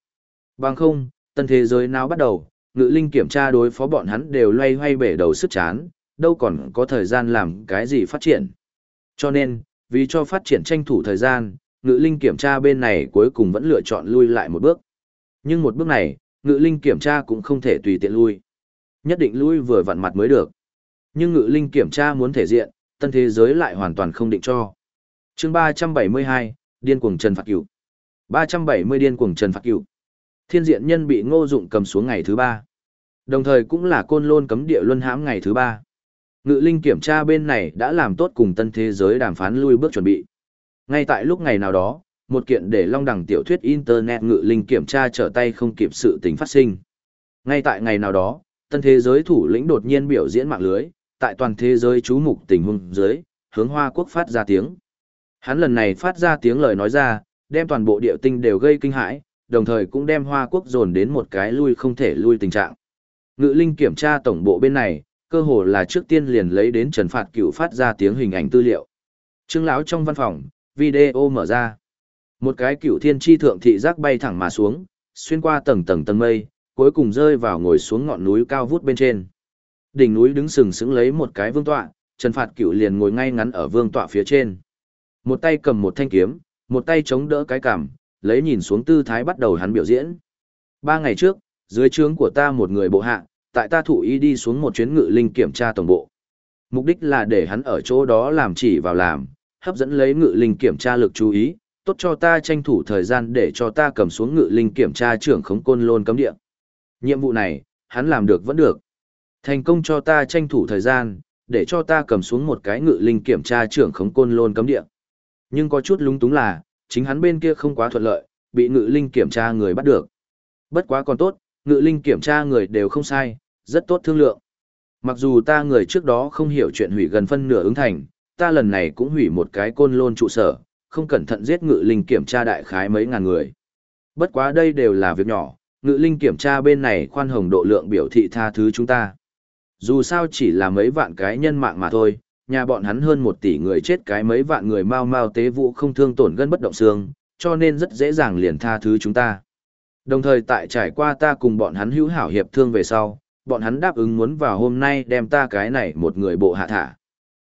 Speaker 1: Bằng không, tân thế giới nào bắt đầu, ngự linh kiểm tra đối phó bọn hắn đều loay hoay bể đầu sức chán, đâu còn có thời gian làm cái gì phát triển. Cho nên, vì cho phát triển tranh thủ thời gian, ngự linh kiểm tra bên này cuối cùng vẫn lựa chọn lui lại một bước. Nhưng một bước này, ngự linh kiểm tra cũng không thể tùy tiện lui. Nhất định lui vừa vặn mặt mới được. Nhưng ngự linh kiểm tra muốn thể diện, tân thế giới lại hoàn toàn không định cho. chương 372, Điên cuồng Trần Phạt Cửu. 370 Điên cuồng Trần Phạt Cửu. Thiên diện nhân bị ngô dụng cầm xuống ngày thứ ba. Đồng thời cũng là côn lôn cấm địa luân hãm ngày thứ ba. Ngự linh kiểm tra bên này đã làm tốt cùng tân thế giới đàm phán lui bước chuẩn bị. Ngay tại lúc ngày nào đó, một kiện để long đẳng tiểu thuyết Internet ngự linh kiểm tra trở tay không kịp sự tình phát sinh. Ngay tại ngày nào đó, tân thế giới thủ lĩnh đột nhiên biểu diễn mạng lưới, tại toàn thế giới chú mục tình huống dưới, hướng Hoa Quốc phát ra tiếng. Hắn lần này phát ra tiếng lời nói ra, đem toàn bộ địa tinh đều gây kinh hãi, đồng thời cũng đem Hoa Quốc dồn đến một cái lui không thể lui tình trạng. Ngự linh kiểm tra tổng bộ bên này, cơ hồ là trước tiên liền lấy đến trần phạt cựu phát ra tiếng hình ảnh tư liệu. Trương lão trong văn phòng, video mở ra. Một cái cựu thiên Chi thượng thị giác bay thẳng mà xuống, xuyên qua tầng tầng tầng mây, cuối cùng rơi vào ngồi xuống ngọn núi cao vút bên trên. Đỉnh núi đứng sừng sững lấy một cái vương tọa, Trần Phạt Cửu liền ngồi ngay ngắn ở vương tọa phía trên. Một tay cầm một thanh kiếm, một tay chống đỡ cái cằm, lấy nhìn xuống tư thái bắt đầu hắn biểu diễn. Ba ngày trước, dưới trướng của ta một người bộ hạ, tại ta thụ ý đi xuống một chuyến ngự linh kiểm tra tổng bộ. Mục đích là để hắn ở chỗ đó làm chỉ vào làm, hấp dẫn lấy ngự linh kiểm tra lực chú ý, tốt cho ta tranh thủ thời gian để cho ta cầm xuống ngự linh kiểm tra trưởng khống côn lôn cấm địa. Nhiệm vụ này, hắn làm được vẫn được. Thành công cho ta tranh thủ thời gian, để cho ta cầm xuống một cái ngự linh kiểm tra trưởng khống côn lôn cấm địa. Nhưng có chút lúng túng là, chính hắn bên kia không quá thuận lợi, bị ngự linh kiểm tra người bắt được. Bất quá còn tốt, ngự linh kiểm tra người đều không sai, rất tốt thương lượng. Mặc dù ta người trước đó không hiểu chuyện hủy gần phân nửa ứng thành, ta lần này cũng hủy một cái côn lôn trụ sở, không cẩn thận giết ngự linh kiểm tra đại khái mấy ngàn người. Bất quá đây đều là việc nhỏ, ngự linh kiểm tra bên này khoan hồng độ lượng biểu thị tha thứ chúng ta. Dù sao chỉ là mấy vạn cái nhân mạng mà thôi, nhà bọn hắn hơn một tỷ người chết cái mấy vạn người mau mau tế vụ không thương tổn gân bất động xương, cho nên rất dễ dàng liền tha thứ chúng ta. Đồng thời tại trải qua ta cùng bọn hắn hữu hảo hiệp thương về sau, bọn hắn đáp ứng muốn vào hôm nay đem ta cái này một người bộ hạ thả.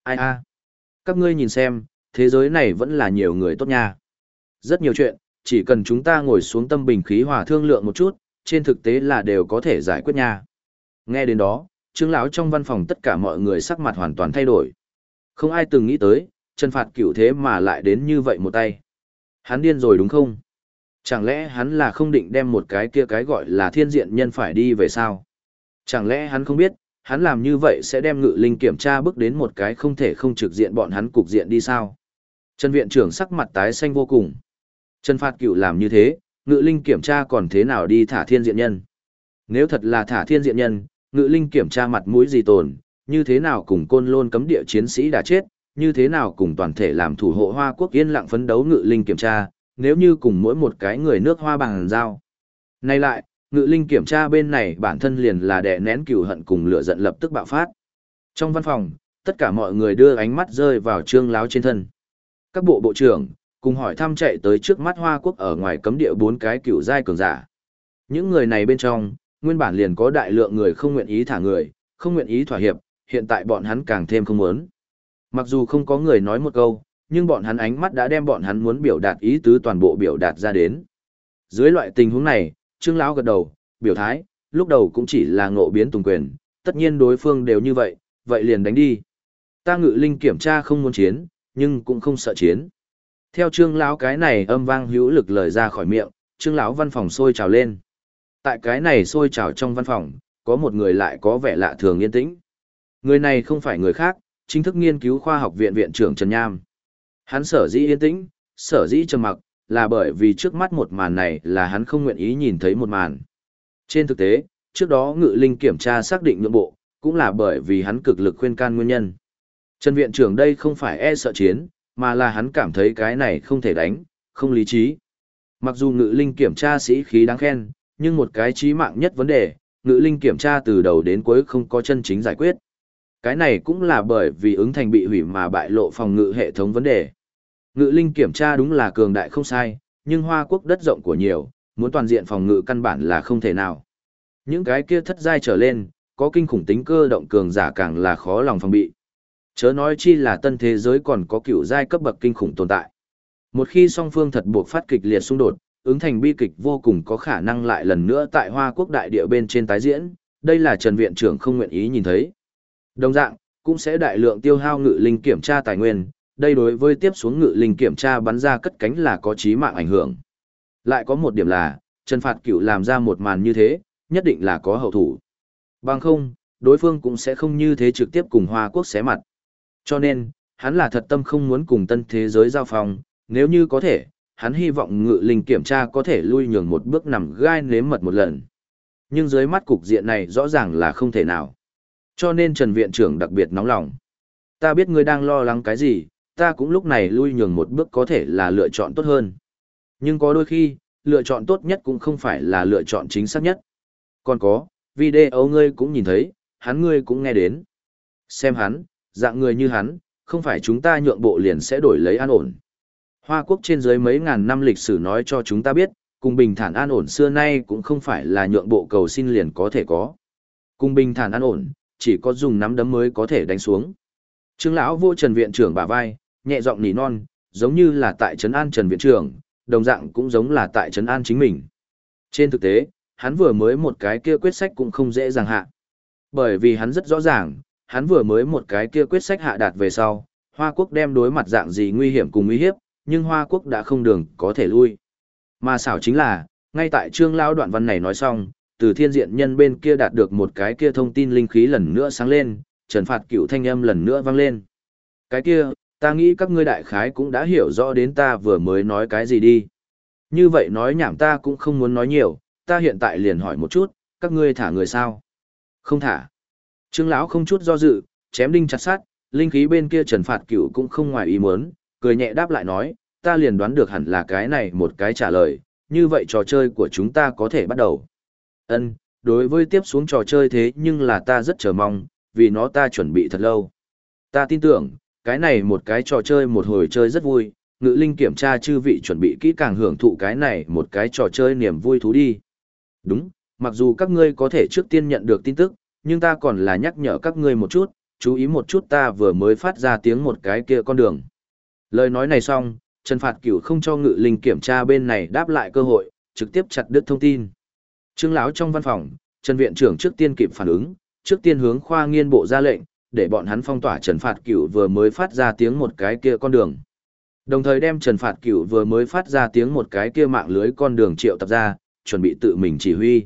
Speaker 1: Ai a? Các ngươi nhìn xem, thế giới này vẫn là nhiều người tốt nha. Rất nhiều chuyện, chỉ cần chúng ta ngồi xuống tâm bình khí hòa thương lượng một chút, trên thực tế là đều có thể giải quyết nha. Nghe đến đó, trương lão trong văn phòng tất cả mọi người sắc mặt hoàn toàn thay đổi. Không ai từng nghĩ tới, Trần Phạt cửu thế mà lại đến như vậy một tay. Hắn điên rồi đúng không? Chẳng lẽ hắn là không định đem một cái kia cái gọi là thiên diện nhân phải đi về sao? Chẳng lẽ hắn không biết, hắn làm như vậy sẽ đem ngự linh kiểm tra bước đến một cái không thể không trực diện bọn hắn cục diện đi sao? Trần viện trưởng sắc mặt tái xanh vô cùng. Trần Phạt Cựu làm như thế, ngự linh kiểm tra còn thế nào đi thả thiên diện nhân? Nếu thật là thả thiên diện nhân, ngự linh kiểm tra mặt mũi gì tồn, như thế nào cùng côn lôn cấm địa chiến sĩ đã chết, như thế nào cùng toàn thể làm thủ hộ Hoa Quốc yên lặng phấn đấu ngự linh kiểm tra, nếu như cùng mỗi một cái người nước Hoa bằng giao. Nay lại, ngự linh kiểm tra bên này bản thân liền là đè nén cừu hận cùng lửa giận lập tức bạo phát. Trong văn phòng, tất cả mọi người đưa ánh mắt rơi vào trương láo trên thân. Các bộ bộ trưởng, cùng hỏi thăm chạy tới trước mắt Hoa Quốc ở ngoài cấm địa bốn cái cựu giai cường giả. Những người này bên trong, nguyên bản liền có đại lượng người không nguyện ý thả người, không nguyện ý thỏa hiệp, hiện tại bọn hắn càng thêm không muốn. Mặc dù không có người nói một câu, nhưng bọn hắn ánh mắt đã đem bọn hắn muốn biểu đạt ý tứ toàn bộ biểu đạt ra đến. Dưới loại tình huống này, Trương lão gật đầu, biểu thái, lúc đầu cũng chỉ là ngộ biến tùng quyền, tất nhiên đối phương đều như vậy, vậy liền đánh đi. Ta ngự linh kiểm tra không muốn chiến, nhưng cũng không sợ chiến. Theo Trương lão cái này âm vang hữu lực lời ra khỏi miệng, Trương lão văn phòng sôi trào lên. Tại cái này sôi trào trong văn phòng, có một người lại có vẻ lạ thường yên tĩnh. Người này không phải người khác, chính thức nghiên cứu khoa học viện viện trưởng Trần Nham. Hắn sở dĩ yên tĩnh, sở dĩ trầm mặc, là bởi vì trước mắt một màn này là hắn không nguyện ý nhìn thấy một màn. Trên thực tế, trước đó ngự linh kiểm tra xác định nhượng bộ, cũng là bởi vì hắn cực lực khuyên can nguyên nhân. Trần viện trưởng đây không phải e sợ chiến, mà là hắn cảm thấy cái này không thể đánh, không lý trí. Mặc dù ngự linh kiểm tra sĩ khí đáng khen, nhưng một cái trí mạng nhất vấn đề, ngự linh kiểm tra từ đầu đến cuối không có chân chính giải quyết. Cái này cũng là bởi vì ứng thành bị hủy mà bại lộ phòng ngự hệ thống vấn đề. Ngự linh kiểm tra đúng là cường đại không sai, nhưng hoa quốc đất rộng của nhiều, muốn toàn diện phòng ngự căn bản là không thể nào. Những cái kia thất giai trở lên, có kinh khủng tính cơ động cường giả càng là khó lòng phòng bị. Chớ nói chi là tân thế giới còn có cựu giai cấp bậc kinh khủng tồn tại. Một khi song phương thật buộc phát kịch liệt xung đột, ứng thành bi kịch vô cùng có khả năng lại lần nữa tại Hoa Quốc đại địa bên trên tái diễn, đây là Trần viện trưởng không nguyện ý nhìn thấy. Đồng dạng, cũng sẽ đại lượng tiêu hao ngự linh kiểm tra tài nguyên, đây đối với tiếp xuống ngự linh kiểm tra bắn ra cất cánh là có chí mạng ảnh hưởng. Lại có một điểm là, Trần Phạt Cửu làm ra một màn như thế, nhất định là có hậu thủ. Bằng không, đối phương cũng sẽ không như thế trực tiếp cùng Hoa Quốc xé mặt. Cho nên, hắn là thật tâm không muốn cùng tân thế giới giao phòng, nếu như có thể, hắn hy vọng ngự linh kiểm tra có thể lui nhường một bước nằm gai nếm mật một lần. Nhưng dưới mắt cục diện này rõ ràng là không thể nào. Cho nên Trần Viện trưởng đặc biệt nóng lòng. Ta biết ngươi đang lo lắng cái gì, ta cũng lúc này lui nhường một bước có thể là lựa chọn tốt hơn. Nhưng có đôi khi, lựa chọn tốt nhất cũng không phải là lựa chọn chính xác nhất. Còn có, video ngươi cũng nhìn thấy, hắn ngươi cũng nghe đến. Xem hắn, dạng người như hắn, không phải chúng ta nhượng bộ liền sẽ đổi lấy an ổn. Hoa quốc trên dưới mấy ngàn năm lịch sử nói cho chúng ta biết, cùng bình thản an ổn xưa nay cũng không phải là nhượng bộ cầu xin liền có thể có. Cùng bình thản an ổn, chỉ có dùng nắm đấm mới có thể đánh xuống. Trương lão vô Trần viện trưởng bả vai, nhẹ giọng nỉ non, giống như là tại trấn an Trần viện trưởng, đồng dạng cũng giống là tại trấn an chính mình. Trên thực tế, hắn vừa mới một cái kia quyết sách cũng không dễ dàng hạ. Bởi vì hắn rất rõ ràng, hắn vừa mới một cái kia quyết sách hạ đạt về sau, Hoa Quốc đem đối mặt dạng gì nguy hiểm cùng nguy hiếp, nhưng Hoa Quốc đã không đường có thể lui. Mà xảo chính là, ngay tại trương Lão đoạn văn này nói xong, từ thiên diện nhân bên kia đạt được một cái kia thông tin linh khí lần nữa sáng lên, trần phạt cựu thanh âm lần nữa vang lên. Cái kia, ta nghĩ các ngươi đại khái cũng đã hiểu rõ đến ta vừa mới nói cái gì đi. Như vậy nói nhảm ta cũng không muốn nói nhiều, ta hiện tại liền hỏi một chút, các ngươi thả người sao? Không thả. Trương lão không chút do dự, chém đinh chặt sát, linh khí bên kia Trần Phạt cựu cũng không ngoài ý muốn, cười nhẹ đáp lại nói, ta liền đoán được hẳn là cái này một cái trả lời, như vậy trò chơi của chúng ta có thể bắt đầu. Ân, đối với tiếp xuống trò chơi thế nhưng là ta rất chờ mong, vì nó ta chuẩn bị thật lâu. Ta tin tưởng, cái này một cái trò chơi một hồi chơi rất vui, ngự linh kiểm tra chư vị chuẩn bị kỹ càng hưởng thụ cái này một cái trò chơi niềm vui thú đi. Đúng, mặc dù các ngươi có thể trước tiên nhận được tin tức, nhưng ta còn là nhắc nhở các ngươi một chút, chú ý một chút ta vừa mới phát ra tiếng một cái kia con đường. Lời nói này xong, Trần Phạt Cửu không cho ngự linh kiểm tra bên này đáp lại cơ hội, trực tiếp chặt đứt thông tin. Trương lão trong văn phòng, Trần viện trưởng trước tiên kịp phản ứng, trước tiên hướng khoa nghiên bộ ra lệnh, để bọn hắn phong tỏa Trần Phạt Cửu vừa mới phát ra tiếng một cái kia con đường. Đồng thời đem Trần Phạt Cửu vừa mới phát ra tiếng một cái kia mạng lưới con đường triệu tập ra, chuẩn bị tự mình chỉ huy.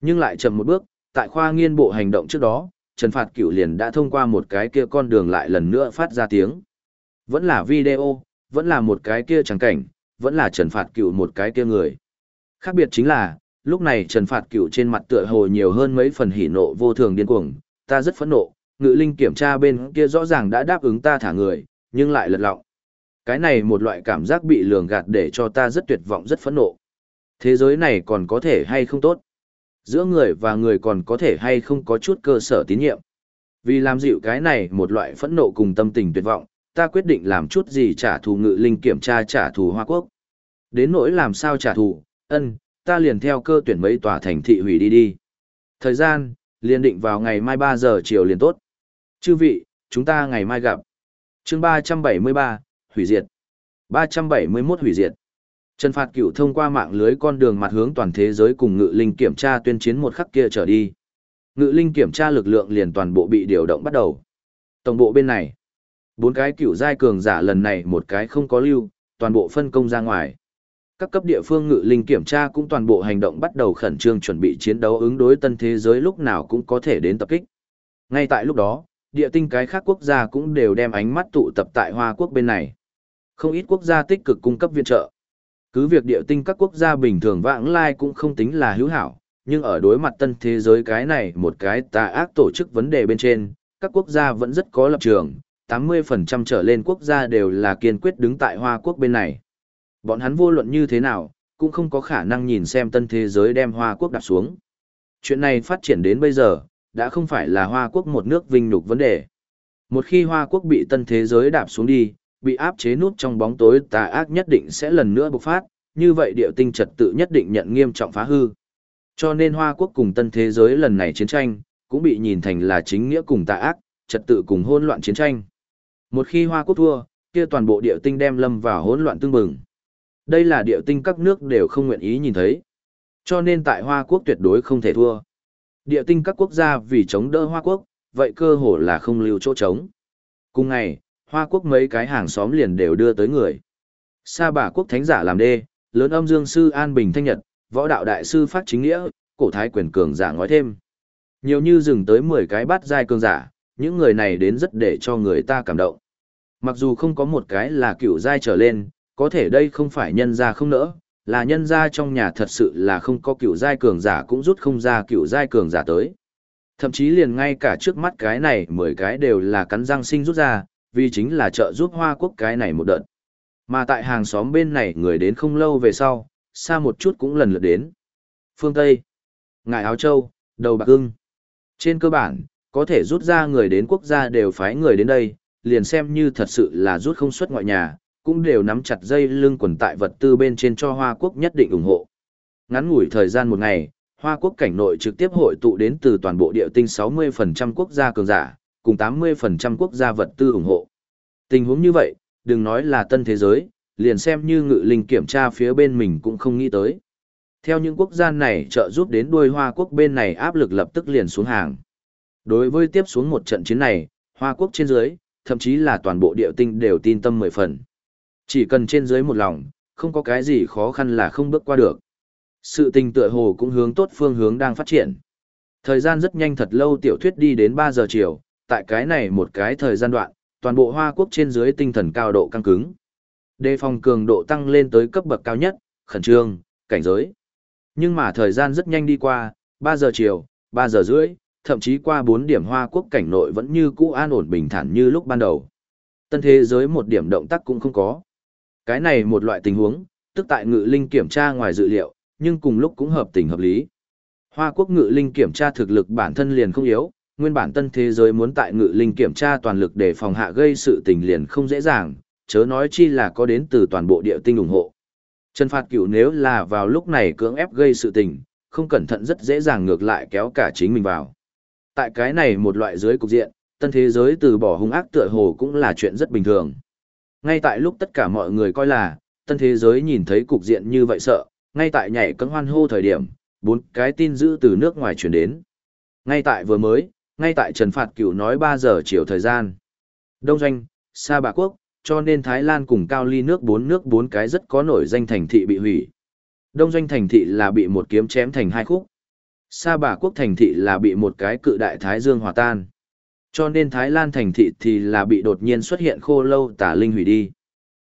Speaker 1: Nhưng lại chậm một bước, tại khoa nghiên bộ hành động trước đó, Trần Phạt Cửu liền đã thông qua một cái kia con đường lại lần nữa phát ra tiếng. Vẫn là video, vẫn là một cái kia chẳng cảnh, vẫn là Trần Phạt Cửu một cái kia người. Khác biệt chính là, lúc này Trần Phạt Cửu trên mặt tựa hồ nhiều hơn mấy phần hỉ nộ vô thường điên cuồng, ta rất phẫn nộ, ngự linh kiểm tra bên kia rõ ràng đã đáp ứng ta thả người, nhưng lại lật lọng. Cái này một loại cảm giác bị lường gạt để cho ta rất tuyệt vọng rất phẫn nộ. Thế giới này còn có thể hay không tốt? Giữa người và người còn có thể hay không có chút cơ sở tín nhiệm? Vì làm dịu cái này một loại phẫn nộ cùng tâm tình tuyệt vọng, ta quyết định làm chút gì trả thù ngự linh kiểm tra trả thù Hoa Quốc. Đến nỗi làm sao trả thù, ân, ta liền theo cơ tuyển mấy tòa thành thị hủy đi đi. Thời gian, liền định vào ngày mai 3 giờ chiều liền tốt. Chư vị, chúng ta ngày mai gặp. chương 373, hủy diệt. 371 hủy diệt. Trần Phạt Cửu thông qua mạng lưới con đường mặt hướng toàn thế giới cùng ngự linh kiểm tra tuyên chiến một khắc kia trở đi. Ngự linh kiểm tra lực lượng liền toàn bộ bị điều động bắt đầu. Tổng bộ bên này, bốn cái cửu giai cường giả lần này một cái không có lưu, toàn bộ phân công ra ngoài. Các cấp địa phương ngự linh kiểm tra cũng toàn bộ hành động bắt đầu khẩn trương chuẩn bị chiến đấu ứng đối tân thế giới lúc nào cũng có thể đến tập kích. Ngay tại lúc đó, địa tinh cái khác quốc gia cũng đều đem ánh mắt tụ tập tại Hoa Quốc bên này. Không ít quốc gia tích cực cung cấp viện trợ. Cứ việc địa tinh các quốc gia bình thường vãng lai cũng không tính là hữu hảo, nhưng ở đối mặt tân thế giới cái này một cái tà ác tổ chức vấn đề bên trên, các quốc gia vẫn rất có lập trường, 80% trở lên quốc gia đều là kiên quyết đứng tại Hoa Quốc bên này. Bọn hắn vô luận như thế nào, cũng không có khả năng nhìn xem tân thế giới đem Hoa Quốc đạp xuống. Chuyện này phát triển đến bây giờ, đã không phải là Hoa Quốc một nước vinh nhục vấn đề. Một khi Hoa Quốc bị tân thế giới đạp xuống đi, bị áp chế nút trong bóng tối tà ác nhất định sẽ lần nữa bộc phát, như vậy điệu tinh trật tự nhất định nhận nghiêm trọng phá hư. Cho nên Hoa Quốc cùng tân thế giới lần này chiến tranh, cũng bị nhìn thành là chính nghĩa cùng tà ác, trật tự cùng hỗn loạn chiến tranh. Một khi Hoa Quốc thua, kia toàn bộ địa tinh đem lâm vào hỗn loạn tương bừng. Đây là điệu tinh các nước đều không nguyện ý nhìn thấy. Cho nên tại Hoa Quốc tuyệt đối không thể thua. Địa tinh các quốc gia vì chống đỡ Hoa Quốc, vậy cơ hồ là không lưu chỗ trống. Cùng ngày, Hoa Quốc mấy cái hàng xóm liền đều đưa tới người. Sa bà quốc thánh giả làm đê, lớn âm dương sư An Bình Thanh Nhật, võ đạo đại sư Phát Chính Nghĩa, cổ thái quyền cường giả ngói thêm. Nhiều như dừng tới 10 cái bát giai cường giả, những người này đến rất để cho người ta cảm động. Mặc dù không có một cái là cựu giai trở lên, có thể đây không phải nhân gia không nỡ, là nhân gia trong nhà thật sự là không có cựu giai cường giả cũng rút không ra cựu giai cường giả tới. Thậm chí liền ngay cả trước mắt cái này 10 cái đều là cắn răng sinh rút ra, vì chính là trợ giúp Hoa Quốc cái này một đợt. Mà tại hàng xóm bên này người đến không lâu về sau, xa một chút cũng lần lượt đến. Phương Tây, Ngài Áo Châu, Đầu Bạc Hưng. Trên cơ bản, có thể rút ra người đến quốc gia đều phái người đến đây, liền xem như thật sự là rút không xuất ngoại nhà, cũng đều nắm chặt dây lưng quần tại vật tư bên trên cho Hoa Quốc nhất định ủng hộ. Ngắn ngủi thời gian một ngày, Hoa Quốc cảnh nội trực tiếp hội tụ đến từ toàn bộ địa tinh 60% quốc gia cường giả, cùng 80% quốc gia vật tư ủng hộ. Tình huống như vậy, đừng nói là tân thế giới, liền xem như ngự linh kiểm tra phía bên mình cũng không nghĩ tới. Theo những quốc gia này trợ giúp đến đuôi Hoa Quốc bên này áp lực lập tức liền xuống hàng. Đối với tiếp xuống một trận chiến này, Hoa Quốc trên dưới, thậm chí là toàn bộ địa tinh đều tin tâm mười phần. Chỉ cần trên dưới một lòng, không có cái gì khó khăn là không bước qua được. Sự tình tựa hồ cũng hướng tốt phương hướng đang phát triển. Thời gian rất nhanh thật lâu tiểu thuyết đi đến 3 giờ chiều, tại cái này một cái thời gian đoạn, toàn bộ Hoa Quốc trên dưới tinh thần cao độ căng cứng. Đề phòng cường độ tăng lên tới cấp bậc cao nhất, khẩn trương, cảnh giới. Nhưng mà thời gian rất nhanh đi qua, 3 giờ chiều, 3 giờ rưỡi, thậm chí qua 4 điểm hoa quốc cảnh nội vẫn như cũ an ổn bình thản như lúc ban đầu. Tân thế giới một điểm động tác cũng không có. Cái này một loại tình huống, tức tại ngự linh kiểm tra ngoài dự liệu, nhưng cùng lúc cũng hợp tình hợp lý. Hoa quốc ngự linh kiểm tra thực lực bản thân liền không yếu, nguyên bản tân thế giới muốn tại ngự linh kiểm tra toàn lực để phòng hạ gây sự tình liền không dễ dàng, chớ nói chi là có đến từ toàn bộ địa tinh ủng hộ. Trần Phạt Cửu nếu là vào lúc này cưỡng ép gây sự tình, không cẩn thận rất dễ dàng ngược lại kéo cả chính mình vào. Tại cái này một loại dưới cục diện, tân thế giới từ bỏ hung ác tựa hồ cũng là chuyện rất bình thường. Ngay tại lúc tất cả mọi người coi là, tân thế giới nhìn thấy cục diện như vậy sợ, ngay tại nhảy cấm hoan hô thời điểm, bốn cái tin dữ từ nước ngoài chuyển đến. Ngay tại vừa mới, ngay tại Trần Phạt Cửu nói 3 giờ chiều thời gian. Đông Doanh, Sa Bà Quốc, cho nên Thái Lan cùng Cao Ly nước bốn nước bốn cái rất có nổi danh thành thị bị hủy. Đông Doanh thành thị là bị một kiếm chém thành hai khúc. Sa Bà Quốc thành thị là bị một cái cự đại Thái Dương hòa tan. Cho nên Thái Lan thành thị thì là bị đột nhiên xuất hiện khô lâu tả linh hủy đi.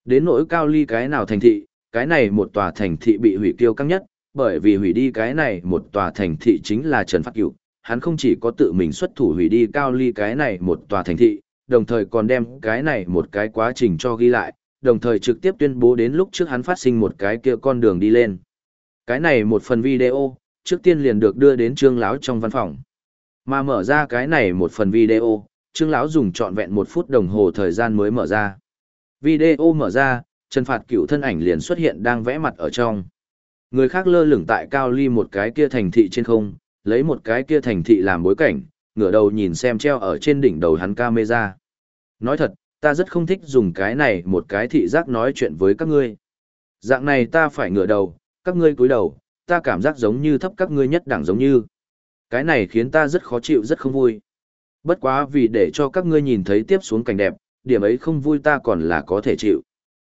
Speaker 1: Đến nỗi Cao Ly cái nào thành thị, cái này một tòa thành thị bị hủy tiêu căng nhất, bởi vì hủy đi cái này một tòa thành thị chính là Trần Phát Cửu, hắn không chỉ có tự mình xuất thủ hủy đi cao ly cái này một tòa thành thị, đồng thời còn đem cái này một cái quá trình cho ghi lại, đồng thời trực tiếp tuyên bố đến lúc trước hắn phát sinh một cái kia con đường đi lên. Cái này một phần video, trước tiên liền được đưa đến trương lão trong văn phòng. Mà mở ra cái này một phần video, trương lão dùng trọn vẹn một phút đồng hồ thời gian mới mở ra. Video mở ra, Trần Phạt Cửu thân ảnh liền xuất hiện đang vẽ mặt ở trong. Người khác lơ lửng tại cao ly một cái kia thành thị trên không, lấy một cái kia thành thị làm bối cảnh, ngửa đầu nhìn xem treo ở trên đỉnh đầu hắn camera. Nói thật, ta rất không thích dùng cái này một cái thị giác nói chuyện với các ngươi. Dạng này ta phải ngửa đầu, các ngươi cúi đầu, ta cảm giác giống như thấp các ngươi nhất đẳng giống như. Cái này khiến ta rất khó chịu rất không vui. Bất quá vì để cho các ngươi nhìn thấy tiếp xuống cảnh đẹp, điểm ấy không vui ta còn là có thể chịu.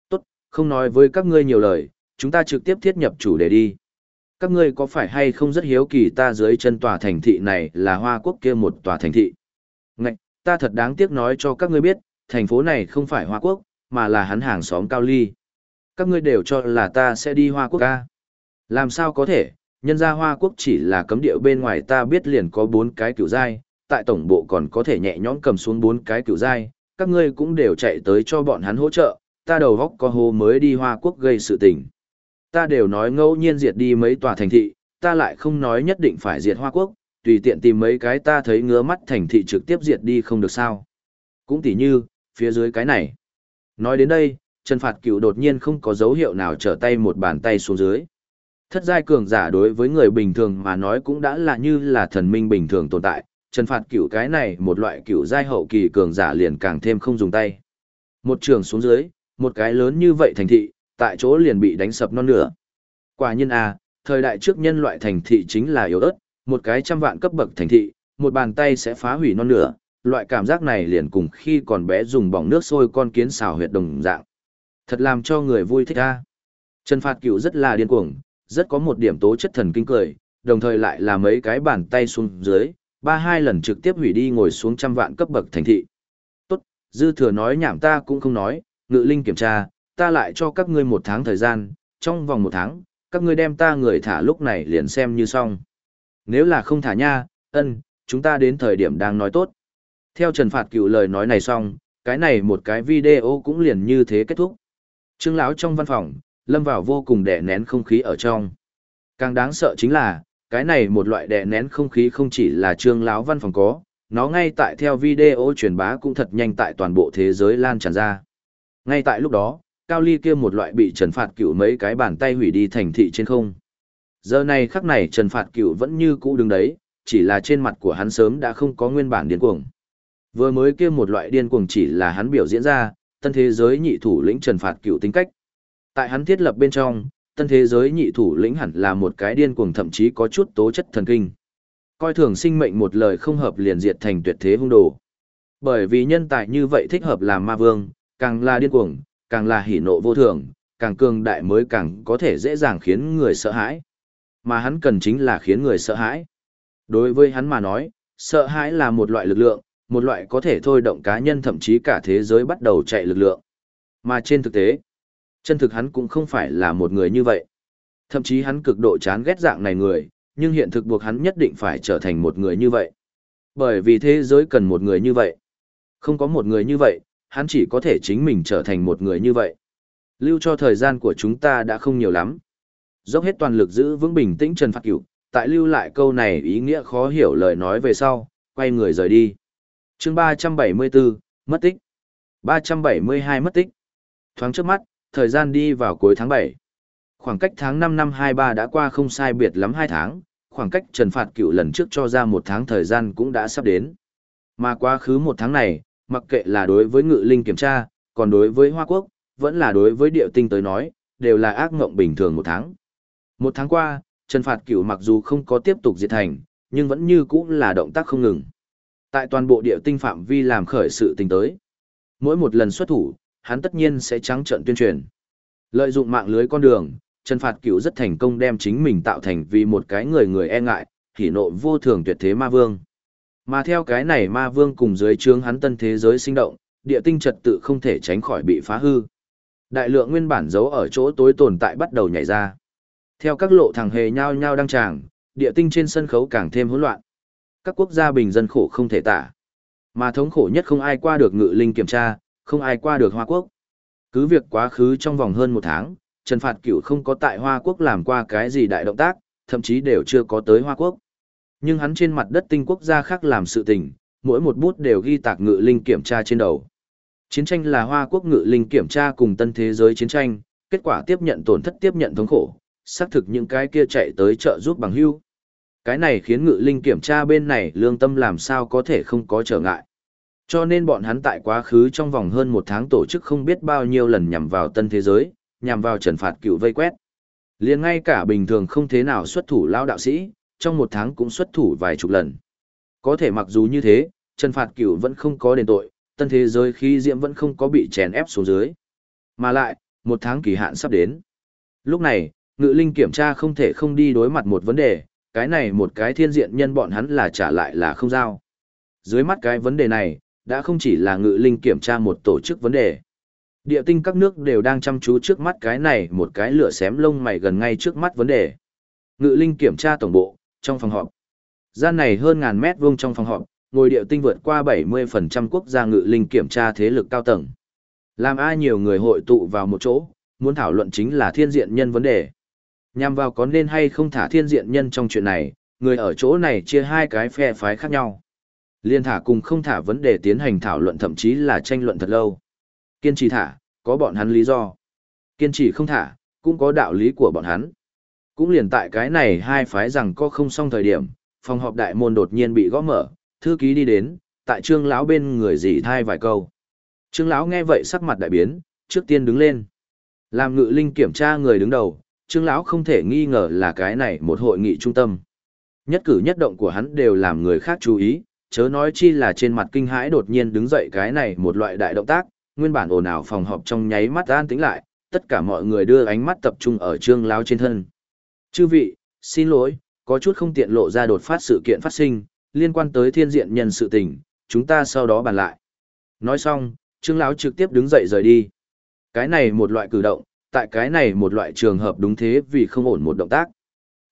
Speaker 1: Tốt, không nói với các ngươi nhiều lời, chúng ta trực tiếp thiết nhập chủ đề đi. Các ngươi có phải hay không rất hiếu kỳ ta dưới chân tòa thành thị này là hoa quốc kia một tòa thành thị? Ngạch ta thật đáng tiếc nói cho các ngươi biết thành phố này không phải hoa quốc mà là hắn hàng xóm cao ly. Các ngươi đều cho là ta sẽ đi hoa quốc ca. Làm sao có thể? Nhân gia hoa quốc chỉ là cấm địa bên ngoài ta biết liền có bốn cái cựu giai tại tổng bộ còn có thể nhẹ nhõm cầm xuống bốn cái cựu giai các ngươi cũng đều chạy tới cho bọn hắn hỗ trợ ta đầu góc có hô mới đi hoa quốc gây sự tình ta đều nói ngẫu nhiên diệt đi mấy tòa thành thị, ta lại không nói nhất định phải diệt Hoa Quốc, tùy tiện tìm mấy cái ta thấy ngứa mắt thành thị trực tiếp diệt đi không được sao. Cũng tỉ như, phía dưới cái này. Nói đến đây, Trần Phạt Cựu đột nhiên không có dấu hiệu nào trở tay một bàn tay xuống dưới. Thất giai cường giả đối với người bình thường mà nói cũng đã là như là thần minh bình thường tồn tại, Trần Phạt Cựu cái này một loại cựu giai hậu kỳ cường giả liền càng thêm không dùng tay. Một trường xuống dưới, một cái lớn như vậy thành thị, tại chỗ liền bị đánh sập non nửa. Quả nhiên à, thời đại trước nhân loại thành thị chính là yếu ớt, một cái trăm vạn cấp bậc thành thị, một bàn tay sẽ phá hủy non nửa, loại cảm giác này liền cùng khi còn bé dùng bỏng nước sôi con kiến xào huyệt đồng dạng. Thật làm cho người vui thích a. Trần Phạt Cửu rất là điên cuồng, rất có một điểm tố chất thần kinh cười, đồng thời lại là mấy cái bàn tay xuống dưới, ba hai lần trực tiếp hủy đi ngồi xuống trăm vạn cấp bậc thành thị. Tốt, dư thừa nói nhảm ta cũng không nói, ngự linh kiểm tra, ta lại cho các ngươi một tháng thời gian, trong vòng một tháng, các ngươi đem ta người thả lúc này liền xem như xong. Nếu là không thả nha, ân, chúng ta đến thời điểm đang nói tốt. Theo Trần Phạt Cựu lời nói này xong, cái này một cái video cũng liền như thế kết thúc. Trương lão trong văn phòng, lâm vào vô cùng đè nén không khí ở trong. Càng đáng sợ chính là, cái này một loại đè nén không khí không chỉ là trương láo văn phòng có, nó ngay tại theo video truyền bá cũng thật nhanh tại toàn bộ thế giới lan tràn ra. Ngay tại lúc đó, cao ly kia một loại bị trần phạt cửu mấy cái bàn tay hủy đi thành thị trên không. Giờ này khắc này trần phạt cửu vẫn như cũ đứng đấy, chỉ là trên mặt của hắn sớm đã không có nguyên bản điên cuồng. Vừa mới kia một loại điên cuồng chỉ là hắn biểu diễn ra, tân thế giới nhị thủ lĩnh trần phạt cửu tính cách. Tại hắn thiết lập bên trong, tân thế giới nhị thủ lĩnh hẳn là một cái điên cuồng thậm chí có chút tố chất thần kinh. Coi thường sinh mệnh một lời không hợp liền diệt thành tuyệt thế hung đồ. Bởi vì nhân tài như vậy thích hợp làm ma vương, càng là điên cuồng, càng là hỉ nộ vô thường, càng cường đại mới càng có thể dễ dàng khiến người sợ hãi. Mà hắn cần chính là khiến người sợ hãi. Đối với hắn mà nói, sợ hãi là một loại lực lượng, một loại có thể thôi động cá nhân thậm chí cả thế giới bắt đầu chạy lực lượng. Mà trên thực tế, chân thực hắn cũng không phải là một người như vậy. Thậm chí hắn cực độ chán ghét dạng này người, nhưng hiện thực buộc hắn nhất định phải trở thành một người như vậy. Bởi vì thế giới cần một người như vậy. Không có một người như vậy, hắn chỉ có thể chính mình trở thành một người như vậy. Lưu cho thời gian của chúng ta đã không nhiều lắm. Dốc hết toàn lực giữ vững bình tĩnh Trần phát Cửu, tại lưu lại câu này ý nghĩa khó hiểu lời nói về sau, quay người rời đi. chương 374, mất tích. 372 mất tích. Thoáng trước mắt, thời gian đi vào cuối tháng 7. Khoảng cách tháng 5 năm 23 đã qua không sai biệt lắm 2 tháng, khoảng cách Trần Phạt Cựu lần trước cho ra một tháng thời gian cũng đã sắp đến. Mà quá khứ một tháng này, mặc kệ là đối với ngự linh kiểm tra, còn đối với Hoa Quốc, vẫn là đối với địa tinh tới nói, đều là ác ngộng bình thường một tháng. Một tháng qua, Trần Phạt Cửu mặc dù không có tiếp tục diệt thành, nhưng vẫn như cũ là động tác không ngừng. Tại toàn bộ địa tinh phạm vi làm khởi sự tình tới. Mỗi một lần xuất thủ, hắn tất nhiên sẽ trắng trận tuyên truyền. Lợi dụng mạng lưới con đường, Trần Phạt Cửu rất thành công đem chính mình tạo thành vì một cái người người e ngại, hỉ nộ vô thường tuyệt thế ma vương. Mà theo cái này ma vương cùng dưới trướng hắn tân thế giới sinh động, địa tinh trật tự không thể tránh khỏi bị phá hư. Đại lượng nguyên bản giấu ở chỗ tối tồn tại bắt đầu nhảy ra. Theo các lộ thằng hề nhao nhao đăng tràng, địa tinh trên sân khấu càng thêm hỗn loạn. Các quốc gia bình dân khổ không thể tả. Mà thống khổ nhất không ai qua được ngự linh kiểm tra, không ai qua được Hoa Quốc. Cứ việc quá khứ trong vòng hơn một tháng, Trần Phạt Cửu không có tại Hoa Quốc làm qua cái gì đại động tác, thậm chí đều chưa có tới Hoa Quốc. Nhưng hắn trên mặt đất tinh quốc gia khác làm sự tình, mỗi một bút đều ghi tạc ngự linh kiểm tra trên đầu. Chiến tranh là Hoa Quốc ngự linh kiểm tra cùng tân thế giới chiến tranh, kết quả tiếp nhận tổn thất tiếp nhận thống khổ, xác thực những cái kia chạy tới trợ giúp bằng hưu. Cái này khiến ngự linh kiểm tra bên này lương tâm làm sao có thể không có trở ngại. Cho nên bọn hắn tại quá khứ trong vòng hơn một tháng tổ chức không biết bao nhiêu lần nhằm vào tân thế giới, nhằm vào trần phạt cựu vây quét. liền ngay cả bình thường không thế nào xuất thủ lao đạo sĩ, trong một tháng cũng xuất thủ vài chục lần. Có thể mặc dù như thế, trần phạt cựu vẫn không có đền tội, tân thế giới khi diễm vẫn không có bị chèn ép xuống dưới. Mà lại, một tháng kỳ hạn sắp đến. Lúc này, ngự linh kiểm tra không thể không đi đối mặt một vấn đề, cái này một cái thiên diện nhân bọn hắn là trả lại là không giao. Dưới mắt cái vấn đề này, đã không chỉ là ngự linh kiểm tra một tổ chức vấn đề. Địa tinh các nước đều đang chăm chú trước mắt cái này một cái lửa xém lông mày gần ngay trước mắt vấn đề. Ngự linh kiểm tra tổng bộ, trong phòng họp. Gian này hơn ngàn mét vuông trong phòng họp, ngồi địa tinh vượt qua 70% quốc gia ngự linh kiểm tra thế lực cao tầng. Làm ai nhiều người hội tụ vào một chỗ, muốn thảo luận chính là thiên diện nhân vấn đề. Nhằm vào có nên hay không thả thiên diện nhân trong chuyện này, người ở chỗ này chia hai cái phe phái khác nhau. Liên thả cùng không thả vấn đề tiến hành thảo luận thậm chí là tranh luận thật lâu. Kiên trì thả, có bọn hắn lý do. Kiên trì không thả, cũng có đạo lý của bọn hắn. Cũng liền tại cái này hai phái rằng có không xong thời điểm, phòng họp đại môn đột nhiên bị gõ mở, thư ký đi đến, tại trương lão bên người dì thai vài câu. Trương lão nghe vậy sắc mặt đại biến, trước tiên đứng lên. Làm ngự linh kiểm tra người đứng đầu, trương lão không thể nghi ngờ là cái này một hội nghị trung tâm. Nhất cử nhất động của hắn đều làm người khác chú ý, chớ nói chi là trên mặt kinh hãi đột nhiên đứng dậy cái này một loại đại động tác, nguyên bản ồn ào phòng họp trong nháy mắt an tĩnh lại, tất cả mọi người đưa ánh mắt tập trung ở trương lão trên thân. Chư vị, xin lỗi, có chút không tiện lộ ra đột phát sự kiện phát sinh, liên quan tới thiên diện nhân sự tình, chúng ta sau đó bàn lại. Nói xong, trương lão trực tiếp đứng dậy rời đi. Cái này một loại cử động, tại cái này một loại trường hợp đúng thế vì không ổn một động tác.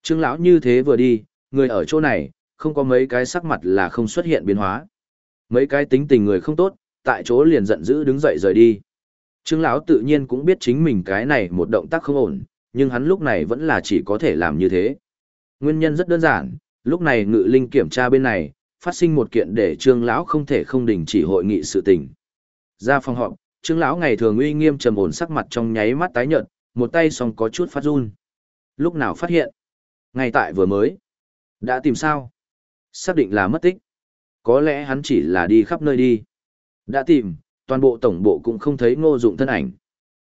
Speaker 1: Trương lão như thế vừa đi, người ở chỗ này, không có mấy cái sắc mặt là không xuất hiện biến hóa. Mấy cái tính tình người không tốt, tại chỗ liền giận dữ đứng dậy rời đi. Trương lão tự nhiên cũng biết chính mình cái này một động tác không ổn, nhưng hắn lúc này vẫn là chỉ có thể làm như thế. Nguyên nhân rất đơn giản, lúc này ngự linh kiểm tra bên này, phát sinh một kiện để trương lão không thể không đình chỉ hội nghị sự tình. Ra phòng họp, trương lão ngày thường uy nghiêm trầm ổn sắc mặt trong nháy mắt tái nhợt, một tay song có chút phát run. Lúc nào phát hiện? Ngay tại vừa mới. Đã tìm sao? Xác định là mất tích. Có lẽ hắn chỉ là đi khắp nơi đi. Đã tìm, toàn bộ tổng bộ cũng không thấy ngô dụng thân ảnh.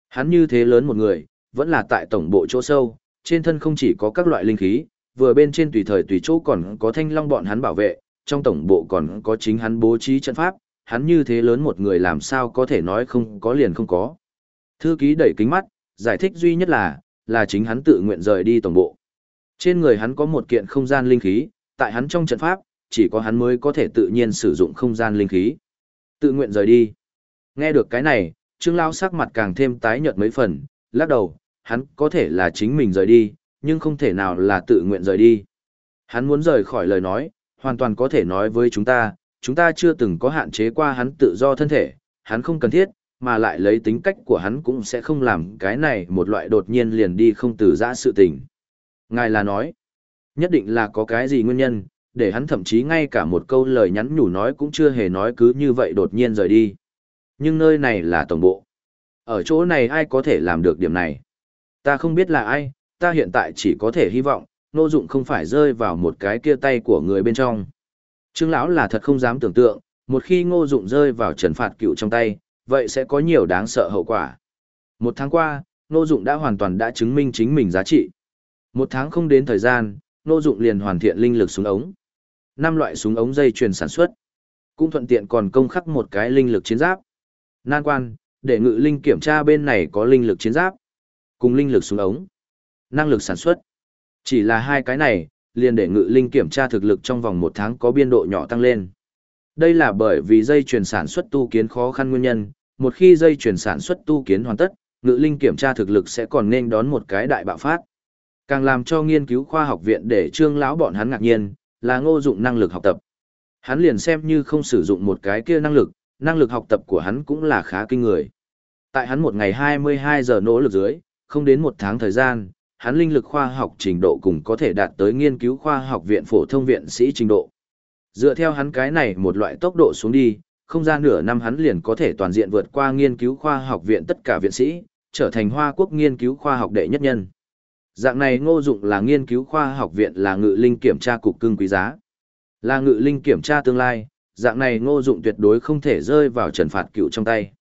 Speaker 1: Hắn như thế lớn một người, vẫn là tại tổng bộ chỗ sâu, trên thân không chỉ có các loại linh khí, vừa bên trên tùy thời tùy chỗ còn có thanh long bọn hắn bảo vệ, trong tổng bộ còn có chính hắn bố trí trận pháp, hắn như thế lớn một người làm sao có thể nói không có liền không có. Thư ký đẩy kính mắt, giải thích duy nhất là, là chính hắn tự nguyện rời đi tổng bộ. Trên người hắn có một kiện không gian linh khí, tại hắn trong trận pháp, chỉ có hắn mới có thể tự nhiên sử dụng không gian linh khí. Tự nguyện rời đi. Nghe được cái này, Trương Lao sắc mặt càng thêm tái nhợt mấy phần, lắc đầu, hắn có thể là chính mình rời đi, nhưng không thể nào là tự nguyện rời đi. Hắn muốn rời khỏi lời nói, hoàn toàn có thể nói với chúng ta, chúng ta chưa từng có hạn chế qua hắn tự do thân thể, hắn không cần thiết, mà lại lấy tính cách của hắn cũng sẽ không làm cái này một loại đột nhiên liền đi không từ giã sự tình. Ngài là nói, nhất định là có cái gì nguyên nhân, để hắn thậm chí ngay cả một câu lời nhắn nhủ nói cũng chưa hề nói cứ như vậy đột nhiên rời đi. Nhưng nơi này là tổng bộ. Ở chỗ này ai có thể làm được điểm này? Ta không biết là ai, ta hiện tại chỉ có thể hy vọng, nô dụng không phải rơi vào một cái kia tay của người bên trong. Trương lão là thật không dám tưởng tượng, một khi ngô dụng rơi vào trần phạt cựu trong tay, vậy sẽ có nhiều đáng sợ hậu quả. Một tháng qua, ngô dụng đã hoàn toàn đã chứng minh chính mình giá trị. Một tháng không đến thời gian, ngô dụng liền hoàn thiện linh lực súng ống. năm loại súng ống dây chuyền sản xuất. Cũng thuận tiện còn công khắc một cái linh lực chiến giáp. Nan quan, để ngự linh kiểm tra bên này có linh lực chiến giáp. Cùng linh lực súng ống. Năng lực sản xuất. Chỉ là hai cái này, liền để ngự linh kiểm tra thực lực trong vòng một tháng có biên độ nhỏ tăng lên. Đây là bởi vì dây chuyển sản xuất tu kiến khó khăn nguyên nhân, một khi dây chuyển sản xuất tu kiến hoàn tất, ngự linh kiểm tra thực lực sẽ còn nên đón một cái đại bạo phát. Càng làm cho nghiên cứu khoa học viện để trương lão bọn hắn ngạc nhiên, là ngô dụng năng lực học tập. Hắn liền xem như không sử dụng một cái kia năng lực, năng lực học tập của hắn cũng là khá kinh người. Tại hắn một ngày 22 giờ nỗ lực dưới, không đến một tháng thời gian, hắn linh lực khoa học trình độ cùng có thể đạt tới nghiên cứu khoa học viện phổ thông viện sĩ trình độ. Dựa theo hắn cái này một loại tốc độ xuống đi, không ra nửa năm hắn liền có thể toàn diện vượt qua nghiên cứu khoa học viện tất cả viện sĩ, trở thành Hoa Quốc nghiên cứu khoa học đệ nhất nhân. Dạng này ngô dụng là nghiên cứu khoa học viện là ngự linh kiểm tra cục cưng quý giá. Là ngự linh kiểm tra tương lai, dạng này ngô dụng tuyệt đối không thể rơi vào trần phạt cựu trong tay.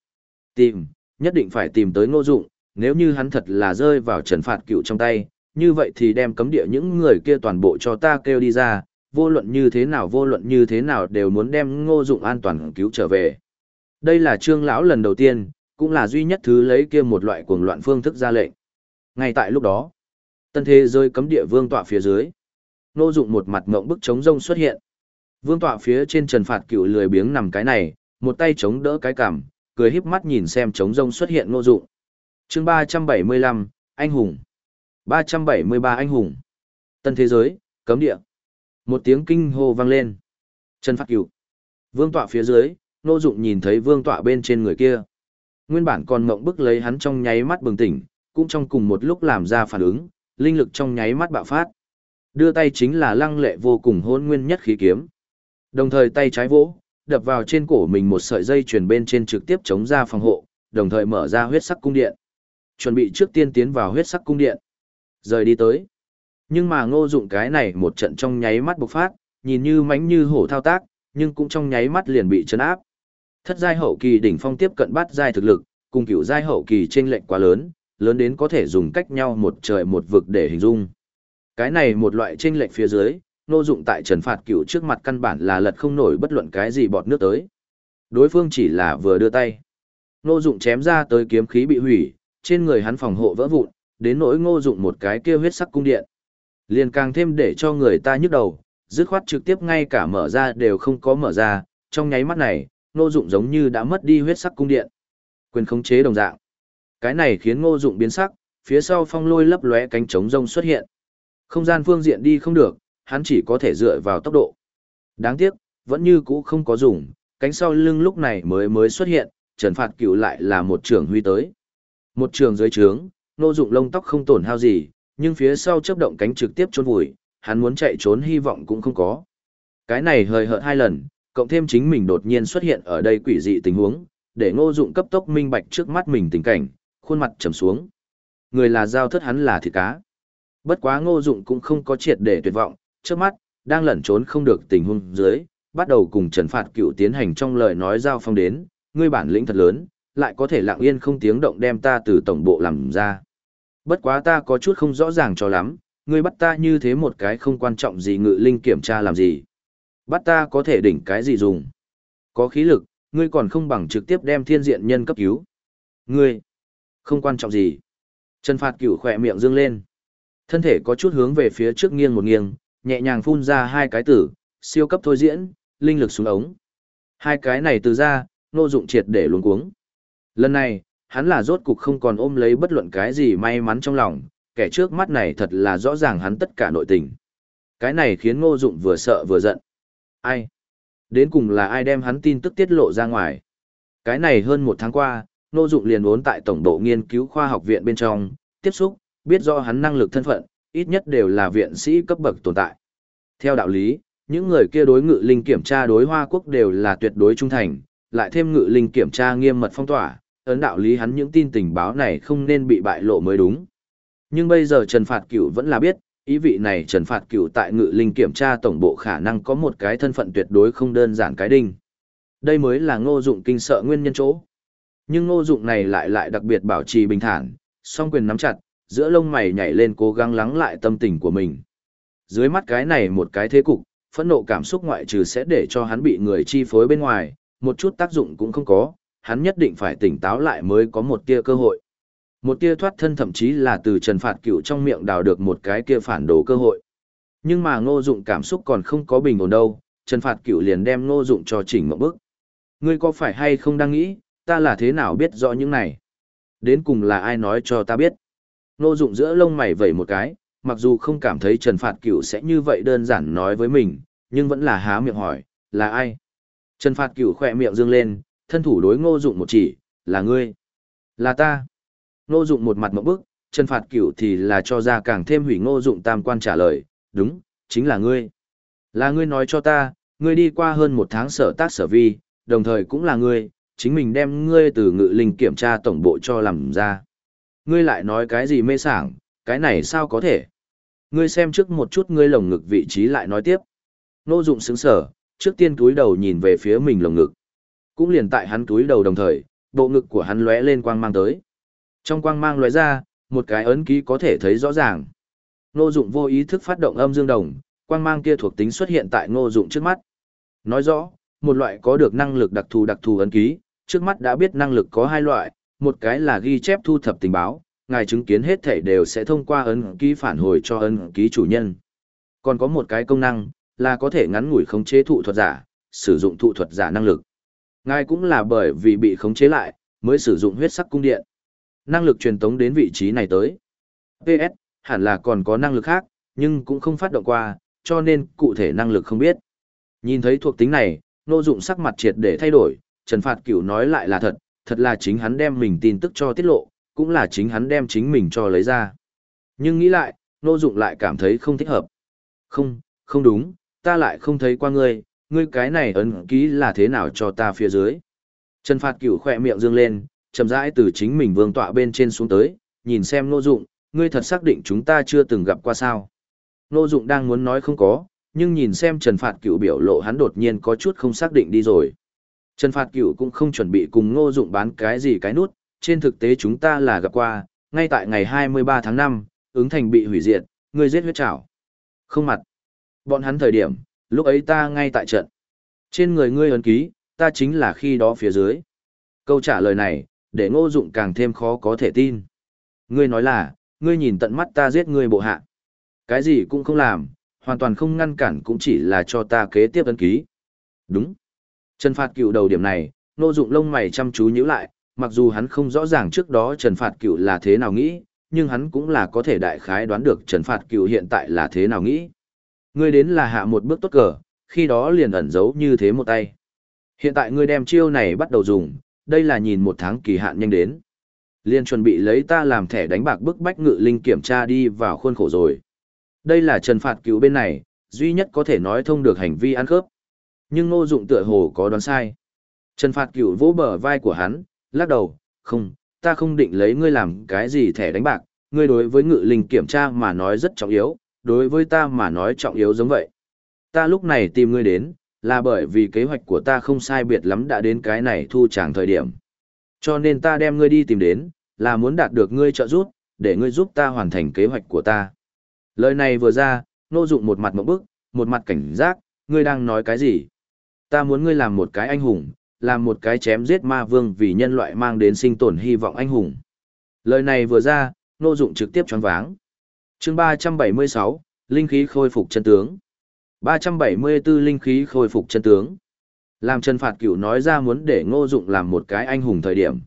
Speaker 1: Tìm, nhất định phải tìm tới ngô dụng, nếu như hắn thật là rơi vào trần phạt cựu trong tay, như vậy thì đem cấm địa những người kia toàn bộ cho ta kêu đi ra, vô luận như thế nào vô luận như thế nào đều muốn đem ngô dụng an toàn cứu trở về. Đây là trương lão lần đầu tiên, cũng là duy nhất thứ lấy kia một loại cuồng loạn phương thức ra lệnh. Ngay tại lúc đó, tân thế rơi cấm địa vương tọa phía dưới. nô dụng một mặt ngộng bức chống rông xuất hiện. Vương tọa phía trên trần phạt cựu lười biếng nằm cái này, một tay chống đỡ cái cằm, cười híp mắt nhìn xem chống rông xuất hiện nô dụng. Chương ba trăm bảy mươi lăm anh hùng. ba trăm bảy mươi ba anh hùng. Tân thế giới cấm địa. Một tiếng kinh hô vang lên. Trần phạt cửu. Vương tọa phía dưới nô dụng nhìn thấy vương tọa bên trên người kia. Nguyên bản còn mộng bức lấy hắn trong nháy mắt bừng tỉnh cũng trong cùng một lúc làm ra phản ứng linh lực trong nháy mắt bạo phát đưa tay chính là lăng lệ vô cùng hôn nguyên nhất khí kiếm đồng thời tay trái vỗ đập vào trên cổ mình một sợi dây truyền bên trên trực tiếp chống ra phòng hộ đồng thời mở ra huyết sắc cung điện chuẩn bị trước tiên tiến vào huyết sắc cung điện. Rời đi tới. Nhưng mà ngô dụng cái này một trận trong nháy mắt bộc phát, nhìn như mánh như hổ thao tác, nhưng cũng trong nháy mắt liền bị chấn áp. Thất giai hậu kỳ đỉnh phong tiếp cận bắt giai thực lực, cùng cửu giai hậu kỳ chênh lệch quá lớn, lớn đến có thể dùng cách nhau một trời một vực để hình dung. Cái này một loại chênh lệch phía dưới, ngô dụng tại trần phạt cửu trước mặt căn bản là lật không nổi bất luận cái gì bọt nước tới. Đối phương chỉ là vừa đưa tay. Ngô dụng chém ra tới kiếm khí bị hủy, trên người hắn phòng hộ vỡ vụn, đến nỗi ngô dụng một cái kia huyết sắc cung điện. Liền càng thêm để cho người ta nhức đầu, dứt khoát trực tiếp ngay cả mở ra đều không có mở ra, trong nháy mắt này, ngô dụng giống như đã mất đi huyết sắc cung điện. Quyền khống chế đồng dạng. Cái này khiến ngô dụng biến sắc, phía sau phong lôi lấp lóe cánh trống rông xuất hiện. Không gian phương diện đi không được, hắn chỉ có thể dựa vào tốc độ. Đáng tiếc, vẫn như cũ không có dùng, cánh sau lưng lúc này mới mới xuất hiện, trần phạt cựu lại là một trưởng huy tới. Một trường dưới trướng, Ngô dụng lông tóc không tổn hao gì, nhưng phía sau chấp động cánh trực tiếp trôn vùi, hắn muốn chạy trốn hy vọng cũng không có. Cái này hời hợt hai lần, cộng thêm chính mình đột nhiên xuất hiện ở đây quỷ dị tình huống, để ngô dụng cấp tốc minh bạch trước mắt mình tình cảnh, khuôn mặt trầm xuống. Người là giao thất hắn là thịt cá. Bất quá ngô dụng cũng không có triệt để tuyệt vọng, trước mắt, đang lẩn trốn không được tình huống dưới, bắt đầu cùng trần phạt cựu tiến hành trong lời nói giao phong đến, ngươi bản lĩnh thật lớn, lại có thể lặng yên không tiếng động đem ta từ tổng bộ làm ra. Bất quá ta có chút không rõ ràng cho lắm, ngươi bắt ta như thế một cái không quan trọng gì ngự linh kiểm tra làm gì. Bắt ta có thể đỉnh cái gì dùng. Có khí lực, ngươi còn không bằng trực tiếp đem thiên diện nhân cấp cứu. Ngươi, không quan trọng gì. Trần Phạt Cửu khỏe miệng dương lên. Thân thể có chút hướng về phía trước nghiêng một nghiêng, nhẹ nhàng phun ra hai cái tử, siêu cấp thôi diễn, linh lực xuống ống. Hai cái này từ ra, nô dụng triệt để luống cuống. Lần này, hắn là rốt cục không còn ôm lấy bất luận cái gì may mắn trong lòng, kẻ trước mắt này thật là rõ ràng hắn tất cả nội tình. Cái này khiến ngô dụng vừa sợ vừa giận. Ai? Đến cùng là ai đem hắn tin tức tiết lộ ra ngoài? Cái này hơn một tháng qua, Nô Dụng liền vốn tại Tổng bộ Nghiên cứu Khoa học Viện bên trong, tiếp xúc, biết rõ hắn năng lực thân phận, ít nhất đều là viện sĩ cấp bậc tồn tại. Theo đạo lý, những người kia đối ngự linh kiểm tra đối Hoa Quốc đều là tuyệt đối trung thành, lại thêm ngự linh kiểm tra nghiêm mật phong tỏa, ấn đạo lý hắn những tin tình báo này không nên bị bại lộ mới đúng. Nhưng bây giờ Trần Phạt Cửu vẫn là biết, ý vị này Trần Phạt Cửu tại ngự linh kiểm tra tổng bộ khả năng có một cái thân phận tuyệt đối không đơn giản cái đinh. Đây mới là ngô dụng kinh sợ nguyên nhân chỗ. Nhưng ngô dụng này lại lại đặc biệt bảo trì bình thản, song quyền nắm chặt, giữa lông mày nhảy lên cố gắng lắng lại tâm tình của mình. Dưới mắt cái này một cái thế cục, phẫn nộ cảm xúc ngoại trừ sẽ để cho hắn bị người chi phối bên ngoài, một chút tác dụng cũng không có, hắn nhất định phải tỉnh táo lại mới có một tia cơ hội. Một tia thoát thân thậm chí là từ Trần Phạt Cửu trong miệng đào được một cái kia phản đồ cơ hội. Nhưng mà Ngô Dụng cảm xúc còn không có bình ổn đâu, Trần Phạt Cửu liền đem Ngô Dụng cho chỉnh một bước. Ngươi có phải hay không đang nghĩ, ta là thế nào biết rõ những này? Đến cùng là ai nói cho ta biết? Ngô Dụng giữa lông mày vẩy một cái, mặc dù không cảm thấy Trần Phạt Cửu sẽ như vậy đơn giản nói với mình, nhưng vẫn là há miệng hỏi, là ai? Trần Phạt Cửu khẽ miệng dương lên, thân thủ đối Ngô Dụng một chỉ, là ngươi. Là ta. Ngô Dụng một mặt mẫu bức, Trần Phạt Cửu thì là cho ra càng thêm hủy Ngô Dụng tam quan trả lời, đúng, chính là ngươi. Là ngươi nói cho ta, ngươi đi qua hơn một tháng sở tác sở vi, đồng thời cũng là ngươi, chính mình đem ngươi từ ngự linh kiểm tra tổng bộ cho làm ra. Ngươi lại nói cái gì mê sảng, cái này sao có thể? Ngươi xem trước một chút ngươi lồng ngực vị trí lại nói tiếp. Nô dụng sững sở, trước tiên túi đầu nhìn về phía mình lồng ngực. Cũng liền tại hắn túi đầu đồng thời, bộ ngực của hắn lóe lên quang mang tới. Trong quang mang lóe ra, một cái ấn ký có thể thấy rõ ràng. Nô dụng vô ý thức phát động âm dương đồng, quang mang kia thuộc tính xuất hiện tại ngô dụng trước mắt. Nói rõ, một loại có được năng lực đặc thù đặc thù ấn ký, trước mắt đã biết năng lực có hai loại, một cái là ghi chép thu thập tình báo, ngài chứng kiến hết thể đều sẽ thông qua ấn ký phản hồi cho ấn ký chủ nhân. Còn có một cái công năng, là có thể ngắn ngủi khống chế thụ thuật giả, sử dụng thụ thuật giả năng lực. Ngài cũng là bởi vì bị khống chế lại, mới sử dụng huyết sắc cung điện. Năng lực truyền tống đến vị trí này tới. PS, hẳn là còn có năng lực khác, nhưng cũng không phát động qua, cho nên cụ thể năng lực không biết. Nhìn thấy thuộc tính này, nô dụng sắc mặt triệt để thay đổi, Trần Phạt Cửu nói lại là thật, thật là chính hắn đem mình tin tức cho tiết lộ, cũng là chính hắn đem chính mình cho lấy ra. Nhưng nghĩ lại, nô dụng lại cảm thấy không thích hợp. Không, không đúng, ta lại không thấy qua ngươi, ngươi cái này ấn ký là thế nào cho ta phía dưới. Trần Phạt Cửu khỏe miệng dương lên, chậm rãi từ chính mình vương tọa bên trên xuống tới, nhìn xem nô dụng, ngươi thật xác định chúng ta chưa từng gặp qua sao. Nô dụng đang muốn nói không có, nhưng nhìn xem Trần Phạt Cửu biểu lộ hắn đột nhiên có chút không xác định đi rồi. Trần Phạt Cửu cũng không chuẩn bị cùng Ngô Dụng bán cái gì cái nút, trên thực tế chúng ta là gặp qua, ngay tại ngày 23 tháng 5, ứng thành bị hủy diệt, ngươi giết huyết trảo. Không mặt. Bọn hắn thời điểm, lúc ấy ta ngay tại trận. Trên người ngươi ấn ký, ta chính là khi đó phía dưới. Câu trả lời này, để Ngô Dụng càng thêm khó có thể tin. Ngươi nói là, ngươi nhìn tận mắt ta giết ngươi bộ hạ. Cái gì cũng không làm, hoàn toàn không ngăn cản cũng chỉ là cho ta kế tiếp ấn ký. Đúng. Trần Phạt Cựu đầu điểm này, Ngô Dụng lông mày chăm chú nhíu lại, mặc dù hắn không rõ ràng trước đó Trần Phạt Cựu là thế nào nghĩ, nhưng hắn cũng là có thể đại khái đoán được Trần Phạt Cựu hiện tại là thế nào nghĩ. Ngươi đến là hạ một bước tốt cờ, khi đó liền ẩn giấu như thế một tay. Hiện tại ngươi đem chiêu này bắt đầu dùng, đây là nhìn một tháng kỳ hạn nhanh đến. Liên chuẩn bị lấy ta làm thẻ đánh bạc bức bách ngự linh kiểm tra đi vào khuôn khổ rồi. Đây là Trần Phạt Cựu bên này, duy nhất có thể nói thông được hành vi ăn khớp. Nhưng Ngô Dụng tựa hồ có đoán sai. Trần Phạt Cựu vỗ bờ vai của hắn, lắc đầu, "Không, ta không định lấy ngươi làm cái gì thẻ đánh bạc, ngươi đối với ngự linh kiểm tra mà nói rất trọng yếu, đối với ta mà nói trọng yếu giống vậy. Ta lúc này tìm ngươi đến, là bởi vì kế hoạch của ta không sai biệt lắm đã đến cái này thu tràng thời điểm. Cho nên ta đem ngươi đi tìm đến, là muốn đạt được ngươi trợ giúp, để ngươi giúp ta hoàn thành kế hoạch của ta. Lời này vừa ra, nô dụng một mặt một bức, một mặt cảnh giác, ngươi đang nói cái gì? Ta muốn ngươi làm một cái anh hùng, làm một cái chém giết ma vương vì nhân loại mang đến sinh tồn hy vọng anh hùng. Lời này vừa ra, nô dụng trực tiếp choáng váng. chương 376, Linh khí khôi phục chân tướng. 374 Linh khí khôi phục chân tướng. Làm Trần Phạt Cửu nói ra muốn để ngô dụng làm một cái anh hùng thời điểm.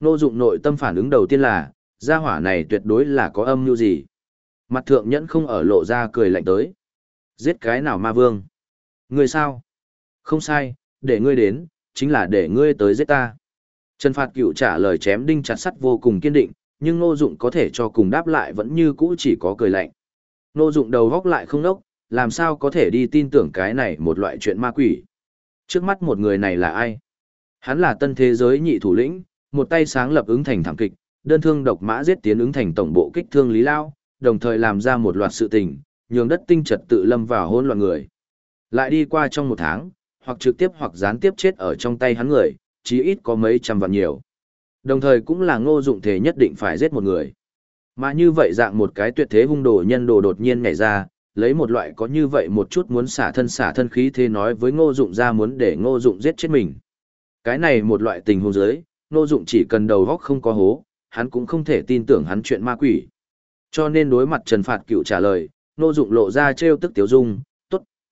Speaker 1: Ngô dụng nội tâm phản ứng đầu tiên là, gia hỏa này tuyệt đối là có âm mưu gì. Mặt thượng nhẫn không ở lộ ra cười lạnh tới. Giết cái nào ma vương? Ngươi sao? Không sai, để ngươi đến, chính là để ngươi tới giết ta. Trần Phạt Cựu trả lời chém đinh chặt sắt vô cùng kiên định, nhưng Ngô Dụng có thể cho cùng đáp lại vẫn như cũ chỉ có cười lạnh. Ngô Dụng đầu góc lại không nốc, làm sao có thể đi tin tưởng cái này một loại chuyện ma quỷ. Trước mắt một người này là ai? Hắn là tân thế giới nhị thủ lĩnh, một tay sáng lập ứng thành thảm kịch, đơn thương độc mã giết tiến ứng thành tổng bộ kích thương Lý Lao, đồng thời làm ra một loạt sự tình, nhường đất tinh trật tự lâm vào hỗn loạn người. Lại đi qua trong một tháng, hoặc trực tiếp hoặc gián tiếp chết ở trong tay hắn người, chí ít có mấy trăm vạn nhiều. Đồng thời cũng là ngô dụng thể nhất định phải giết một người. Mà như vậy dạng một cái tuyệt thế hung đồ nhân đồ đột nhiên nhảy ra, lấy một loại có như vậy một chút muốn xả thân xả thân khí thế nói với ngô dụng ra muốn để ngô dụng giết chết mình. Cái này một loại tình huống giới, ngô dụng chỉ cần đầu góc không có hố, hắn cũng không thể tin tưởng hắn chuyện ma quỷ. Cho nên đối mặt Trần Phạt Cựu trả lời, ngô dụng lộ ra trêu tức tiểu dung,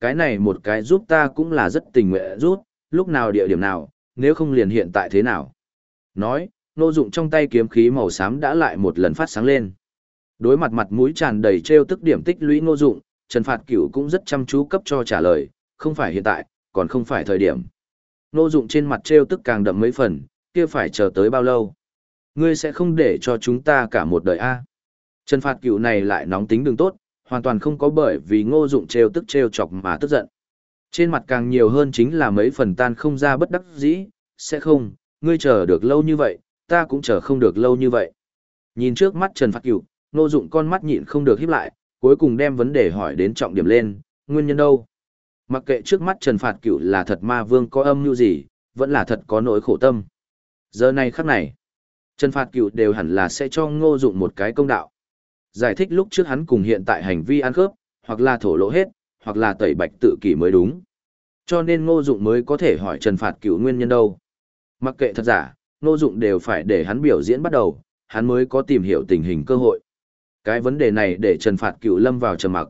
Speaker 1: cái này một cái giúp ta cũng là rất tình nguyện rút, lúc nào địa điểm nào, nếu không liền hiện tại thế nào. Nói, nô dụng trong tay kiếm khí màu xám đã lại một lần phát sáng lên. Đối mặt mặt mũi tràn đầy trêu tức điểm tích lũy nô dụng, Trần Phạt Cửu cũng rất chăm chú cấp cho trả lời, không phải hiện tại, còn không phải thời điểm. Nô dụng trên mặt trêu tức càng đậm mấy phần, kia phải chờ tới bao lâu. Ngươi sẽ không để cho chúng ta cả một đời a Trần Phạt Cửu này lại nóng tính đường tốt, hoàn toàn không có bởi vì ngô dụng trêu tức trêu chọc mà tức giận. Trên mặt càng nhiều hơn chính là mấy phần tan không ra bất đắc dĩ, sẽ không, ngươi chờ được lâu như vậy, ta cũng chờ không được lâu như vậy. Nhìn trước mắt Trần Phạt Cửu, ngô dụng con mắt nhịn không được híp lại, cuối cùng đem vấn đề hỏi đến trọng điểm lên, nguyên nhân đâu? Mặc kệ trước mắt Trần Phạt Cửu là thật ma vương có âm như gì, vẫn là thật có nỗi khổ tâm. Giờ này khắc này, Trần Phạt Cửu đều hẳn là sẽ cho ngô dụng một cái công đạo. Giải thích lúc trước hắn cùng hiện tại hành vi ăn khớp, hoặc là thổ lộ hết, hoặc là tẩy bạch tự kỷ mới đúng. Cho nên ngô dụng mới có thể hỏi Trần Phạt cựu nguyên nhân đâu. Mặc kệ thật giả, ngô dụng đều phải để hắn biểu diễn bắt đầu, hắn mới có tìm hiểu tình hình cơ hội. Cái vấn đề này để Trần Phạt Cựu lâm vào trầm mặc.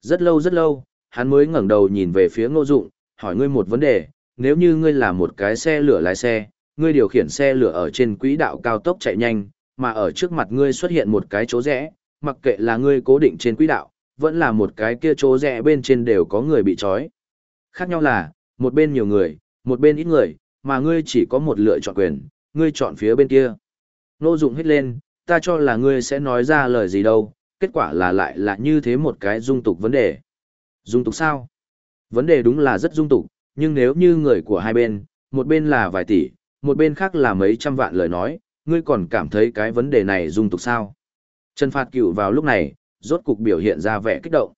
Speaker 1: Rất lâu rất lâu, hắn mới ngẩng đầu nhìn về phía Ngô Dụng, hỏi ngươi một vấn đề, nếu như ngươi là một cái xe lửa lái xe, ngươi điều khiển xe lửa ở trên quỹ đạo cao tốc chạy nhanh, mà ở trước mặt ngươi xuất hiện một cái chỗ rẽ, mặc kệ là ngươi cố định trên quỹ đạo, vẫn là một cái kia chỗ rẽ bên trên đều có người bị trói. Khác nhau là, một bên nhiều người, một bên ít người, mà ngươi chỉ có một lựa chọn quyền, ngươi chọn phía bên kia. Nô dụng hít lên, ta cho là ngươi sẽ nói ra lời gì đâu, kết quả là lại là như thế một cái dung tục vấn đề. Dung tục sao? Vấn đề đúng là rất dung tục, nhưng nếu như người của hai bên, một bên là vài tỷ, một bên khác là mấy trăm vạn lời nói, ngươi còn cảm thấy cái vấn đề này dung tục sao? Trần Phạt Cửu vào lúc này, rốt cục biểu hiện ra vẻ kích động.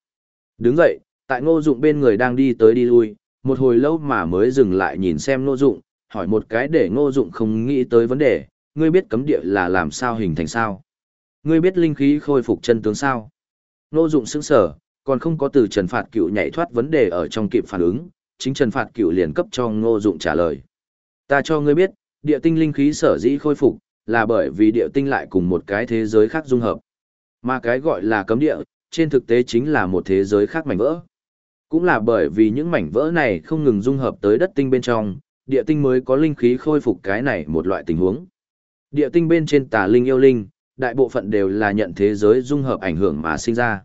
Speaker 1: Đứng dậy, tại ngô dụng bên người đang đi tới đi lui, một hồi lâu mà mới dừng lại nhìn xem ngô dụng, hỏi một cái để ngô dụng không nghĩ tới vấn đề, ngươi biết cấm địa là làm sao hình thành sao? Ngươi biết linh khí khôi phục chân tướng sao? Ngô dụng sững sờ, còn không có từ Trần Phạt Cựu nhảy thoát vấn đề ở trong kịp phản ứng, chính Trần Phạt Cựu liền cấp cho Ngô Dụng trả lời. Ta cho ngươi biết, địa tinh linh khí sở dĩ khôi phục, là bởi vì địa tinh lại cùng một cái thế giới khác dung hợp. Mà cái gọi là cấm địa, trên thực tế chính là một thế giới khác mảnh vỡ. Cũng là bởi vì những mảnh vỡ này không ngừng dung hợp tới đất tinh bên trong, địa tinh mới có linh khí khôi phục cái này một loại tình huống. Địa tinh bên trên tà linh yêu linh, đại bộ phận đều là nhận thế giới dung hợp ảnh hưởng mà sinh ra.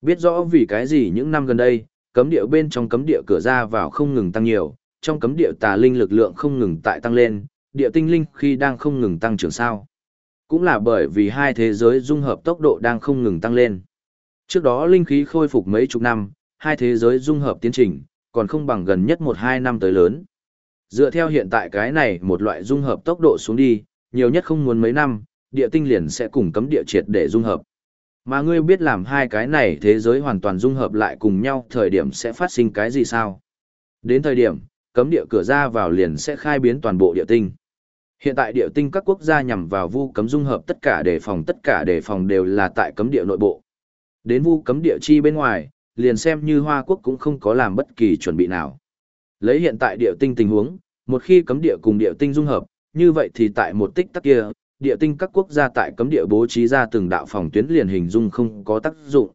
Speaker 1: Biết rõ vì cái gì những năm gần đây, cấm địa bên trong cấm địa cửa ra vào không ngừng tăng nhiều, trong cấm địa tà linh lực lượng không ngừng tại tăng lên, địa tinh linh khi đang không ngừng tăng trưởng sao. Cũng là bởi vì hai thế giới dung hợp tốc độ đang không ngừng tăng lên. Trước đó linh khí khôi phục mấy chục năm, hai thế giới dung hợp tiến trình, còn không bằng gần nhất một hai năm tới lớn. Dựa theo hiện tại cái này một loại dung hợp tốc độ xuống đi, nhiều nhất không muốn mấy năm, địa tinh liền sẽ cùng cấm địa triệt để dung hợp. Mà ngươi biết làm hai cái này thế giới hoàn toàn dung hợp lại cùng nhau thời điểm sẽ phát sinh cái gì sao? Đến thời điểm, cấm địa cửa ra vào liền sẽ khai biến toàn bộ địa tinh. Hiện tại địa tinh các quốc gia nhằm vào vu cấm dung hợp tất cả đề phòng tất cả đề phòng đều là tại cấm địa nội bộ. Đến vu cấm địa chi bên ngoài, liền xem như Hoa quốc cũng không có làm bất kỳ chuẩn bị nào. Lấy hiện tại địa tinh tình huống, một khi cấm địa cùng địa tinh dung hợp, như vậy thì tại một tích tắc kia, địa tinh các quốc gia tại cấm địa bố trí ra từng đạo phòng tuyến liền hình dung không có tác dụng.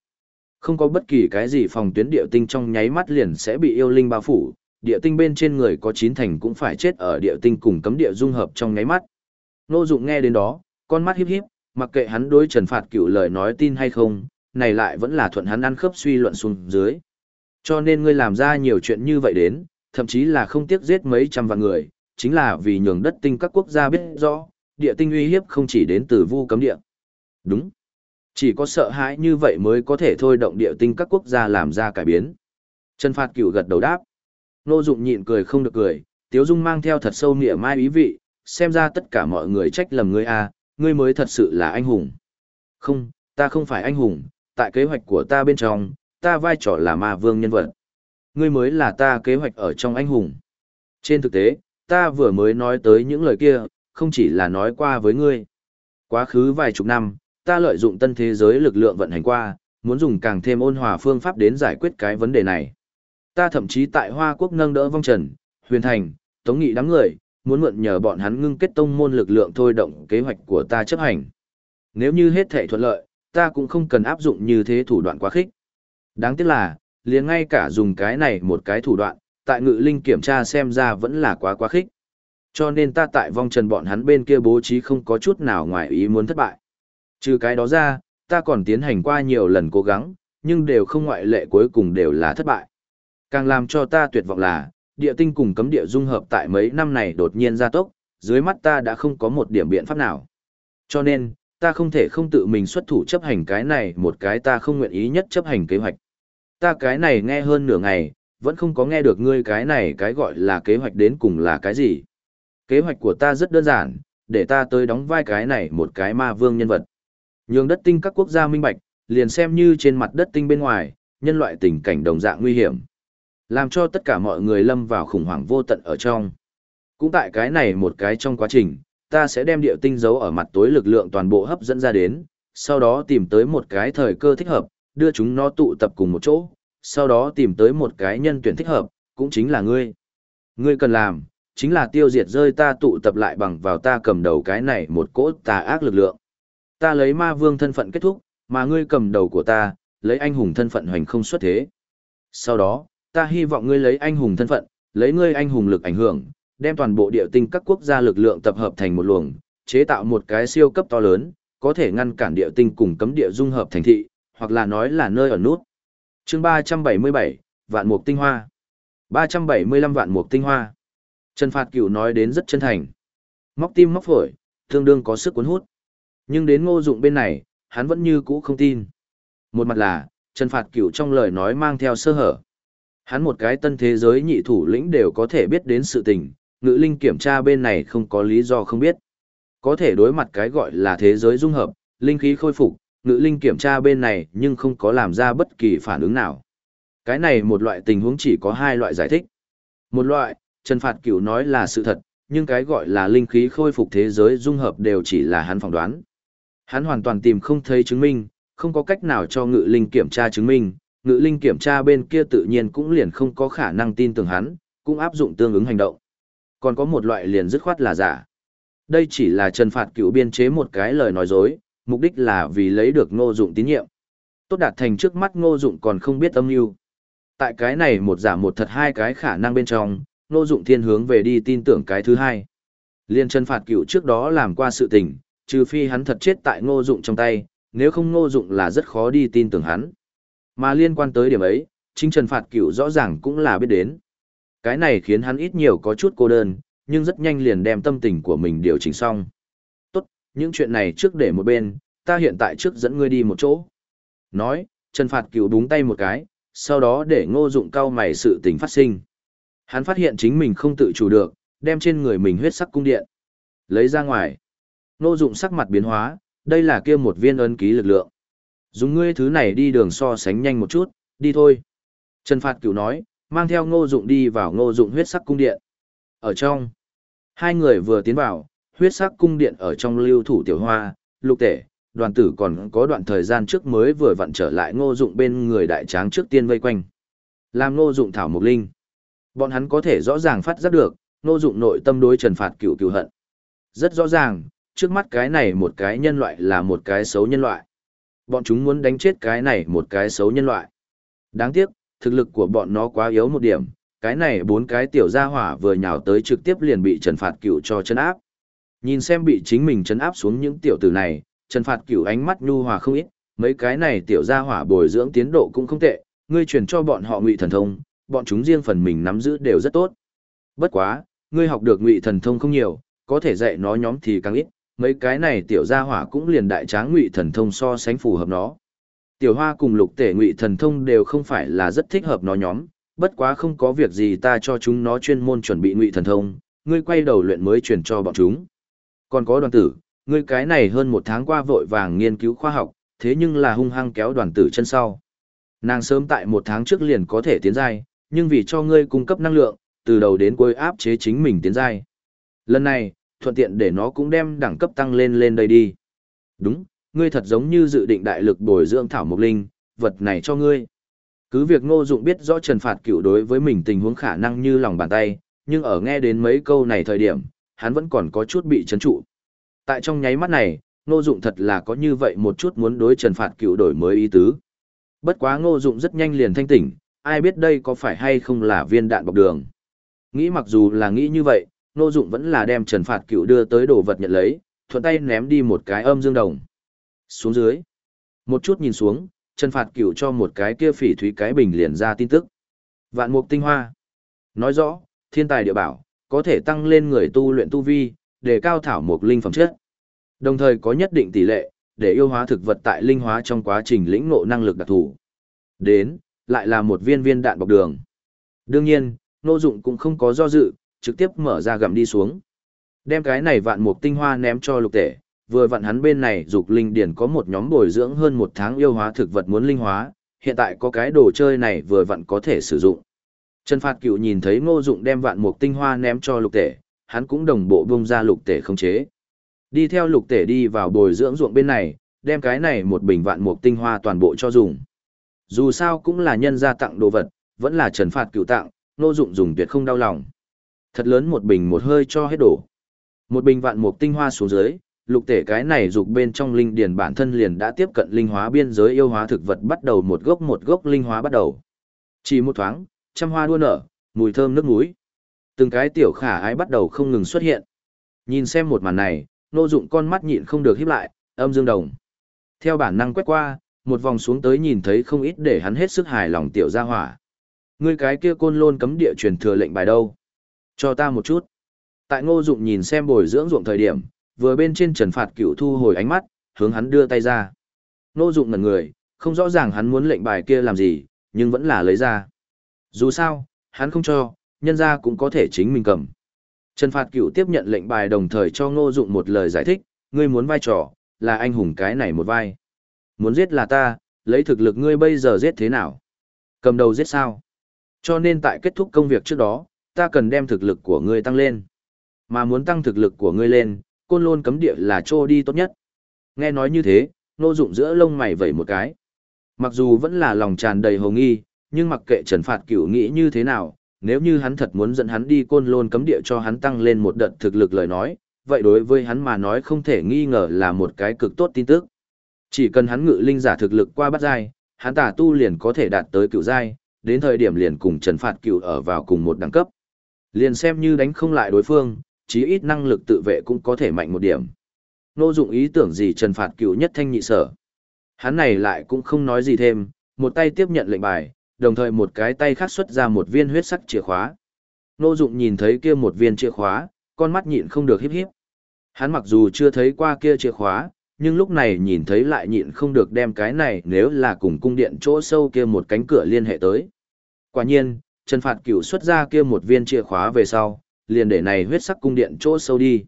Speaker 1: Không có bất kỳ cái gì phòng tuyến địa tinh trong nháy mắt liền sẽ bị yêu linh bao phủ, địa tinh bên trên người có chín thành cũng phải chết ở địa tinh cùng cấm địa dung hợp trong nháy mắt. Nô dụng nghe đến đó, con mắt híp híp, mặc kệ hắn đối Trần Phạt Cửu lời nói tin hay không, này lại vẫn là thuận hắn ăn khớp suy luận xuống dưới. Cho nên ngươi làm ra nhiều chuyện như vậy đến, thậm chí là không tiếc giết mấy trăm vạn người, chính là vì nhường đất tinh các quốc gia biết rõ, địa tinh uy hiếp không chỉ đến từ vu cấm địa. Đúng. Chỉ có sợ hãi như vậy mới có thể thôi động địa tinh các quốc gia làm ra cải biến. Trần Phạt Cửu gật đầu đáp. Nô Dụng nhịn cười không được cười, Tiếu Dung mang theo thật sâu nghĩa mai ý vị, xem ra tất cả mọi người trách lầm ngươi a, ngươi mới thật sự là anh hùng. Không, ta không phải anh hùng, tại kế hoạch của ta bên trong, ta vai trò là ma vương nhân vật. Ngươi mới là ta kế hoạch ở trong anh hùng. Trên thực tế, ta vừa mới nói tới những lời kia, không chỉ là nói qua với ngươi. Quá khứ vài chục năm, ta lợi dụng tân thế giới lực lượng vận hành qua, muốn dùng càng thêm ôn hòa phương pháp đến giải quyết cái vấn đề này. Ta thậm chí tại Hoa Quốc nâng đỡ vong trần, huyền thành, tống nghị đám người, muốn mượn nhờ bọn hắn ngưng kết tông môn lực lượng thôi động kế hoạch của ta chấp hành. Nếu như hết thể thuận lợi, ta cũng không cần áp dụng như thế thủ đoạn quá khích. Đáng tiếc là, liền ngay cả dùng cái này một cái thủ đoạn, tại ngự linh kiểm tra xem ra vẫn là quá quá khích. Cho nên ta tại vong trần bọn hắn bên kia bố trí không có chút nào ngoài ý muốn thất bại. Trừ cái đó ra, ta còn tiến hành qua nhiều lần cố gắng, nhưng đều không ngoại lệ cuối cùng đều là thất bại. Càng làm cho ta tuyệt vọng là, địa tinh cùng cấm địa dung hợp tại mấy năm này đột nhiên gia tốc, dưới mắt ta đã không có một điểm biện pháp nào. Cho nên, ta không thể không tự mình xuất thủ chấp hành cái này một cái ta không nguyện ý nhất chấp hành kế hoạch. Ta cái này nghe hơn nửa ngày, vẫn không có nghe được ngươi cái này cái gọi là kế hoạch đến cùng là cái gì. Kế hoạch của ta rất đơn giản, để ta tới đóng vai cái này một cái ma vương nhân vật. Nhường đất tinh các quốc gia minh bạch, liền xem như trên mặt đất tinh bên ngoài, nhân loại tình cảnh đồng dạng nguy hiểm. Làm cho tất cả mọi người lâm vào khủng hoảng vô tận ở trong. Cũng tại cái này một cái trong quá trình, ta sẽ đem địa tinh giấu ở mặt tối lực lượng toàn bộ hấp dẫn ra đến, sau đó tìm tới một cái thời cơ thích hợp, đưa chúng nó tụ tập cùng một chỗ, sau đó tìm tới một cái nhân tuyển thích hợp, cũng chính là ngươi. Ngươi cần làm, chính là tiêu diệt rơi ta tụ tập lại bằng vào ta cầm đầu cái này một cỗ tà ác lực lượng. Ta lấy ma vương thân phận kết thúc, mà ngươi cầm đầu của ta, lấy anh hùng thân phận hoành không xuất thế. Sau đó, ta hy vọng ngươi lấy anh hùng thân phận, lấy ngươi anh hùng lực ảnh hưởng, đem toàn bộ địa tinh các quốc gia lực lượng tập hợp thành một luồng, chế tạo một cái siêu cấp to lớn, có thể ngăn cản địa tinh cùng cấm địa dung hợp thành thị, hoặc là nói là nơi ở nút. Chương 377, Vạn Mục Tinh Hoa. 375 Vạn Mục Tinh Hoa. Trần Phạt Cửu nói đến rất chân thành. Móc tim móc phổi, tương đương có sức cuốn hút. Nhưng đến ngô dụng bên này, hắn vẫn như cũ không tin. Một mặt là, Trần Phạt Cửu trong lời nói mang theo sơ hở. Hắn một cái tân thế giới nhị thủ lĩnh đều có thể biết đến sự tình, ngự linh kiểm tra bên này không có lý do không biết. Có thể đối mặt cái gọi là thế giới dung hợp, linh khí khôi phục, ngự linh kiểm tra bên này nhưng không có làm ra bất kỳ phản ứng nào. Cái này một loại tình huống chỉ có hai loại giải thích. Một loại, Trần Phạt Cửu nói là sự thật, nhưng cái gọi là linh khí khôi phục thế giới dung hợp đều chỉ là hắn phỏng đoán. Hắn hoàn toàn tìm không thấy chứng minh, không có cách nào cho ngự linh kiểm tra chứng minh, ngự linh kiểm tra bên kia tự nhiên cũng liền không có khả năng tin tưởng hắn, cũng áp dụng tương ứng hành động. Còn có một loại liền dứt khoát là giả. Đây chỉ là trần phạt cựu biên chế một cái lời nói dối, mục đích là vì lấy được ngô dụng tín nhiệm. Tốt đạt thành trước mắt ngô dụng còn không biết âm mưu Tại cái này một giả một thật hai cái khả năng bên trong, ngô dụng thiên hướng về đi tin tưởng cái thứ hai. Liên trần phạt cựu trước đó làm qua sự tình, trừ phi hắn thật chết tại ngô dụng trong tay, nếu không ngô dụng là rất khó đi tin tưởng hắn. Mà liên quan tới điểm ấy, chính Trần Phạt Cửu rõ ràng cũng là biết đến. Cái này khiến hắn ít nhiều có chút cô đơn, nhưng rất nhanh liền đem tâm tình của mình điều chỉnh xong. Tốt, những chuyện này trước để một bên, ta hiện tại trước dẫn ngươi đi một chỗ. Nói, Trần Phạt Cửu đúng tay một cái, sau đó để ngô dụng cao mày sự tình phát sinh. Hắn phát hiện chính mình không tự chủ được, đem trên người mình huyết sắc cung điện. Lấy ra ngoài. Ngô dụng sắc mặt biến hóa, đây là kia một viên ấn ký lực lượng. Dùng ngươi thứ này đi đường so sánh nhanh một chút, đi thôi. Trần Phạt Cửu nói, mang theo ngô dụng đi vào ngô dụng huyết sắc cung điện. Ở trong, hai người vừa tiến vào, huyết sắc cung điện ở trong lưu thủ tiểu hoa, lục tể, đoàn tử còn có đoạn thời gian trước mới vừa vặn trở lại ngô dụng bên người đại tráng trước tiên vây quanh. Làm ngô dụng thảo mục linh. Bọn hắn có thể rõ ràng phát giác được, ngô dụng nội tâm đối trần phạt cửu cựu hận. Rất rõ ràng, trước mắt cái này một cái nhân loại là một cái xấu nhân loại. Bọn chúng muốn đánh chết cái này một cái xấu nhân loại. Đáng tiếc, thực lực của bọn nó quá yếu một điểm, cái này bốn cái tiểu gia hỏa vừa nhào tới trực tiếp liền bị Trần Phạt Cửu cho chân áp. Nhìn xem bị chính mình chấn áp xuống những tiểu tử này, Trần Phạt Cửu ánh mắt nhu hòa không ít, mấy cái này tiểu gia hỏa bồi dưỡng tiến độ cũng không tệ, ngươi truyền cho bọn họ ngụy thần thông, bọn chúng riêng phần mình nắm giữ đều rất tốt. Bất quá, ngươi học được ngụy thần thông không nhiều, có thể dạy nó nhóm thì càng ít, mấy cái này tiểu gia hỏa cũng liền đại tráng ngụy thần thông so sánh phù hợp nó. Tiểu hoa cùng lục tể ngụy thần thông đều không phải là rất thích hợp nó nhóm, bất quá không có việc gì ta cho chúng nó chuyên môn chuẩn bị ngụy thần thông, ngươi quay đầu luyện mới truyền cho bọn chúng. Còn có đoàn tử, ngươi cái này hơn một tháng qua vội vàng nghiên cứu khoa học, thế nhưng là hung hăng kéo đoàn tử chân sau. Nàng sớm tại một tháng trước liền có thể tiến giai, nhưng vì cho ngươi cung cấp năng lượng, từ đầu đến cuối áp chế chính mình tiến giai. Lần này, thuận tiện để nó cũng đem đẳng cấp tăng lên lên đây đi. Đúng, ngươi thật giống như dự định đại lực bồi dưỡng thảo mộc linh, vật này cho ngươi. Cứ việc ngô dụng biết rõ trần phạt cựu đối với mình tình huống khả năng như lòng bàn tay, nhưng ở nghe đến mấy câu này thời điểm, hắn vẫn còn có chút bị chấn trụ. Tại trong nháy mắt này, ngô dụng thật là có như vậy một chút muốn đối trần phạt cựu đổi mới ý tứ. Bất quá ngô dụng rất nhanh liền thanh tỉnh, ai biết đây có phải hay không là viên đạn bọc đường. Nghĩ mặc dù là nghĩ như vậy, Ngô Dụng vẫn là đem Trần Phạt Cựu đưa tới đồ vật nhận lấy, thuận tay ném đi một cái âm dương đồng. Xuống dưới. Một chút nhìn xuống, Trần Phạt Cựu cho một cái kia phỉ thúy cái bình liền ra tin tức. Vạn mục tinh hoa. Nói rõ, thiên tài địa bảo, có thể tăng lên người tu luyện tu vi, để cao thảo mục linh phẩm chất. Đồng thời có nhất định tỷ lệ, để yêu hóa thực vật tại linh hóa trong quá trình lĩnh ngộ năng lực đặc thù. Đến, lại là một viên viên đạn bọc đường. Đương nhiên, Ngô Dụng cũng không có do dự, trực tiếp mở ra gặm đi xuống. Đem cái này vạn mục tinh hoa ném cho lục tể, vừa vặn hắn bên này dục linh điển có một nhóm bồi dưỡng hơn một tháng yêu hóa thực vật muốn linh hóa, hiện tại có cái đồ chơi này vừa vặn có thể sử dụng. Trần Phạt Cựu nhìn thấy Ngô Dụng đem vạn mục tinh hoa ném cho lục tể, hắn cũng đồng bộ bung ra lục tể không chế. Đi theo lục tể đi vào bồi dưỡng ruộng bên này, đem cái này một bình vạn mục tinh hoa toàn bộ cho dùng. Dù sao cũng là nhân gia tặng đồ vật, vẫn là Trần Phạt Cựu tặng, Ngô Dụng dùng tuyệt không đau lòng. Thật lớn một bình một hơi cho hết đổ. Một bình vạn mục tinh hoa xuống dưới, lục tể cái này dục bên trong linh điền bản thân liền đã tiếp cận linh hóa biên giới yêu hóa thực vật bắt đầu một gốc một gốc linh hóa bắt đầu. Chỉ một thoáng, trăm hoa đua nở, mùi thơm nước mũi. Từng cái tiểu khả ái bắt đầu không ngừng xuất hiện. Nhìn xem một màn này, nô dụng con mắt nhịn không được híp lại, âm dương đồng. Theo bản năng quét qua, một vòng xuống tới nhìn thấy không ít để hắn hết sức hài lòng tiểu gia hỏa. Ngươi cái kia côn lôn cấm địa truyền thừa lệnh bài đâu? Cho ta một chút. Tại ngô dụng nhìn xem bồi dưỡng ruộng thời điểm, vừa bên trên trần phạt cựu thu hồi ánh mắt, hướng hắn đưa tay ra. Ngô dụng ngần người, không rõ ràng hắn muốn lệnh bài kia làm gì, nhưng vẫn là lấy ra. Dù sao, hắn không cho, nhân ra cũng có thể chính mình cầm. Trần Phạt Cựu tiếp nhận lệnh bài đồng thời cho Ngô Dụng một lời giải thích, ngươi muốn vai trò, là anh hùng cái này một vai. Muốn giết là ta, lấy thực lực ngươi bây giờ giết thế nào? Cầm đầu giết sao? Cho nên tại kết thúc công việc trước đó, ta cần đem thực lực của ngươi tăng lên. Mà muốn tăng thực lực của ngươi lên, côn lôn cấm địa là trô đi tốt nhất. Nghe nói như thế, nô dụng giữa lông mày vẩy một cái. Mặc dù vẫn là lòng tràn đầy hồ nghi, nhưng mặc kệ trần phạt cửu nghĩ như thế nào, nếu như hắn thật muốn dẫn hắn đi côn lôn cấm địa cho hắn tăng lên một đợt thực lực lời nói, vậy đối với hắn mà nói không thể nghi ngờ là một cái cực tốt tin tức. Chỉ cần hắn ngự linh giả thực lực qua bắt giai, hắn tả tu liền có thể đạt tới cựu giai, đến thời điểm liền cùng Trần Phạt Cửu ở vào cùng một đẳng cấp. Liền xem như đánh không lại đối phương, chí ít năng lực tự vệ cũng có thể mạnh một điểm. Nô dụng ý tưởng gì Trần Phạt Cửu nhất thanh nhị sở. Hắn này lại cũng không nói gì thêm, một tay tiếp nhận lệnh bài, đồng thời một cái tay khác xuất ra một viên huyết sắc chìa khóa. Nô dụng nhìn thấy kia một viên chìa khóa, con mắt nhịn không được híp híp. Hắn mặc dù chưa thấy qua kia chìa khóa, nhưng lúc này nhìn thấy lại nhịn không được đem cái này nếu là cùng cung điện chỗ sâu kia một cánh cửa liên hệ tới. Quả nhiên, Trần Phạt Cửu xuất ra kia một viên chìa khóa về sau, liền để này huyết sắc cung điện chỗ sâu đi.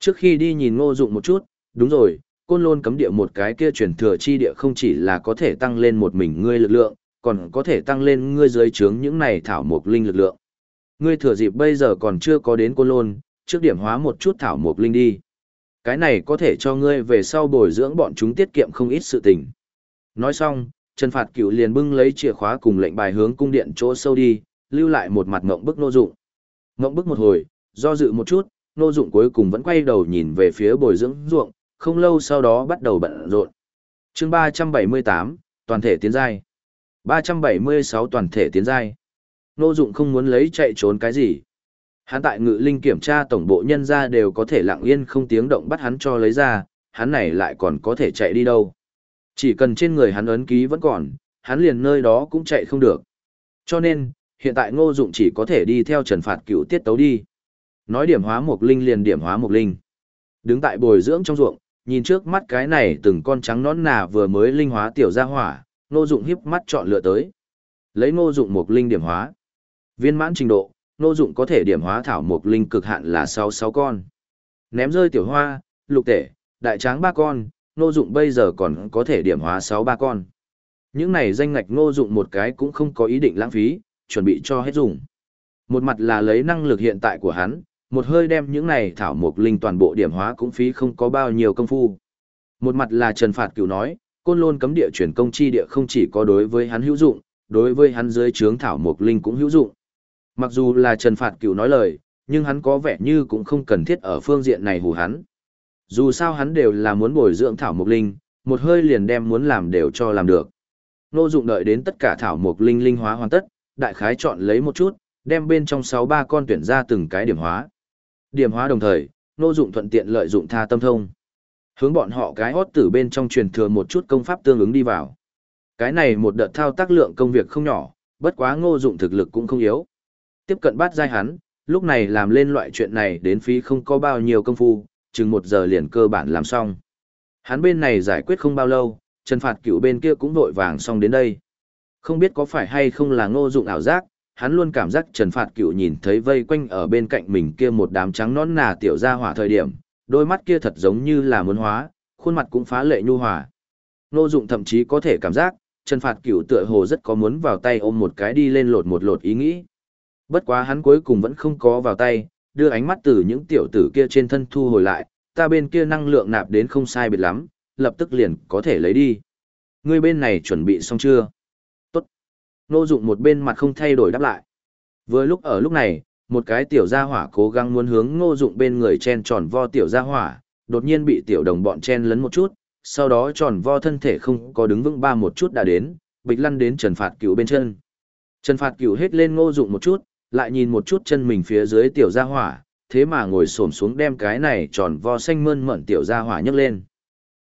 Speaker 1: Trước khi đi nhìn Ngô Dụng một chút, đúng rồi, côn lôn cấm địa một cái kia truyền thừa chi địa không chỉ là có thể tăng lên một mình ngươi lực lượng, còn có thể tăng lên ngươi dưới trướng những này thảo mộc linh lực lượng. Ngươi thừa dịp bây giờ còn chưa có đến côn lôn, trước điểm hóa một chút thảo mộc linh đi. Cái này có thể cho ngươi về sau bồi dưỡng bọn chúng tiết kiệm không ít sự tình. Nói xong, Trần Phạt Cửu liền bưng lấy chìa khóa cùng lệnh bài hướng cung điện chỗ sâu đi, lưu lại một mặt ngộng bức nô dụng. Ngộng bức một hồi, do dự một chút, nô dụng cuối cùng vẫn quay đầu nhìn về phía bồi dưỡng ruộng, không lâu sau đó bắt đầu bận rộn. Chương 378, toàn thể tiến giai. 376 toàn thể tiến giai. Nô dụng không muốn lấy chạy trốn cái gì. Hắn tại ngự linh kiểm tra tổng bộ nhân ra đều có thể lặng yên không tiếng động bắt hắn cho lấy ra, hắn này lại còn có thể chạy đi đâu. Chỉ cần trên người hắn ấn ký vẫn còn, hắn liền nơi đó cũng chạy không được. Cho nên, hiện tại ngô dụng chỉ có thể đi theo trần phạt cựu tiết tấu đi. Nói điểm hóa một linh liền điểm hóa một linh. Đứng tại bồi dưỡng trong ruộng, nhìn trước mắt cái này từng con trắng nón nà vừa mới linh hóa tiểu ra hỏa, ngô dụng hiếp mắt chọn lựa tới. Lấy ngô dụng một linh điểm hóa. Viên mãn trình độ, ngô dụng có thể điểm hóa thảo một linh cực hạn là 66 con. Ném rơi tiểu hoa, lục tể, đại tráng ba con, ngô dụng bây giờ còn có thể điểm hóa 63 con. Những này danh ngạch ngô dụng một cái cũng không có ý định lãng phí, chuẩn bị cho hết dùng. Một mặt là lấy năng lực hiện tại của hắn, một hơi đem những này thảo mục linh toàn bộ điểm hóa cũng phí không có bao nhiêu công phu. Một mặt là Trần Phạt Cửu nói, côn lôn cấm địa chuyển công chi địa không chỉ có đối với hắn hữu dụng, đối với hắn dưới trướng thảo mục linh cũng hữu dụng. Mặc dù là Trần Phạt Cửu nói lời, nhưng hắn có vẻ như cũng không cần thiết ở phương diện này hù hắn. Dù sao hắn đều là muốn bồi dưỡng thảo mục linh, một hơi liền đem muốn làm đều cho làm được. Nô dụng đợi đến tất cả thảo mục linh linh hóa hoàn tất, đại khái chọn lấy một chút, đem bên trong 6-3 con tuyển ra từng cái điểm hóa. Điểm hóa đồng thời, nô dụng thuận tiện lợi dụng tha tâm thông. Hướng bọn họ cái hót tử bên trong truyền thừa một chút công pháp tương ứng đi vào. Cái này một đợt thao tác lượng công việc không nhỏ, bất quá ngô dụng thực lực cũng không yếu. Tiếp cận bát giai hắn, lúc này làm lên loại chuyện này đến phí không có bao nhiêu công phu, chừng một giờ liền cơ bản làm xong. Hắn bên này giải quyết không bao lâu, Trần Phạt Cửu bên kia cũng vội vàng xong đến đây. Không biết có phải hay không là ngô dụng ảo giác, hắn luôn cảm giác Trần Phạt Cựu nhìn thấy vây quanh ở bên cạnh mình kia một đám trắng nón nà tiểu ra hỏa thời điểm, đôi mắt kia thật giống như là muốn hóa, khuôn mặt cũng phá lệ nhu hòa. Ngô dụng thậm chí có thể cảm giác, Trần Phạt Cựu tựa hồ rất có muốn vào tay ôm một cái đi lên lột một lột ý nghĩ. Bất quá hắn cuối cùng vẫn không có vào tay, đưa ánh mắt từ những tiểu tử kia trên thân thu hồi lại, ta bên kia năng lượng nạp đến không sai biệt lắm, lập tức liền có thể lấy đi. Ngươi bên này chuẩn bị xong chưa? Nô dụng một bên mặt không thay đổi đáp lại. Vừa lúc ở lúc này, một cái tiểu gia hỏa cố gắng muốn hướng ngô dụng bên người chen tròn vo tiểu gia hỏa, đột nhiên bị tiểu đồng bọn chen lấn một chút, sau đó tròn vo thân thể không có đứng vững ba một chút đã đến, bịch lăn đến trần phạt cửu bên chân. Trần phạt cửu hết lên ngô dụng một chút, lại nhìn một chút chân mình phía dưới tiểu gia hỏa, thế mà ngồi xổm xuống đem cái này tròn vo xanh mơn mởn tiểu gia hỏa nhấc lên.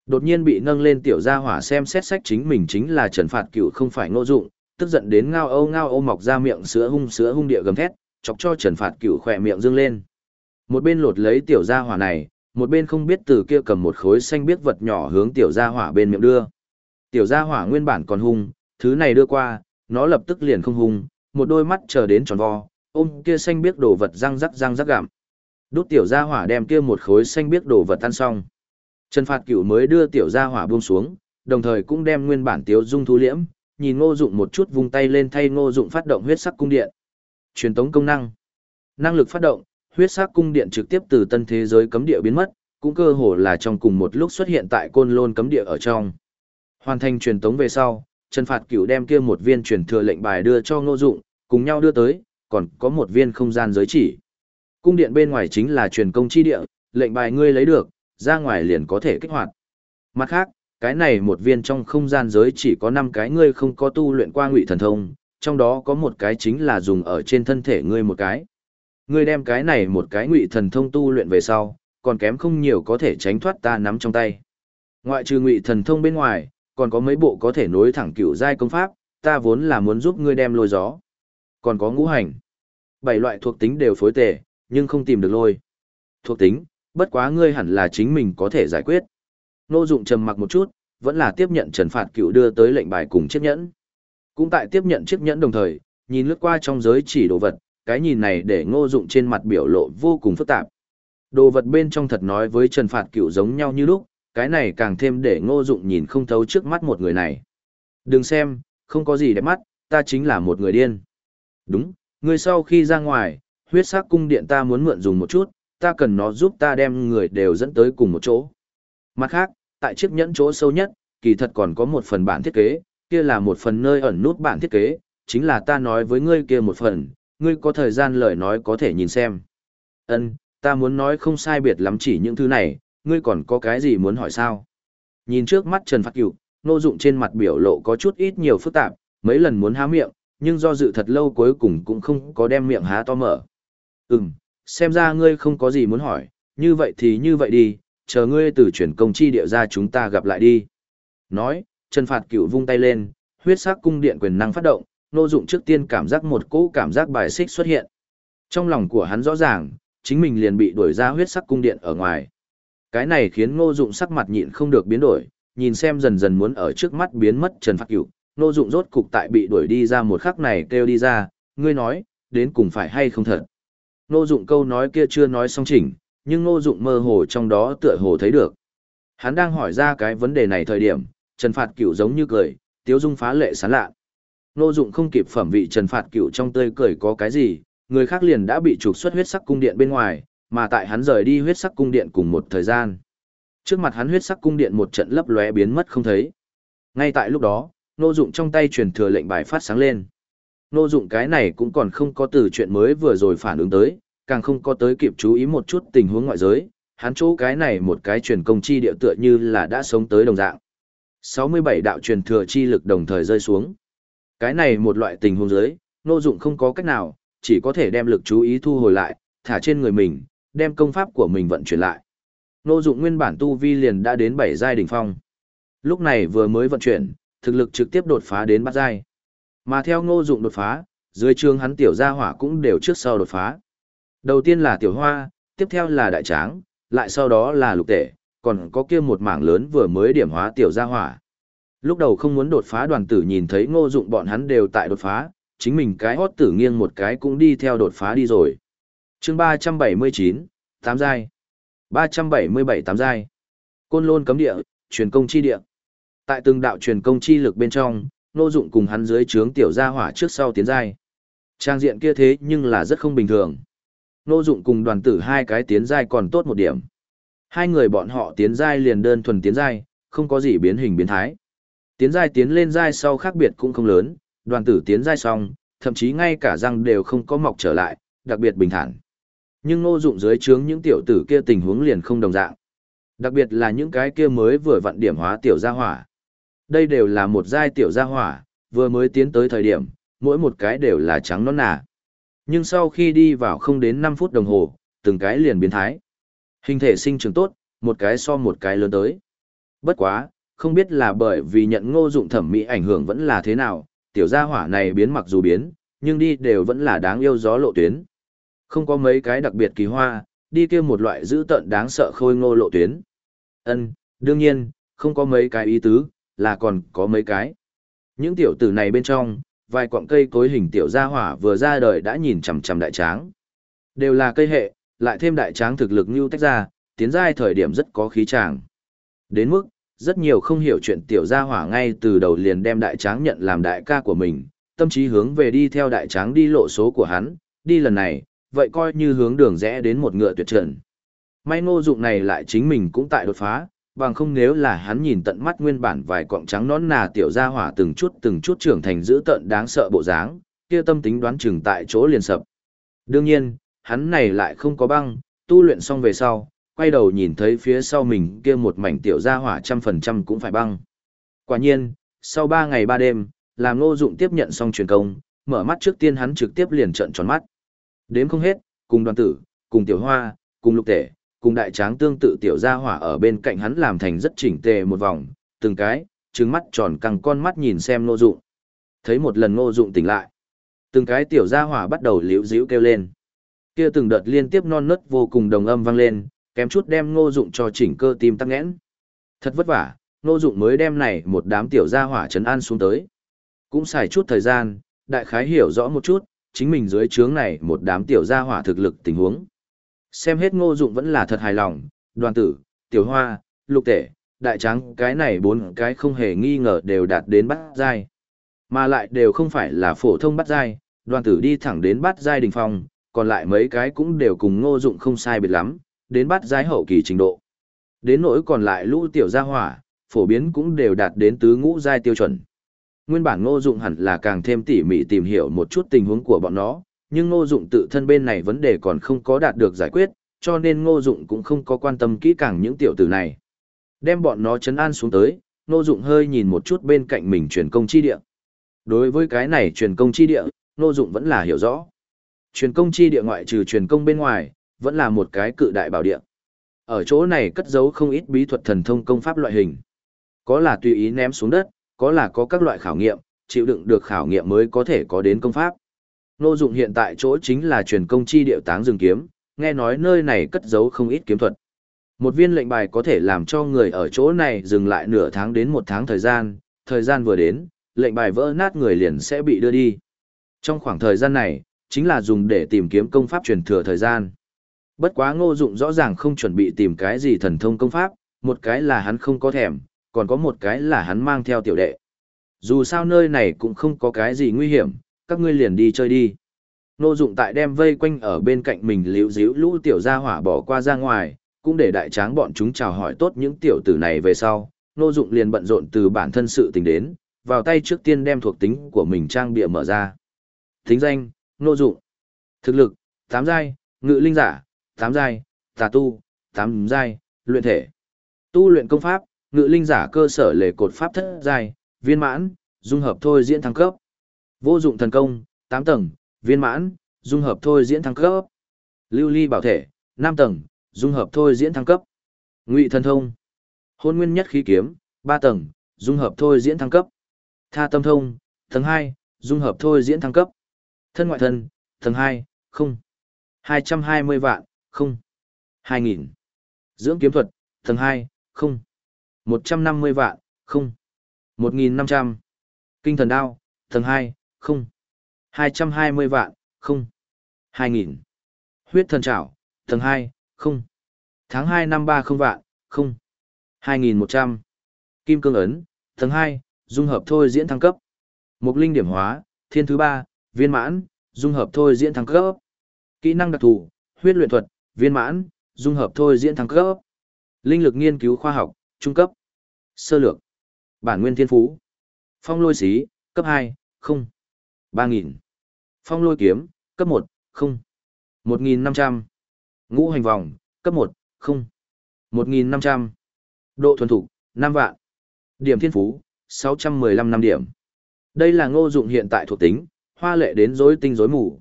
Speaker 1: Đột nhiên bị nâng lên tiểu gia hỏa xem xét sách chính mình chính là Trần Phạt Cựu không phải ngô dụng, tức giận đến ngao âu ngao âu mọc ra miệng sữa hung sữa hung địa gầm thét, chọc cho Trần Phạt Cựu khỏe miệng dương lên. Một bên lột lấy tiểu gia hỏa này, một bên không biết từ kia cầm một khối xanh biếc vật nhỏ hướng tiểu gia hỏa bên miệng đưa. Tiểu gia hỏa nguyên bản còn hung, thứ này đưa qua, nó lập tức liền không hung, một đôi mắt chờ đến tròn vo, ôm kia xanh biếc đồ vật răng rắc răng rắc gặm. Đút tiểu gia hỏa đem kia một khối xanh biếc đồ vật tan xong. Trần Phạt Cửu mới đưa tiểu gia hỏa buông xuống, đồng thời cũng đem nguyên bản tiếu dung thu liễm, nhìn Ngô Dụng một chút vung tay lên thay Ngô Dụng phát động huyết sắc cung điện. Truyền tống công năng. Năng lực phát động, huyết sắc cung điện trực tiếp từ tân thế giới cấm địa biến mất, cũng cơ hồ là trong cùng một lúc xuất hiện tại côn lôn cấm địa ở trong. Hoàn thành truyền tống về sau, Trần Phạt Cửu đem kia một viên truyền thừa lệnh bài đưa cho Ngô Dụng, cùng nhau đưa tới, còn có một viên không gian giới chỉ. Cung điện bên ngoài chính là truyền công chi địa, lệnh bài ngươi lấy được, ra ngoài liền có thể kích hoạt. Mặt khác, cái này một viên trong không gian giới chỉ có 5 cái ngươi không có tu luyện qua ngụy thần thông, trong đó có một cái chính là dùng ở trên thân thể ngươi một cái. Ngươi đem cái này một cái ngụy thần thông tu luyện về sau, còn kém không nhiều có thể tránh thoát ta nắm trong tay. Ngoại trừ ngụy thần thông bên ngoài, còn có mấy bộ có thể nối thẳng cựu giai công pháp, ta vốn là muốn giúp ngươi đem lôi gió. Còn có ngũ hành. Bảy loại thuộc tính đều phối tề, nhưng không tìm được lôi. Thuộc tính, bất quá ngươi hẳn là chính mình có thể giải quyết. Nô dụng trầm mặc một chút, vẫn là tiếp nhận trần phạt cựu đưa tới lệnh bài cùng chiếc nhẫn. Cũng tại tiếp nhận chiếc nhẫn đồng thời, nhìn lướt qua trong giới chỉ đồ vật, cái nhìn này để ngô dụng trên mặt biểu lộ vô cùng phức tạp. Đồ vật bên trong thật nói với trần phạt cựu giống nhau như lúc, cái này càng thêm để ngô dụng nhìn không thấu trước mắt một người này. Đừng xem, không có gì để mắt, ta chính là một người điên. Đúng, người sau khi ra ngoài, huyết sắc cung điện ta muốn mượn dùng một chút, ta cần nó giúp ta đem người đều dẫn tới cùng một chỗ. Mặt khác, tại chiếc nhẫn chỗ sâu nhất, kỳ thật còn có một phần bản thiết kế, kia là một phần nơi ẩn nút bản thiết kế, chính là ta nói với ngươi kia một phần, ngươi có thời gian lời nói có thể nhìn xem. Ân, ta muốn nói không sai biệt lắm chỉ những thứ này, ngươi còn có cái gì muốn hỏi sao? Nhìn trước mắt Trần Phát Cửu, nô dụng trên mặt biểu lộ có chút ít nhiều phức tạp, mấy lần muốn há miệng, nhưng do dự thật lâu cuối cùng cũng không có đem miệng há to mở. Ừm, xem ra ngươi không có gì muốn hỏi, như vậy thì như vậy đi, chờ ngươi từ chuyển công chi địa ra chúng ta gặp lại đi. Nói, Trần Phạt Cửu vung tay lên, huyết sắc cung điện quyền năng phát động, nô Dụng trước tiên cảm giác một cỗ cảm giác bài xích xuất hiện. Trong lòng của hắn rõ ràng, chính mình liền bị đuổi ra huyết sắc cung điện ở ngoài. Cái này khiến Ngô Dụng sắc mặt nhịn không được biến đổi, nhìn xem dần dần muốn ở trước mắt biến mất Trần Phạt Cửu, Ngô Dụng rốt cục tại bị đuổi đi ra một khắc này kêu đi ra, ngươi nói, đến cùng phải hay không thật. Ngô Dụng câu nói kia chưa nói xong chỉnh, nhưng Ngô Dụng mơ hồ trong đó tựa hồ thấy được. Hắn đang hỏi ra cái vấn đề này thời điểm, Trần Phạt Cửu giống như cười, tiếu dung phá lệ sán lạ. Ngô Dụng không kịp phẩm vị Trần Phạt Cửu trong tươi cười có cái gì, người khác liền đã bị trục xuất huyết sắc cung điện bên ngoài, mà tại hắn rời đi huyết sắc cung điện cùng một thời gian. Trước mặt hắn huyết sắc cung điện một trận lấp lóe biến mất không thấy. Ngay tại lúc đó, Ngô Dụng trong tay truyền thừa lệnh bài phát sáng lên. Ngô Dụng cái này cũng còn không có từ chuyện mới vừa rồi phản ứng tới, càng không có tới kịp chú ý một chút tình huống ngoại giới, hắn chỗ cái này một cái truyền công chi địa tựa như là đã sống tới đồng dạng. 67 đạo truyền thừa chi lực đồng thời rơi xuống. Cái này một loại tình huống giới, Ngô Dụng không có cách nào, chỉ có thể đem lực chú ý thu hồi lại, thả trên người mình, đem công pháp của mình vận chuyển lại. Ngô Dụng nguyên bản tu vi liền đã đến 7 giai đỉnh phong. Lúc này vừa mới vận chuyển, thực lực trực tiếp đột phá đến bát giai. Mà theo Ngô Dụng đột phá, dưới trường hắn tiểu gia hỏa cũng đều trước sau đột phá. Đầu tiên là tiểu hoa, tiếp theo là đại tráng, lại sau đó là lục tể, còn có kia một mảng lớn vừa mới điểm hóa tiểu gia hỏa. Lúc đầu không muốn đột phá đoàn tử nhìn thấy ngô dụng bọn hắn đều tại đột phá, chính mình cái hót tử nghiêng một cái cũng đi theo đột phá đi rồi. chương 379, tám giai. 377 tám giai. Côn lôn cấm địa, truyền công chi địa. Tại từng đạo truyền công chi lực bên trong, ngô dụng cùng hắn dưới trướng tiểu gia hỏa trước sau tiến giai. Trang diện kia thế nhưng là rất không bình thường. Ngô dụng cùng đoàn tử hai cái tiến giai còn tốt một điểm. Hai người bọn họ tiến giai liền đơn thuần tiến giai, không có gì biến hình biến thái. Tiến giai tiến lên giai sau khác biệt cũng không lớn, đoàn tử tiến giai xong, thậm chí ngay cả răng đều không có mọc trở lại, đặc biệt bình thản. Nhưng ngô dụng dưới trướng những tiểu tử kia tình huống liền không đồng dạng. Đặc biệt là những cái kia mới vừa vận điểm hóa tiểu gia hỏa. Đây đều là một giai tiểu gia hỏa, vừa mới tiến tới thời điểm, mỗi một cái đều là trắng nõn nà. Nhưng sau khi đi vào không đến 5 phút đồng hồ, từng cái liền biến thái. Hình thể sinh trưởng tốt, một cái so một cái lớn tới. Bất quá, không biết là bởi vì nhận ngô dụng thẩm mỹ ảnh hưởng vẫn là thế nào, tiểu gia hỏa này biến mặc dù biến, nhưng đi đều vẫn là đáng yêu gió lộ tuyến. Không có mấy cái đặc biệt kỳ hoa, đi kia một loại dữ tận đáng sợ khôi ngô lộ tuyến. Ân, đương nhiên, không có mấy cái ý tứ, là còn có mấy cái. Những tiểu tử này bên trong, vài quặng cây cối hình tiểu gia hỏa vừa ra đời đã nhìn chằm chằm đại tráng. Đều là cây hệ, lại thêm đại tráng thực lực như tách ra, tiến giai thời điểm rất có khí tràng. Đến mức, rất nhiều không hiểu chuyện tiểu gia hỏa ngay từ đầu liền đem đại tráng nhận làm đại ca của mình, tâm trí hướng về đi theo đại tráng đi lộ số của hắn, đi lần này, vậy coi như hướng đường rẽ đến một ngựa tuyệt trần. May ngô dụng này lại chính mình cũng tại đột phá, bằng không nếu là hắn nhìn tận mắt nguyên bản vài cọng trắng nón nà tiểu gia hỏa từng chút từng chút trưởng thành dữ tận đáng sợ bộ dáng, kia tâm tính đoán chừng tại chỗ liền sập. Đương nhiên, hắn này lại không có băng, tu luyện xong về sau, quay đầu nhìn thấy phía sau mình kia một mảnh tiểu gia hỏa trăm phần trăm cũng phải băng. Quả nhiên, sau ba ngày ba đêm, làm ngô dụng tiếp nhận xong truyền công, mở mắt trước tiên hắn trực tiếp liền trợn tròn mắt. Đếm không hết, cùng đoàn tử, cùng tiểu hoa, cùng lục tể, cùng đại tráng tương tự tiểu gia hỏa ở bên cạnh hắn làm thành rất chỉnh tề một vòng, từng cái, trừng mắt tròn căng con mắt nhìn xem ngô dụng. Thấy một lần ngô dụng tỉnh lại. Từng cái tiểu gia hỏa bắt đầu liễu díu kêu lên. Kia từng đợt liên tiếp non nớt vô cùng đồng âm vang lên, kém chút đem ngô dụng cho chỉnh cơ tim tắc nghẽn. Thật vất vả, ngô dụng mới đem này một đám tiểu gia hỏa trấn an xuống tới. Cũng xài chút thời gian, đại khái hiểu rõ một chút, chính mình dưới trướng này một đám tiểu gia hỏa thực lực tình huống. Xem hết ngô dụng vẫn là thật hài lòng, đoàn tử, tiểu hoa, lục tể, đại trắng cái này bốn cái không hề nghi ngờ đều đạt đến bát giai. Mà lại đều không phải là phổ thông bát giai, đoàn tử đi thẳng đến bát giai đỉnh phong, còn lại mấy cái cũng đều cùng ngô dụng không sai biệt lắm, đến bát giai hậu kỳ trình độ. Đến nỗi còn lại lũ tiểu gia hỏa, phổ biến cũng đều đạt đến tứ ngũ giai tiêu chuẩn. Nguyên bản ngô dụng hẳn là càng thêm tỉ mỉ tìm hiểu một chút tình huống của bọn nó, nhưng ngô dụng tự thân bên này vấn đề còn không có đạt được giải quyết, cho nên ngô dụng cũng không có quan tâm kỹ càng những tiểu tử này. Đem bọn nó chấn an xuống tới, ngô dụng hơi nhìn một chút bên cạnh mình truyền công chi địa. Đối với cái này truyền công chi địa, ngô dụng vẫn là hiểu rõ. Truyền công chi địa ngoại trừ truyền công bên ngoài, vẫn là một cái cự đại bảo địa. Ở chỗ này cất giấu không ít bí thuật thần thông công pháp loại hình. Có là tùy ý ném xuống đất, có là có các loại khảo nghiệm, chịu đựng được khảo nghiệm mới có thể có đến công pháp. Ngô Dụng hiện tại chỗ chính là truyền công chi điệu táng rừng kiếm, nghe nói nơi này cất giấu không ít kiếm thuật. Một viên lệnh bài có thể làm cho người ở chỗ này dừng lại nửa tháng đến một tháng thời gian, thời gian vừa đến, lệnh bài vỡ nát người liền sẽ bị đưa đi. Trong khoảng thời gian này, chính là dùng để tìm kiếm công pháp truyền thừa thời gian. Bất quá ngô dụng rõ ràng không chuẩn bị tìm cái gì thần thông công pháp, một cái là hắn không có thèm, còn có một cái là hắn mang theo tiểu đệ. Dù sao nơi này cũng không có cái gì nguy hiểm, các ngươi liền đi chơi đi. nô dụng tại đem vây quanh ở bên cạnh mình liễu díu lũ tiểu gia hỏa bỏ qua ra ngoài, cũng để đại tráng bọn chúng chào hỏi tốt những tiểu tử này về sau. nô dụng liền bận rộn từ bản thân sự tình đến, vào tay trước tiên đem thuộc tính của mình trang bịa mở ra. Thính danh, nô dụng. Thực lực, tám giai, ngự linh giả, tám giai, tà tu, tám giai, luyện thể. Tu luyện công pháp, ngự linh giả cơ sở lề cột pháp thất giai, viên mãn, dung hợp thôi diễn thăng cấp. Vô dụng thần công, tám tầng, viên mãn, dung hợp thôi diễn thăng cấp. Lưu ly bảo thể, năm tầng, dung hợp thôi diễn thăng cấp. Ngụy thần thông, hôn nguyên nhất khí kiếm, ba tầng, dung hợp thôi diễn thăng cấp. Tha tâm thông, tầng hai, dung hợp thôi diễn thăng cấp. Thân ngoại thân, tầng hai, không. hai trăm hai mươi vạn, không. hai nghìn Dưỡng kiếm thuật, tầng hai, không. một trăm năm mươi vạn, không. một nghìn năm trăm Kinh thần đao, tầng hai, không. hai trăm hai mươi vạn, không. hai nghìn Huyết thần trảo, tầng hai, không. Tháng hai năm ba không vạn, không. hai nghìn một trăm Kim cương ấn, tầng hai, dung hợp thôi diễn thăng cấp. Mục linh điểm hóa, thiên thứ ba, viên mãn, dung hợp thôi diễn thăng cấp. Kỹ năng đặc thù, huyết luyện thuật, viên mãn, dung hợp thôi diễn thăng cấp. Linh lực nghiên cứu khoa học, trung cấp. Sơ lược. Bản nguyên thiên phú. Phong lôi xí, cấp 2, không. 3000. Phong lôi kiếm, cấp 1, không. 1500. Ngũ hành vòng, cấp 1, không. 1500. Độ thuần thục, 5 vạn. Điểm thiên phú, 615 năm điểm. Đây là ngô dụng hiện tại thuộc tính, hoa lệ đến rối tinh rối mù.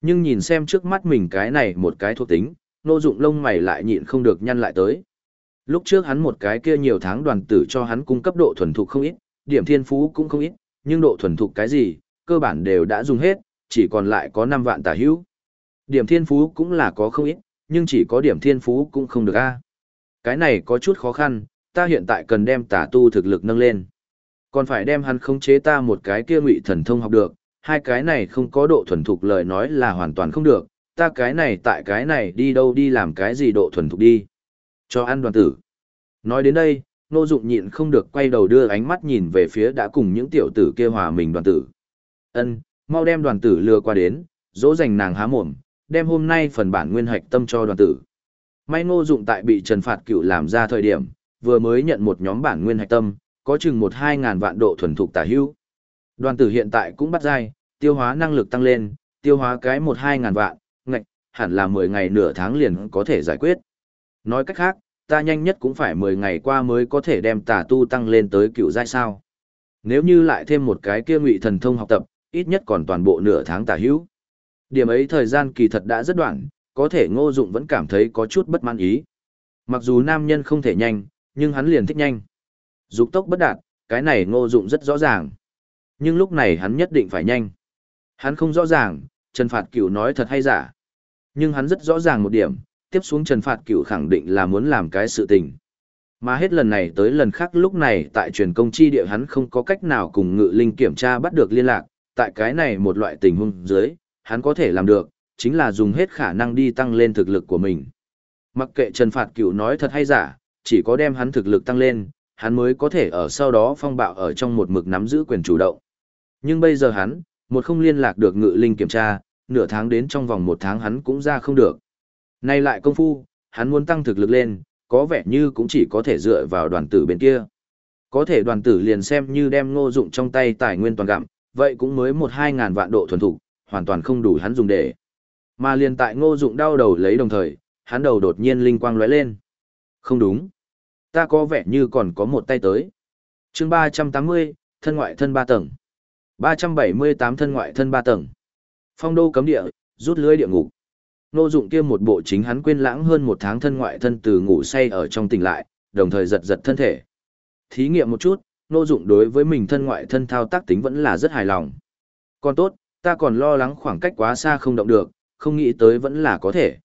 Speaker 1: Nhưng nhìn xem trước mắt mình cái này một cái thuộc tính, ngô dụng lông mày lại nhịn không được nhăn lại tới. Lúc trước hắn một cái kia nhiều tháng đoàn tử cho hắn cung cấp độ thuần thục không ít, điểm thiên phú cũng không ít, nhưng độ thuần thục cái gì, cơ bản đều đã dùng hết, chỉ còn lại có 5 vạn tà hữu. Điểm thiên phú cũng là có không ít, nhưng chỉ có điểm thiên phú cũng không được a. Cái này có chút khó khăn, ta hiện tại cần đem tà tu thực lực nâng lên. Còn phải đem hắn khống chế ta một cái kia ngụy thần thông học được, hai cái này không có độ thuần thục lời nói là hoàn toàn không được, ta cái này tại cái này đi đâu đi làm cái gì độ thuần thục đi. Cho ăn đoàn tử. Nói đến đây, Nô Dụng nhịn không được quay đầu đưa ánh mắt nhìn về phía đã cùng những tiểu tử kia hòa mình đoàn tử. Ân, mau đem đoàn tử lừa qua đến, dỗ dành nàng há mồm, đem hôm nay phần bản nguyên hạch tâm cho đoàn tử. May Nô Dụng tại bị Trần Phạt Cựu làm ra thời điểm, vừa mới nhận một nhóm bản nguyên hạch tâm, có chừng một hai ngàn vạn độ thuần thục tả hữu. Đoàn tử hiện tại cũng bắt dai, tiêu hóa năng lực tăng lên, tiêu hóa cái một hai ngàn vạn, ngạch, hẳn là mười ngày nửa tháng liền có thể giải quyết. Nói cách khác, ta nhanh nhất cũng phải 10 ngày qua mới có thể đem tà tu tăng lên tới cựu giai sao. Nếu như lại thêm một cái kia ngụy thần thông học tập, ít nhất còn toàn bộ nửa tháng tả hữu. Điểm ấy thời gian kỳ thật đã rất đoạn, có thể ngô dụng vẫn cảm thấy có chút bất mãn ý. Mặc dù nam nhân không thể nhanh, nhưng hắn liền thích nhanh. Dục tốc bất đạt, cái này ngô dụng rất rõ ràng. Nhưng lúc này hắn nhất định phải nhanh. Hắn không rõ ràng, Trần Phạt Cửu nói thật hay giả. Nhưng hắn rất rõ ràng một điểm, tiếp xuống Trần Phạt Cửu khẳng định là muốn làm cái sự tình. Mà hết lần này tới lần khác lúc này tại truyền công chi địa hắn không có cách nào cùng ngự linh kiểm tra bắt được liên lạc, tại cái này một loại tình huống dưới, hắn có thể làm được, chính là dùng hết khả năng đi tăng lên thực lực của mình. Mặc kệ Trần Phạt Cửu nói thật hay giả, chỉ có đem hắn thực lực tăng lên, hắn mới có thể ở sau đó phong bạo ở trong một mực nắm giữ quyền chủ động. Nhưng bây giờ hắn, một không liên lạc được ngự linh kiểm tra, nửa tháng đến trong vòng một tháng hắn cũng ra không được. Nay lại công phu, hắn muốn tăng thực lực lên, có vẻ như cũng chỉ có thể dựa vào đoàn tử bên kia. Có thể đoàn tử liền xem như đem ngô dụng trong tay tài nguyên toàn gặm, vậy cũng mới một hai ngàn vạn độ thuần thục, hoàn toàn không đủ hắn dùng để. Mà liền tại ngô dụng đau đầu lấy đồng thời, hắn đầu đột nhiên linh quang lóe lên. Không đúng. Ta có vẻ như còn có một tay tới. chương ba trăm tám mươi, thân ngoại thân ba tầng. ba trăm bảy mươi tám thân ngoại thân ba tầng. Phong đô cấm địa, rút lưới địa ngục. Ngô dụng kia một bộ chính hắn quên lãng hơn một tháng thân ngoại thân từ ngủ say ở trong tỉnh lại, đồng thời giật giật thân thể. Thí nghiệm một chút, Nô Dụng đối với mình thân ngoại thân thao tác tính vẫn là rất hài lòng. Còn tốt, ta còn lo lắng khoảng cách quá xa không động được, không nghĩ tới vẫn là có thể.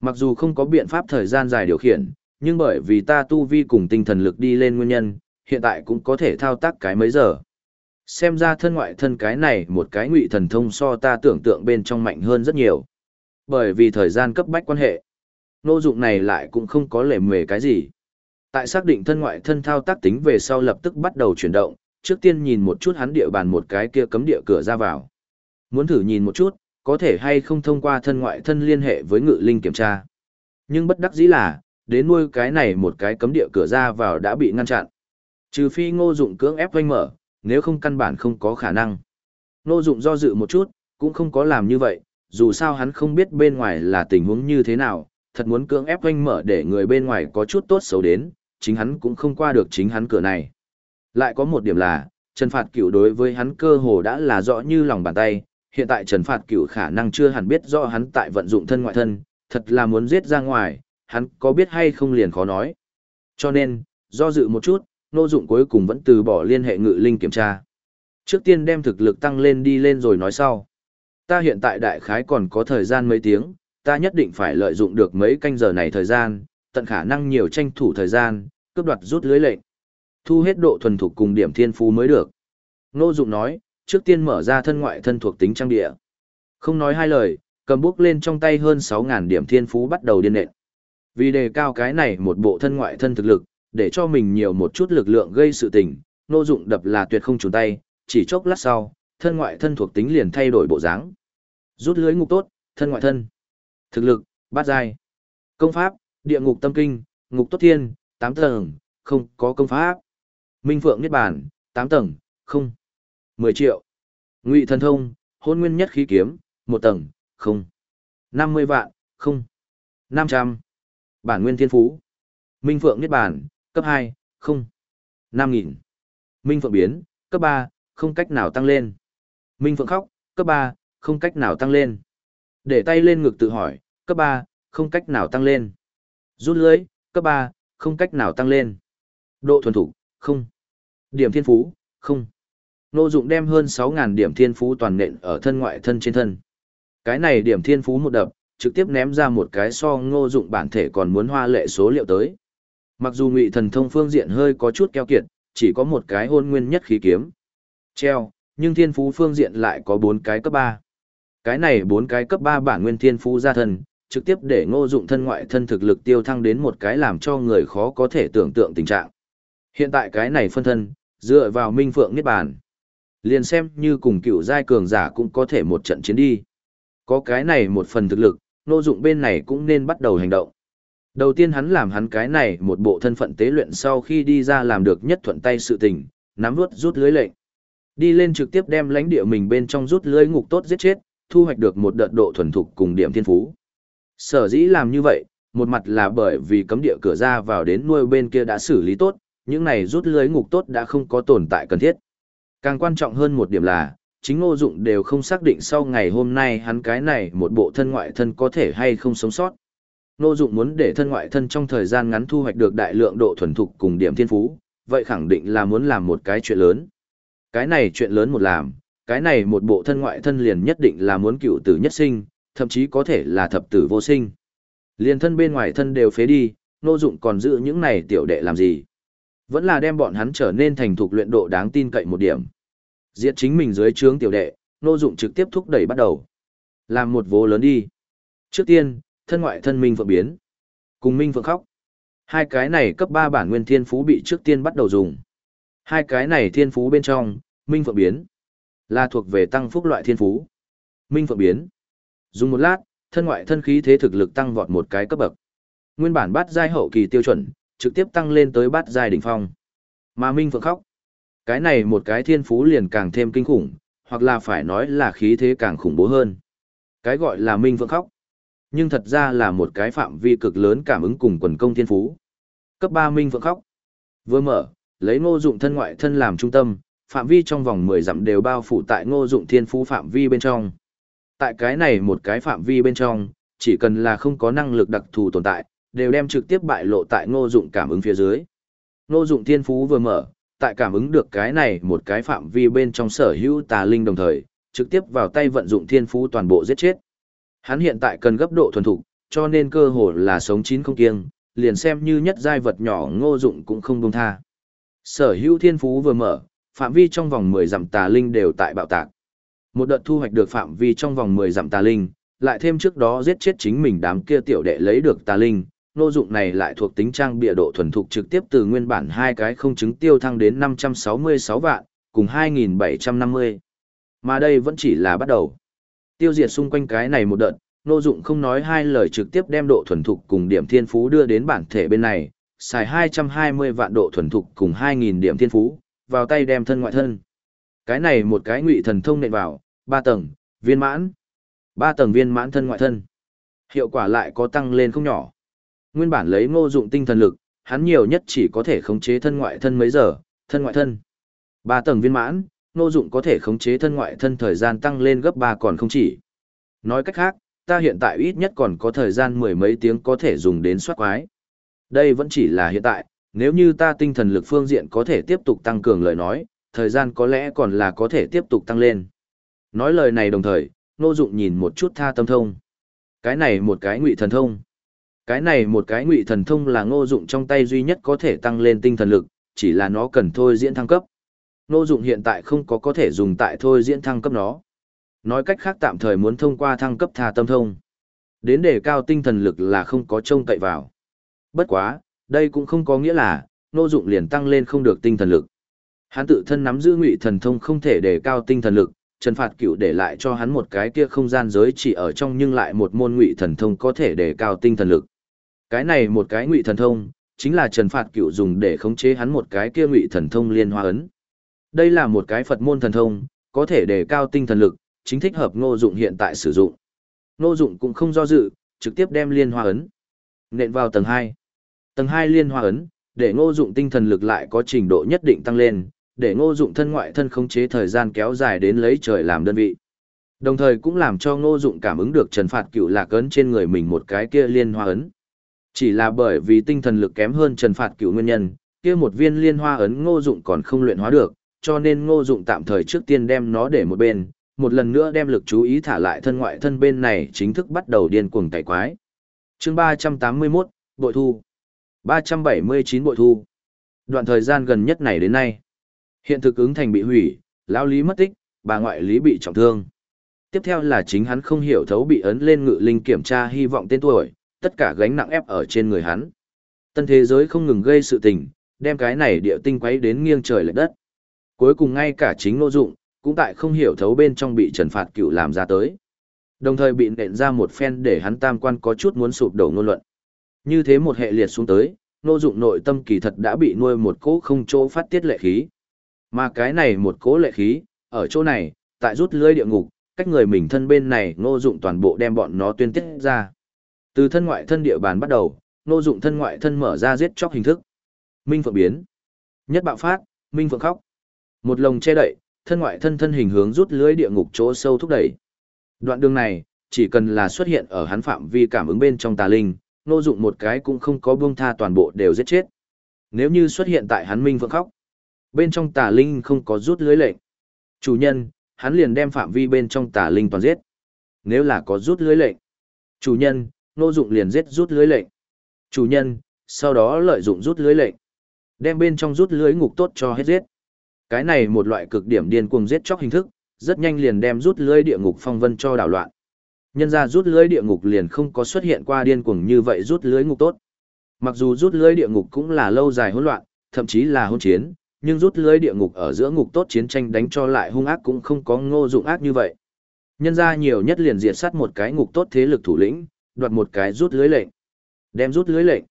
Speaker 1: Mặc dù không có biện pháp thời gian dài điều khiển, nhưng bởi vì ta tu vi cùng tinh thần lực đi lên nguyên nhân, hiện tại cũng có thể thao tác cái mấy giờ. Xem ra thân ngoại thân cái này một cái ngụy thần thông so ta tưởng tượng bên trong mạnh hơn rất nhiều. Bởi vì thời gian cấp bách quan hệ, nô dụng này lại cũng không có lệ mề cái gì. Tại xác định thân ngoại thân thao tác tính về sau lập tức bắt đầu chuyển động, trước tiên nhìn một chút hắn địa bàn một cái kia cấm địa cửa ra vào. Muốn thử nhìn một chút, có thể hay không thông qua thân ngoại thân liên hệ với ngự linh kiểm tra. Nhưng bất đắc dĩ là, đến nuôi cái này một cái cấm địa cửa ra vào đã bị ngăn chặn. Trừ phi ngô dụng cưỡng ép vanh mở, nếu không căn bản không có khả năng. Ngô dụng do dự một chút, cũng không có làm như vậy, dù sao hắn không biết bên ngoài là tình huống như thế nào, thật muốn cưỡng ép doanh mở để người bên ngoài có chút tốt xấu đến, chính hắn cũng không qua được chính hắn cửa này. Lại có một điểm là, Trần Phạt Cửu đối với hắn cơ hồ đã là rõ như lòng bàn tay, hiện tại Trần Phạt Cửu khả năng chưa hẳn biết rõ hắn tại vận dụng thân ngoại thân, thật là muốn giết ra ngoài, hắn có biết hay không liền khó nói. Cho nên, do dự một chút, Nô Dụng cuối cùng vẫn từ bỏ liên hệ ngự linh kiểm tra. Trước tiên đem thực lực tăng lên đi lên rồi nói sau. Ta hiện tại đại khái còn có thời gian mấy tiếng, ta nhất định phải lợi dụng được mấy canh giờ này thời gian, tận khả năng nhiều tranh thủ thời gian, cướp đoạt rút lưới lệnh. Thu hết độ thuần thục cùng điểm thiên phú mới được. Nô Dụng nói, trước tiên mở ra thân ngoại thân thuộc tính trang địa. Không nói hai lời, cầm bút lên trong tay hơn 6000 điểm thiên phú bắt đầu điên nện. Vì đề cao cái này một bộ thân ngoại thân thực lực, để cho mình nhiều một chút lực lượng gây sự tình, nô dụng đập là tuyệt không chùn tay, chỉ chốc lát sau, thân ngoại thân thuộc tính liền thay đổi bộ dáng. Rút lưới ngục tốt, thân ngoại thân. Thực lực, bát giai. Công pháp, địa ngục tâm kinh, ngục tốt thiên, tám tầng, không có công pháp. Minh Phượng Niết Bàn, tám tầng, không. 10 triệu. Ngụy thần thông, hôn nguyên nhất khí kiếm, một tầng, không. 50 vạn, không. 500. Bản nguyên thiên phú. Minh Phượng Niết Bàn, cấp hai không. 5.000. Minh Phượng Biến, cấp ba không cách nào tăng lên. Minh Phượng Khóc, cấp ba không cách nào tăng lên. Để tay lên ngực tự hỏi, cấp ba không cách nào tăng lên. Rút lưới, cấp ba không cách nào tăng lên. Độ thuần thủ, không. Điểm thiên phú, không. Nô dụng đem hơn 6.000 điểm thiên phú toàn nện ở thân ngoại thân trên thân. Cái này điểm thiên phú một đập, trực tiếp ném ra một cái so ngô dụng bản thể còn muốn hoa lệ số liệu tới. Mặc dù ngụy thần thông phương diện hơi có chút keo kiệt, chỉ có một cái hôn nguyên nhất khí kiếm. Treo, nhưng thiên phú phương diện lại có bốn cái cấp ba. Cái này bốn cái cấp ba bản nguyên thiên phú ra thần trực tiếp để ngô dụng thân ngoại thân thực lực tiêu thăng đến một cái làm cho người khó có thể tưởng tượng tình trạng. Hiện tại cái này phân thân, dựa vào minh phượng niết bàn. Liền xem như cùng cựu giai cường giả cũng có thể một trận chiến đi. Có cái này một phần thực lực, ngô dụng bên này cũng nên bắt đầu hành động. Đầu tiên hắn làm hắn cái này một bộ thân phận tế luyện sau khi đi ra làm được nhất thuận tay sự tình, nắm vút rút lưới lệnh. Đi lên trực tiếp đem lãnh địa mình bên trong rút lưới ngục tốt giết chết, thu hoạch được một đợt độ thuần thục cùng điểm thiên phú. Sở dĩ làm như vậy, một mặt là bởi vì cấm địa cửa ra vào đến nuôi bên kia đã xử lý tốt, những này rút lưới ngục tốt đã không có tồn tại cần thiết. Càng quan trọng hơn một điểm là, chính ngô dụng đều không xác định sau ngày hôm nay hắn cái này một bộ thân ngoại thân có thể hay không sống sót. Ngô dụng muốn để thân ngoại thân trong thời gian ngắn thu hoạch được đại lượng độ thuần thục cùng điểm thiên phú, vậy khẳng định là muốn làm một cái chuyện lớn. Cái này chuyện lớn một làm, cái này một bộ thân ngoại thân liền nhất định là muốn cựu tử nhất sinh, thậm chí có thể là thập tử vô sinh. Liền thân bên ngoài thân đều phế đi, nô dụng còn giữ những này tiểu đệ làm gì? Vẫn là đem bọn hắn trở nên thành thục luyện độ đáng tin cậy một điểm. Diệt chính mình dưới trướng tiểu đệ, nô dụng trực tiếp thúc đẩy bắt đầu. Làm một vô lớn đi. Trước tiên, thân ngoại thân minh phượng biến. Cùng minh phượng khóc. Hai cái này cấp 3 bản nguyên thiên phú bị trước tiên bắt đầu dùng. Hai cái này thiên phú bên trong, minh phượng biến. Là thuộc về tăng phúc loại thiên phú. Minh phượng biến. Dùng một lát, thân ngoại thân khí thế thực lực tăng vọt một cái cấp bậc. Nguyên bản bát giai hậu kỳ tiêu chuẩn, trực tiếp tăng lên tới bát giai đỉnh phong. Mà Minh Phượng khóc. Cái này một cái thiên phú liền càng thêm kinh khủng, hoặc là phải nói là khí thế càng khủng bố hơn. Cái gọi là Minh Phượng khóc. Nhưng thật ra là một cái phạm vi cực lớn cảm ứng cùng quần công thiên phú. Cấp 3 Minh Phượng khóc. Vừa mở, lấy ngô dụng thân ngoại thân làm trung tâm, phạm vi trong vòng 10 dặm đều bao phủ tại ngô dụng thiên phú phạm vi bên trong. Tại cái này một cái phạm vi bên trong, chỉ cần là không có năng lực đặc thù tồn tại, đều đem trực tiếp bại lộ tại ngô dụng cảm ứng phía dưới. Ngô dụng thiên phú vừa mở, tại cảm ứng được cái này một cái phạm vi bên trong sở hữu tà linh đồng thời, trực tiếp vào tay vận dụng thiên phú toàn bộ giết chết. Hắn hiện tại cần gấp độ thuần thục, cho nên cơ hội là sống chín không kiêng, liền xem như nhất giai vật nhỏ ngô dụng cũng không buông tha. Sở hữu thiên phú vừa mở, phạm vi trong vòng 10 dặm tà linh đều tại bạo tạc. Một đợt thu hoạch được phạm vi trong vòng 10 dặm tà linh, lại thêm trước đó giết chết chính mình đám kia tiểu đệ lấy được tà linh, nô dụng này lại thuộc tính trang bịa độ thuần thục trực tiếp từ nguyên bản hai cái không chứng tiêu thăng đến 566 vạn, cùng 2750. Mà đây vẫn chỉ là bắt đầu. Tiêu diệt xung quanh cái này một đợt, nô dụng không nói hai lời trực tiếp đem độ thuần thục cùng điểm thiên phú đưa đến bản thể bên này, xài 220 vạn độ thuần thục cùng 2000 điểm thiên phú, vào tay đem thân ngoại thân. Cái này một cái ngụy thần thông nện vào, ba tầng, viên mãn. ba tầng viên mãn thân ngoại thân. Hiệu quả lại có tăng lên không nhỏ. Nguyên bản lấy ngô dụng tinh thần lực, hắn nhiều nhất chỉ có thể khống chế thân ngoại thân mấy giờ, thân ngoại thân. ba tầng viên mãn, ngô dụng có thể khống chế thân ngoại thân thời gian tăng lên gấp ba còn không chỉ. Nói cách khác, ta hiện tại ít nhất còn có thời gian mười mấy tiếng có thể dùng đến soát quái. Đây vẫn chỉ là hiện tại, nếu như ta tinh thần lực phương diện có thể tiếp tục tăng cường lời nói, thời gian có lẽ còn là có thể tiếp tục tăng lên. Nói lời này đồng thời, Ngô Dụng nhìn một chút tha tâm thông. Cái này một cái ngụy thần thông. Cái này một cái ngụy thần thông là Ngô Dụng trong tay duy nhất có thể tăng lên tinh thần lực, chỉ là nó cần thôi diễn thăng cấp. Ngô Dụng hiện tại không có có thể dùng tại thôi diễn thăng cấp nó. Nói cách khác tạm thời muốn thông qua thăng cấp tha tâm thông. Đến đề cao tinh thần lực là không có trông cậy vào. Bất quá, đây cũng không có nghĩa là, Ngô Dụng liền tăng lên không được tinh thần lực. Hắn tự thân nắm giữ ngụy thần thông không thể đề cao tinh thần lực, Trần Phạt Cựu để lại cho hắn một cái kia không gian giới chỉ ở trong nhưng lại một môn ngụy thần thông có thể đề cao tinh thần lực. Cái này một cái ngụy thần thông, chính là Trần Phạt Cựu dùng để khống chế hắn một cái kia ngụy thần thông liên hoa ấn. Đây là một cái Phật môn thần thông, có thể đề cao tinh thần lực, chính thích hợp Ngô Dụng hiện tại sử dụng. Ngô Dụng cũng không do dự, trực tiếp đem liên hoa ấn nện vào tầng 2. Tầng 2 liên hoa ấn, để Ngô Dụng tinh thần lực lại có trình độ nhất định tăng lên, để ngô dụng thân ngoại thân khống chế thời gian kéo dài đến lấy trời làm đơn vị. Đồng thời cũng làm cho ngô dụng cảm ứng được trần phạt cựu lạc ấn trên người mình một cái kia liên hoa ấn. Chỉ là bởi vì tinh thần lực kém hơn trần phạt cựu nguyên nhân, kia một viên liên hoa ấn ngô dụng còn không luyện hóa được, cho nên ngô dụng tạm thời trước tiên đem nó để một bên, một lần nữa đem lực chú ý thả lại thân ngoại thân bên này chính thức bắt đầu điên cuồng cải quái. Chương 381, Bội Thu 379 Bội Thu Đoạn thời gian gần nhất này đến nay, Hiện thực ứng thành bị hủy, lão lý mất tích, bà ngoại lý bị trọng thương. Tiếp theo là chính hắn không hiểu thấu bị ấn lên ngự linh kiểm tra hy vọng tên tuổi, tất cả gánh nặng ép ở trên người hắn. Tân thế giới không ngừng gây sự tình, đem cái này địa tinh quấy đến nghiêng trời lệch đất. Cuối cùng ngay cả chính nô dụng, cũng tại không hiểu thấu bên trong bị trần phạt cựu làm ra tới. Đồng thời bị nện ra một phen để hắn tam quan có chút muốn sụp đổ ngôn luận. Như thế một hệ liệt xuống tới, nô dụng nội tâm kỳ thật đã bị nuôi một cỗ không chỗ phát tiết lệ khí. Mà cái này một cố lệ khí, ở chỗ này, tại rút lưới địa ngục, cách người mình thân bên này ngô dụng toàn bộ đem bọn nó tuyên tiết ra. Từ thân ngoại thân địa bàn bắt đầu, ngô dụng thân ngoại thân mở ra giết chóc hình thức. Minh phượng biến. Nhất bạo phát, Minh phượng khóc. Một lồng che đậy, thân ngoại thân thân hình hướng rút lưới địa ngục chỗ sâu thúc đẩy. Đoạn đường này, chỉ cần là xuất hiện ở hắn phạm vi cảm ứng bên trong tà linh, ngô dụng một cái cũng không có buông tha toàn bộ đều giết chết. Nếu như xuất hiện tại hắn Minh phượng khóc, bên trong tà linh không có rút lưới lệnh. Chủ nhân, hắn liền đem phạm vi bên trong tà linh toàn giết. Nếu là có rút lưới lệnh. Chủ nhân, nô dụng liền giết rút lưới lệnh. Chủ nhân, sau đó lợi dụng rút lưới lệnh. Đem bên trong rút lưới ngục tốt cho hết giết. Cái này một loại cực điểm điên cuồng giết chóc hình thức, rất nhanh liền đem rút lưới địa ngục phong vân cho đảo loạn. Nhân ra rút lưới địa ngục liền không có xuất hiện qua điên cuồng như vậy rút lưới ngục tốt. Mặc dù rút lưới địa ngục cũng là lâu dài hỗn loạn, thậm chí là hỗn chiến, nhưng rút lưới địa ngục ở giữa ngục tốt chiến tranh đánh cho lại hung ác cũng không có ngô dụng ác như vậy. Nhân ra nhiều nhất liền diệt sát một cái ngục tốt thế lực thủ lĩnh, đoạt một cái rút lưới lệnh. Đem rút lưới lệnh.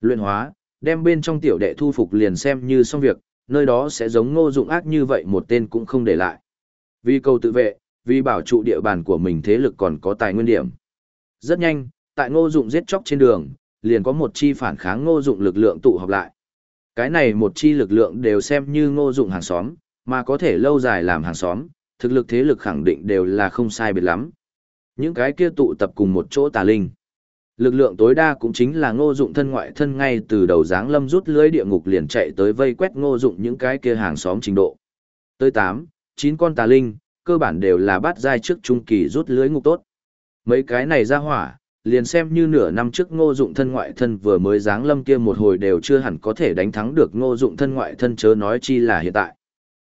Speaker 1: Luyện hóa, đem bên trong tiểu đệ thu phục liền xem như xong việc, nơi đó sẽ giống ngô dụng ác như vậy một tên cũng không để lại. Vì cầu tự vệ, vì bảo trụ địa bàn của mình thế lực còn có tài nguyên điểm. Rất nhanh, tại ngô dụng giết chóc trên đường, liền có một chi phản kháng ngô dụng lực lượng tụ họp lại. Cái này một chi lực lượng đều xem như ngô dụng hàng xóm, mà có thể lâu dài làm hàng xóm, thực lực thế lực khẳng định đều là không sai biệt lắm. Những cái kia tụ tập cùng một chỗ tà linh. Lực lượng tối đa cũng chính là ngô dụng thân ngoại thân ngay từ đầu dáng lâm rút lưới địa ngục liền chạy tới vây quét ngô dụng những cái kia hàng xóm trình độ. Tới 8, 9 con tà linh, cơ bản đều là bát giai trước trung kỳ rút lưới ngục tốt. Mấy cái này ra hỏa, liền xem như nửa năm trước ngô dụng thân ngoại thân vừa mới giáng lâm kia một hồi đều chưa hẳn có thể đánh thắng được ngô dụng thân ngoại thân chớ nói chi là hiện tại.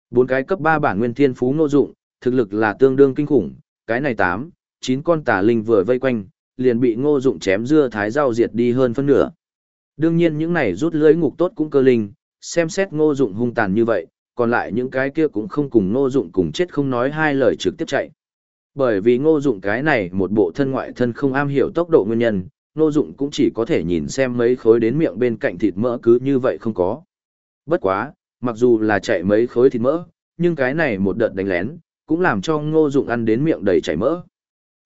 Speaker 1: Bốn cái cấp ba bản nguyên thiên phú ngô dụng, thực lực là tương đương kinh khủng, cái này 8, 9 con tà linh vừa vây quanh, liền bị ngô dụng chém dưa thái rau diệt đi hơn phân nửa. Đương nhiên những này rút lưới ngục tốt cũng cơ linh, xem xét ngô dụng hung tàn như vậy, còn lại những cái kia cũng không cùng ngô dụng cùng chết không nói hai lời trực tiếp chạy. Bởi vì ngô dụng cái này một bộ thân ngoại thân không am hiểu tốc độ nguyên nhân, ngô dụng cũng chỉ có thể nhìn xem mấy khối đến miệng bên cạnh thịt mỡ cứ như vậy không có. Bất quá, mặc dù là chạy mấy khối thịt mỡ, nhưng cái này một đợt đánh lén, cũng làm cho ngô dụng ăn đến miệng đầy chảy mỡ.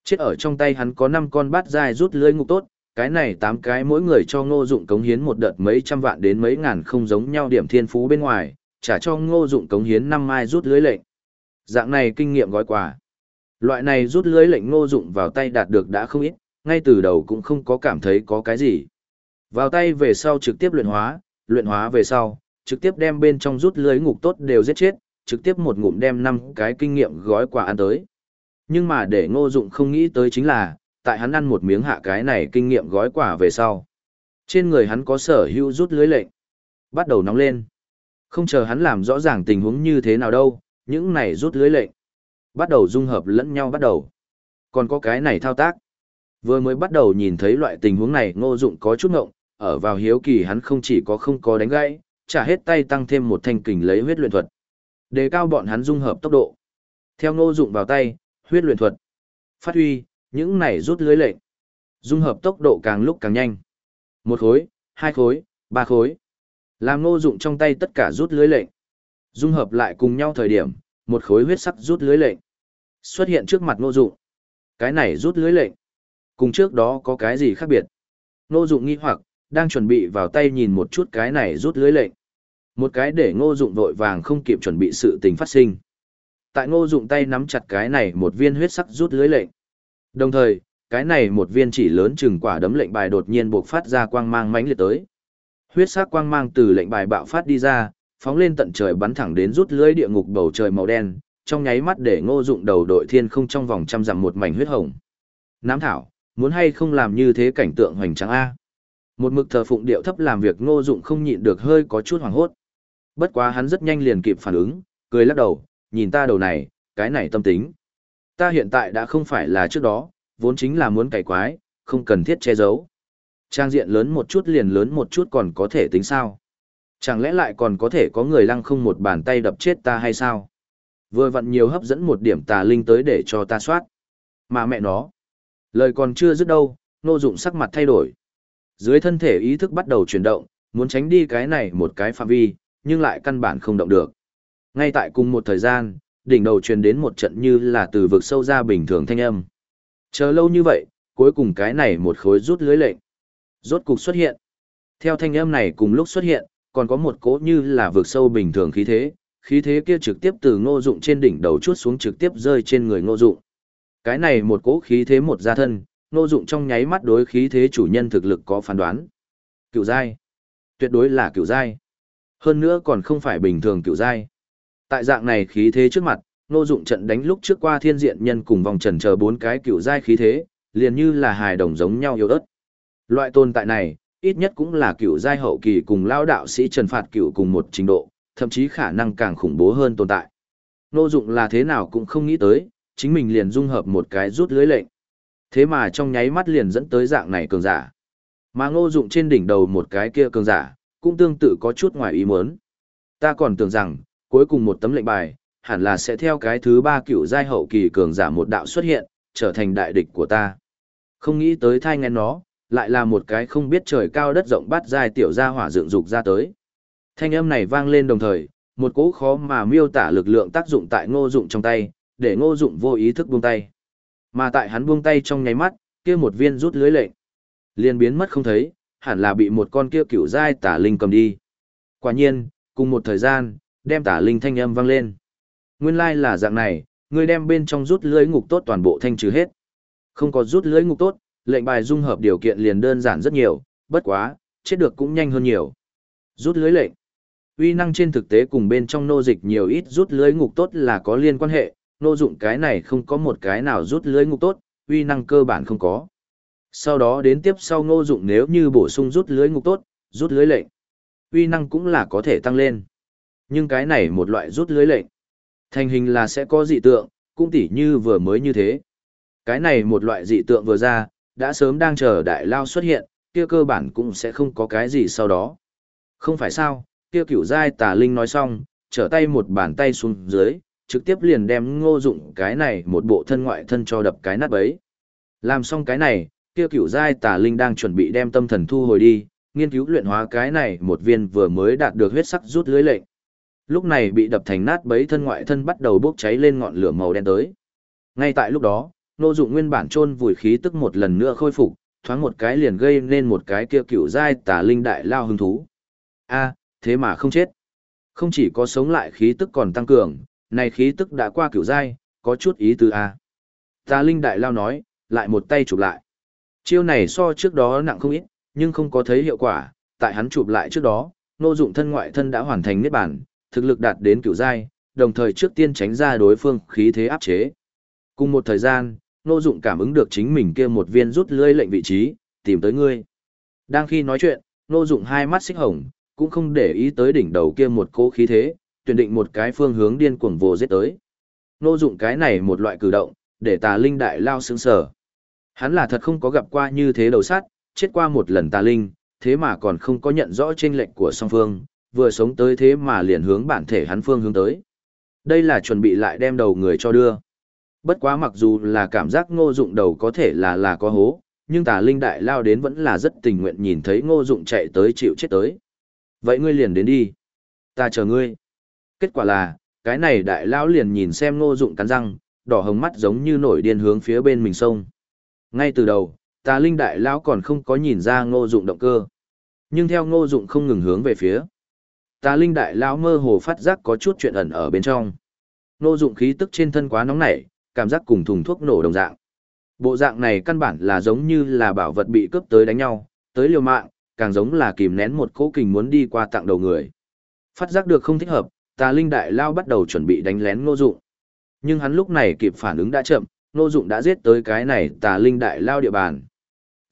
Speaker 1: Chết ở trong tay hắn có 5 con bát dai rút lưới ngục tốt, cái này 8 cái mỗi người cho ngô dụng cống hiến một đợt mấy trăm vạn đến mấy ngàn không giống nhau điểm thiên phú bên ngoài, trả cho ngô dụng cống hiến 5 mai rút lưới lệnh. Dạng này kinh nghiệm gói quà. Loại này rút lưới lệnh ngô dụng vào tay đạt được đã không ít, ngay từ đầu cũng không có cảm thấy có cái gì. Vào tay về sau trực tiếp luyện hóa, luyện hóa về sau, trực tiếp đem bên trong rút lưới ngục tốt đều giết chết, trực tiếp một ngụm đem năm cái kinh nghiệm gói quà ăn tới. Nhưng mà để ngô dụng không nghĩ tới chính là, tại hắn ăn một miếng hạ cái này kinh nghiệm gói quà về sau. Trên người hắn có sở hữu rút lưới lệnh. Bắt đầu nóng lên. Không chờ hắn làm rõ ràng tình huống như thế nào đâu, những này rút lưới lệnh. Bắt đầu dung hợp lẫn nhau bắt đầu. Còn có cái này thao tác. Vừa mới bắt đầu nhìn thấy loại tình huống này ngô dụng có chút ngộng, ở vào hiếu kỳ hắn không chỉ có không có đánh gãy, trả hết tay tăng thêm một thanh kình lấy huyết luyện thuật. Đề cao bọn hắn dung hợp tốc độ. Theo ngô dụng vào tay, huyết luyện thuật, phát huy, những này rút lưới lệnh. Dung hợp tốc độ càng lúc càng nhanh. Một khối, hai khối, ba khối. Làm ngô dụng trong tay tất cả rút lưới lệnh. Dung hợp lại cùng nhau thời điểm, một khối huyết sắc rút lưới lệnh. Xuất hiện trước mặt ngô dụng. Cái này rút lưới lệnh. Cùng trước đó có cái gì khác biệt? Ngô dụng nghi hoặc, đang chuẩn bị vào tay nhìn một chút cái này rút lưới lệnh. Một cái để ngô dụng vội vàng không kịp chuẩn bị sự tình phát sinh tại ngô dụng tay nắm chặt cái này một viên huyết sắc rút lưới lệnh. Đồng thời, cái này một viên chỉ lớn chừng quả đấm lệnh bài đột nhiên bộc phát ra quang mang mãnh liệt tới. Huyết sắc quang mang từ lệnh bài bạo phát đi ra, phóng lên tận trời bắn thẳng đến rút lưới địa ngục bầu trời màu đen, trong nháy mắt để ngô dụng đầu đội thiên không trong vòng trăm dặm một mảnh huyết hồng. Nám thảo, muốn hay không làm như thế cảnh tượng hoành tráng A. Một mực thờ phụng điệu thấp làm việc ngô dụng không nhịn được hơi có chút hoảng hốt. Bất quá hắn rất nhanh liền kịp phản ứng, cười lắc đầu, nhìn ta đầu này, cái này tâm tính. Ta hiện tại đã không phải là trước đó, vốn chính là muốn cải quái, không cần thiết che giấu. Trang diện lớn một chút liền lớn một chút còn có thể tính sao. Chẳng lẽ lại còn có thể có người lăng không một bàn tay đập chết ta hay sao? Vừa vặn nhiều hấp dẫn một điểm tà linh tới để cho ta soát. Mà mẹ nó. Lời còn chưa dứt đâu, nô dụng sắc mặt thay đổi. Dưới thân thể ý thức bắt đầu chuyển động, muốn tránh đi cái này một cái phạm vi, nhưng lại căn bản không động được. Ngay tại cùng một thời gian, đỉnh đầu truyền đến một trận như là từ vực sâu ra bình thường thanh âm. Chờ lâu như vậy, cuối cùng cái này một khối rút lưới lệnh. Rốt cục xuất hiện. Theo thanh âm này cùng lúc xuất hiện, còn có một cỗ như là vượt sâu bình thường khí thế, khí thế kia trực tiếp từ ngô dụng trên đỉnh đầu chuốt xuống trực tiếp rơi trên người ngô dụng. Cái này một cỗ khí thế một gia thân, ngô dụng trong nháy mắt đối khí thế chủ nhân thực lực có phán đoán. Cựu giai. Tuyệt đối là cựu giai. Hơn nữa còn không phải bình thường cựu giai. Tại dạng này khí thế trước mặt, Ngô Dụng trận đánh lúc trước qua thiên diện nhân cùng vòng trần chờ bốn cái cựu giai khí thế, liền như là hài đồng giống nhau yếu ớt. Loại tồn tại này, ít nhất cũng là cựu giai hậu kỳ cùng lao đạo sĩ Trần Phạt cựu cùng một trình độ, thậm chí khả năng càng khủng bố hơn tồn tại. Ngô Dụng là thế nào cũng không nghĩ tới, chính mình liền dung hợp một cái rút lưới lệnh. Thế mà trong nháy mắt liền dẫn tới dạng này cường giả. Mà Ngô Dụng trên đỉnh đầu một cái kia cường giả, cũng tương tự có chút ngoài ý muốn. Ta còn tưởng rằng, cuối cùng một tấm lệnh bài, hẳn là sẽ theo cái thứ ba cựu giai hậu kỳ cường giả một đạo xuất hiện, trở thành đại địch của ta. Không nghĩ tới thai ngén nó, lại là một cái không biết trời cao đất rộng bát giai tiểu gia hỏa dựng dục ra tới. Thanh âm này vang lên đồng thời, một cỗ khó mà miêu tả lực lượng tác dụng tại ngô dụng trong tay, để ngô dụng vô ý thức buông tay. Mà tại hắn buông tay trong nháy mắt, kia một viên rút lưới lệnh. liền biến mất không thấy, hẳn là bị một con kia cựu giai tả linh cầm đi. Quả nhiên, cùng một thời gian, đem tả linh thanh âm vang lên. Nguyên lai là dạng này, ngươi đem bên trong rút lưới ngục tốt toàn bộ thanh trừ hết. Không có rút lưới ngục tốt, lệnh bài dung hợp điều kiện liền đơn giản rất nhiều, bất quá, chết được cũng nhanh hơn nhiều. Rút lưới lệnh. Uy năng trên thực tế cùng bên trong nô dịch nhiều ít rút lưới ngục tốt là có liên quan hệ, nô dụng cái này không có một cái nào rút lưới ngục tốt, uy năng cơ bản không có. Sau đó đến tiếp sau ngô dụng nếu như bổ sung rút lưới ngục tốt, rút lưới lệnh. Uy năng cũng là có thể tăng lên. Nhưng cái này một loại rút lưới lệnh. Thành hình là sẽ có dị tượng, cũng tỉ như vừa mới như thế. Cái này một loại dị tượng vừa ra, đã sớm đang chờ đại lao xuất hiện, kia cơ bản cũng sẽ không có cái gì sau đó. Không phải sao, kia cửu giai tà linh nói xong, trở tay một bàn tay xuống dưới, trực tiếp liền đem ngô dụng cái này một bộ thân ngoại thân cho đập cái nát bấy. Làm xong cái này, kia cửu giai tà linh đang chuẩn bị đem tâm thần thu hồi đi, nghiên cứu luyện hóa cái này một viên vừa mới đạt được huyết sắc rút lưới lệnh. Lúc này bị đập thành nát bấy thân ngoại thân bắt đầu bốc cháy lên ngọn lửa màu đen tới. Ngay tại lúc đó, nô dụng nguyên bản chôn vùi khí tức một lần nữa khôi phục, thoáng một cái liền gây nên một cái kia cựu giai tà linh đại lao hứng thú. A, thế mà không chết. Không chỉ có sống lại khí tức còn tăng cường, này khí tức đã qua cựu giai, có chút ý tứ a. Tà linh đại lao nói, lại một tay chụp lại. Chiêu này so trước đó nặng không ít, nhưng không có thấy hiệu quả, tại hắn chụp lại trước đó, nô dụng thân ngoại thân đã hoàn thành niết bản, thực lực đạt đến cựu giai, đồng thời trước tiên tránh ra đối phương khí thế áp chế. Cùng một thời gian, nô dụng cảm ứng được chính mình kia một viên rút lưỡi lệnh vị trí, tìm tới ngươi. Đang khi nói chuyện, nô dụng hai mắt xích hồng, cũng không để ý tới đỉnh đầu kia một cỗ khí thế, tuyển định một cái phương hướng điên cuồng vồ giết tới. Nô dụng cái này một loại cử động, để tà linh đại lao sững sở. Hắn là thật không có gặp qua như thế đầu sát, chết qua một lần tà linh, thế mà còn không có nhận rõ chênh lệnh của song phương, vừa sống tới thế mà liền hướng bản thể hắn phương hướng tới. Đây là chuẩn bị lại đem đầu người cho đưa. Bất quá mặc dù là cảm giác ngô dụng đầu có thể là là có hố, nhưng tà linh đại lao đến vẫn là rất tình nguyện nhìn thấy ngô dụng chạy tới chịu chết tới. Vậy ngươi liền đến đi. Ta chờ ngươi. Kết quả là, cái này đại lao liền nhìn xem ngô dụng cắn răng, đỏ hồng mắt giống như nổi điên hướng phía bên mình sông. Ngay từ đầu, tà linh đại lão còn không có nhìn ra ngô dụng động cơ. Nhưng theo ngô dụng không ngừng hướng về phía. Tà linh đại lão mơ hồ phát giác có chút chuyện ẩn ở bên trong. Ngô dụng khí tức trên thân quá nóng nảy, cảm giác cùng thùng thuốc nổ đồng dạng. Bộ dạng này căn bản là giống như là bảo vật bị cướp tới đánh nhau, tới liều mạng, càng giống là kìm nén một cỗ kình muốn đi qua tặng đầu người. Phát giác được không thích hợp, tà linh đại lao bắt đầu chuẩn bị đánh lén ngô dụng. Nhưng hắn lúc này kịp phản ứng đã chậm, ngô dụng đã giết tới cái này tà linh đại lao địa bàn.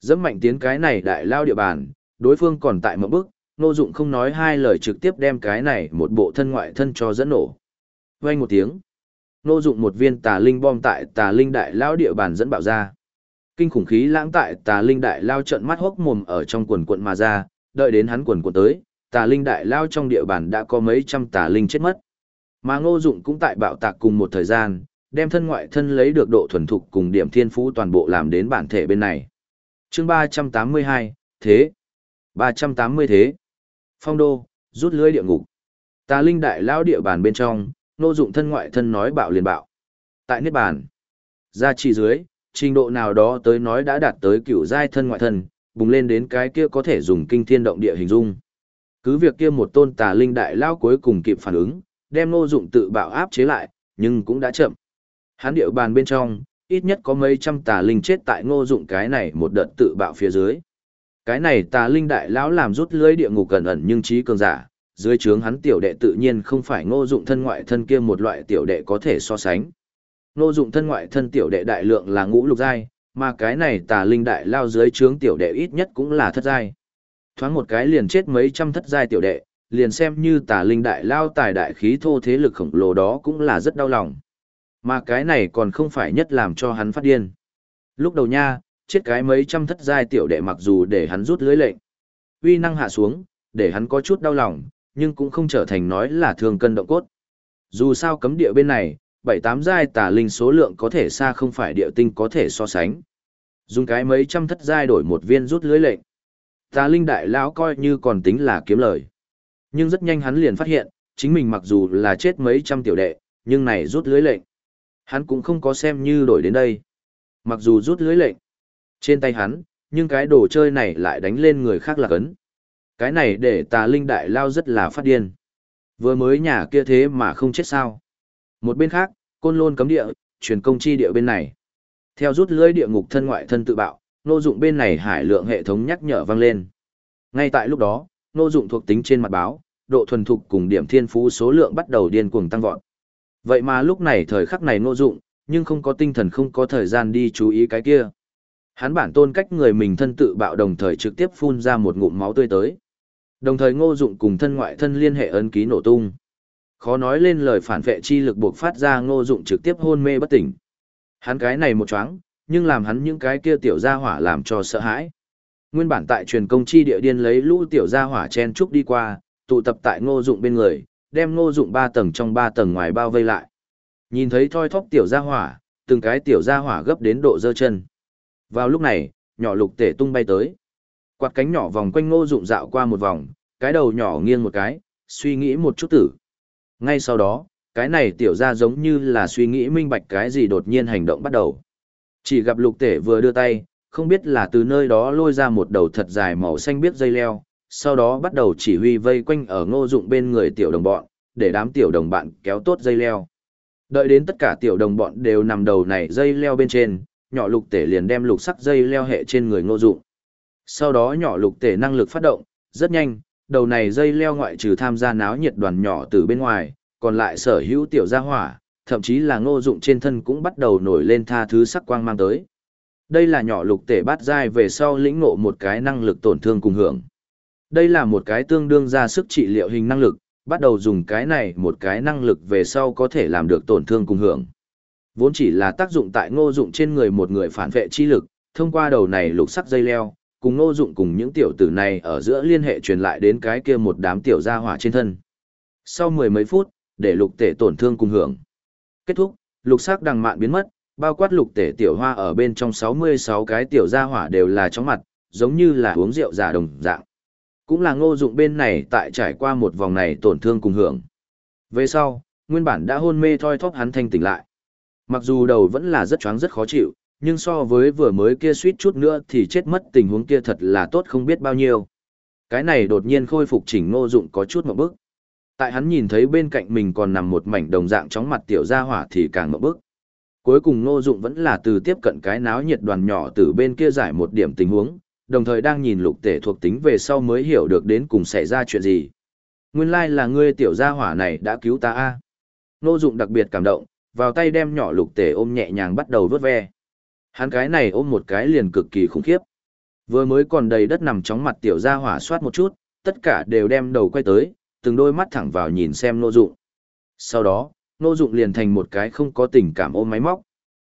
Speaker 1: Dẫm mạnh tiến cái này đại lao địa bàn, đối phương còn tại một bước, ngô dụng không nói hai lời trực tiếp đem cái này một bộ thân ngoại thân cho dẫn nổ. Vang một tiếng. Nô dụng một viên tà linh bom tại tà linh đại lao địa bàn dẫn bạo ra. Kinh khủng khí lãng tại tà linh đại lao trận mắt hốc mồm ở trong quần quận mà ra, đợi đến hắn quần quận tới, tà linh đại lao trong địa bàn đã có mấy trăm tà linh chết mất. Mà ngô dụng cũng tại bạo tạc cùng một thời gian, đem thân ngoại thân lấy được độ thuần thục cùng điểm thiên phú toàn bộ làm đến bản thể bên này. chương 382, thế. 380 thế. Phong đô, rút lưới địa ngục. Tà linh đại lao địa bàn bên trong, Nô dụng thân ngoại thân nói bạo liền bạo. Tại niết bàn, gia trì dưới, trình độ nào đó tới nói đã đạt tới cửu giai thân ngoại thân, bùng lên đến cái kia có thể dùng kinh thiên động địa hình dung. Cứ việc kia một tôn tà linh đại lao cuối cùng kịp phản ứng, đem nô Dụng tự bạo áp chế lại, nhưng cũng đã chậm. Hán điệu bàn bên trong, ít nhất có mấy trăm tà linh chết tại Ngô Dụng cái này một đợt tự bạo phía dưới. Cái này tà linh đại lão làm rút lưới địa ngục gần ẩn nhưng trí cường giả, dưới trướng hắn tiểu đệ tự nhiên không phải Ngô Dụng thân ngoại thân kia một loại tiểu đệ có thể so sánh. Ngô Dụng thân ngoại thân tiểu đệ đại lượng là ngũ lục giai, mà cái này tà linh đại lao dưới trướng tiểu đệ ít nhất cũng là thất giai. Thoáng một cái liền chết mấy trăm thất giai tiểu đệ, liền xem như tà linh đại lao tài đại khí thô thế lực khổng lồ đó cũng là rất đau lòng. Mà cái này còn không phải nhất làm cho hắn phát điên. Lúc đầu nha, chết cái mấy trăm thất giai tiểu đệ mặc dù để hắn rút lưới lệnh. uy năng hạ xuống, để hắn có chút đau lòng, nhưng cũng không trở thành nói là thương cân động cốt. Dù sao cấm địa bên này, bảy tám giai tà linh số lượng có thể xa không phải địa tinh có thể so sánh. Dùng cái mấy trăm thất giai đổi một viên rút lưới lệnh. Tà linh đại lão coi như còn tính là kiếm lời. Nhưng rất nhanh hắn liền phát hiện, chính mình mặc dù là chết mấy trăm tiểu đệ, nhưng này rút lưới lệnh. Hắn cũng không có xem như đổi đến đây. Mặc dù rút lưới lệnh trên tay hắn, nhưng cái đồ chơi này lại đánh lên người khác là cấn. Cái này để tà linh đại lao rất là phát điên. Vừa mới nhà kia thế mà không chết sao. Một bên khác, côn lôn cấm địa, truyền công chi địa bên này. Theo rút lưới địa ngục thân ngoại thân tự bạo, nô Dụng bên này hải lượng hệ thống nhắc nhở vang lên. Ngay tại lúc đó, nô Dụng thuộc tính trên mặt báo, độ thuần thục cùng điểm thiên phú số lượng bắt đầu điên cuồng tăng vọt. Vậy mà lúc này thời khắc này nô Dụng, nhưng không có tinh thần không có thời gian đi chú ý cái kia. Hắn bản tôn cách người mình thân tự bạo đồng thời trực tiếp phun ra một ngụm máu tươi tới. Đồng thời Ngô Dụng cùng thân ngoại thân liên hệ ấn ký nổ tung. Khó nói lên lời phản vệ chi lực buộc phát ra Ngô Dụng trực tiếp hôn mê bất tỉnh. Hắn cái này một choáng, nhưng làm hắn những cái kia tiểu gia hỏa làm cho sợ hãi. Nguyên bản tại truyền công chi địa điên lấy lũ tiểu gia hỏa chen trúc đi qua, tụ tập tại Ngô Dụng bên người, đem Ngô Dụng ba tầng trong ba tầng ngoài bao vây lại. Nhìn thấy thoi thóp tiểu gia hỏa, từng cái tiểu gia hỏa gấp đến độ giơ chân. Vào lúc này, nhỏ lục tể tung bay tới. Quạt cánh nhỏ vòng quanh Ngô Dụng dạo qua một vòng, cái đầu nhỏ nghiêng một cái, suy nghĩ một chút tử. Ngay sau đó, cái này tiểu ra giống như là suy nghĩ minh bạch cái gì đột nhiên hành động bắt đầu. Chỉ gặp lục tể vừa đưa tay, không biết là từ nơi đó lôi ra một đầu thật dài màu xanh biết dây leo, sau đó bắt đầu chỉ huy vây quanh ở ngô dụng bên người tiểu đồng bọn, để đám tiểu đồng bạn kéo tốt dây leo. Đợi đến tất cả tiểu đồng bọn đều nằm đầu này dây leo bên trên, nhỏ lục tể liền đem lục sắc dây leo hệ trên người ngô dụng. Sau đó nhỏ lục tể năng lực phát động, rất nhanh, đầu này dây leo ngoại trừ tham gia náo nhiệt đoàn nhỏ từ bên ngoài, còn lại sở hữu tiểu gia hỏa, thậm chí là ngô dụng trên thân cũng bắt đầu nổi lên tha thứ sắc quang mang tới. Đây là nhỏ lục tể bát giai về sau lĩnh ngộ một cái năng lực tổn thương cùng hưởng. Đây là một cái tương đương ra sức trị liệu hình năng lực, bắt đầu dùng cái này một cái năng lực về sau có thể làm được tổn thương cùng hưởng. Vốn chỉ là tác dụng tại ngô dụng trên người một người phản vệ chi lực, thông qua đầu này lục sắc dây leo, cùng ngô dụng cùng những tiểu tử này ở giữa liên hệ truyền lại đến cái kia một đám tiểu gia hỏa trên thân. Sau mười mấy phút, để lục tể tổn thương cùng hưởng. Kết thúc, lục sắc đằng mạn biến mất, bao quát lục tể tiểu hoa ở bên trong 66 cái tiểu gia hỏa đều là chóng mặt, giống như là uống rượu giả đồng dạng. Cũng là ngô dụng bên này tại trải qua một vòng này tổn thương cùng hưởng. Về sau, nguyên bản đã hôn mê thoi thóp hắn thanh tỉnh lại. Mặc dù đầu vẫn là rất choáng rất khó chịu, nhưng so với vừa mới kia suýt chút nữa thì chết mất tình huống kia thật là tốt không biết bao nhiêu. Cái này đột nhiên khôi phục chỉnh ngô dụng có chút một bước. Tại hắn nhìn thấy bên cạnh mình còn nằm một mảnh đồng dạng chóng mặt tiểu gia hỏa thì càng một bước. Cuối cùng ngô dụng vẫn là từ tiếp cận cái náo nhiệt đoàn nhỏ từ bên kia giải một điểm tình huống, đồng thời đang nhìn lục tể thuộc tính về sau mới hiểu được đến cùng xảy ra chuyện gì. Nguyên lai like là ngươi tiểu gia hỏa này đã cứu ta a. Ngô dụng đặc biệt cảm động, vào tay đem nhỏ lục tể ôm nhẹ nhàng bắt đầu vớt ve. Hắn cái này ôm một cái liền cực kỳ khủng khiếp. Vừa mới còn đầy đất nằm chóng mặt tiểu gia hỏa soát một chút, tất cả đều đem đầu quay tới, từng đôi mắt thẳng vào nhìn xem nô dụng. Sau đó, nô dụng liền thành một cái không có tình cảm ôm máy móc.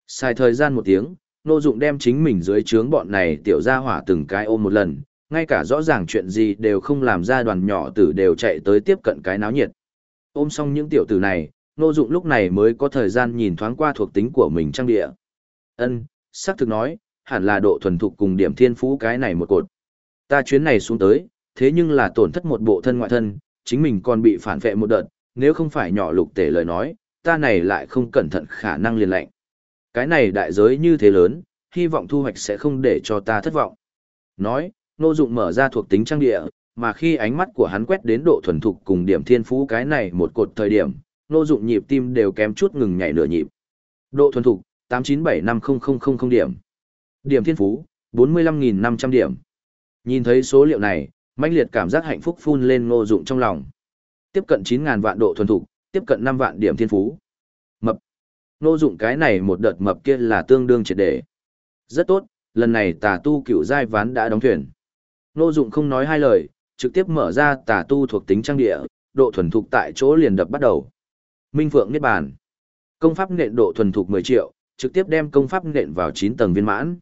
Speaker 1: Xài thời gian một tiếng, nô dụng đem chính mình dưới trướng bọn này tiểu gia hỏa từng cái ôm một lần, ngay cả rõ ràng chuyện gì đều không làm ra đoàn nhỏ tử đều chạy tới tiếp cận cái náo nhiệt. Ôm xong những tiểu tử này, nô dụng lúc này mới có thời gian nhìn thoáng qua thuộc tính của mình trang địa. Ân, xác thực nói, hẳn là độ thuần thục cùng điểm thiên phú cái này một cột. Ta chuyến này xuống tới, thế nhưng là tổn thất một bộ thân ngoại thân, chính mình còn bị phản vệ một đợt, nếu không phải nhỏ lục tể lời nói, ta này lại không cẩn thận khả năng liền lạnh. Cái này đại giới như thế lớn, hy vọng thu hoạch sẽ không để cho ta thất vọng. Nói, Nô Dụng mở ra thuộc tính trang địa, mà khi ánh mắt của hắn quét đến độ thuần thục cùng điểm thiên phú cái này một cột thời điểm, Nô Dụng nhịp tim đều kém chút ngừng nhảy nửa nhịp. Độ thuần thục, 8975000 điểm. Điểm thiên phú, 45.500 điểm. Nhìn thấy số liệu này, mãnh liệt cảm giác hạnh phúc phun lên ngô dụng trong lòng. Tiếp cận 9.000 vạn độ thuần thục, tiếp cận 5 vạn điểm thiên phú. Mập. Ngô dụng cái này một đợt mập kia là tương đương triệt để. Rất tốt, lần này tà tu cựu giai ván đã đóng thuyền. Ngô dụng không nói hai lời, trực tiếp mở ra tà tu thuộc tính trang địa, độ thuần thục tại chỗ liền đập bắt đầu. Minh Phượng Niết Bàn. Công pháp nện độ thuần thục 10 triệu, trực tiếp đem công pháp nện vào 9 tầng viên mãn.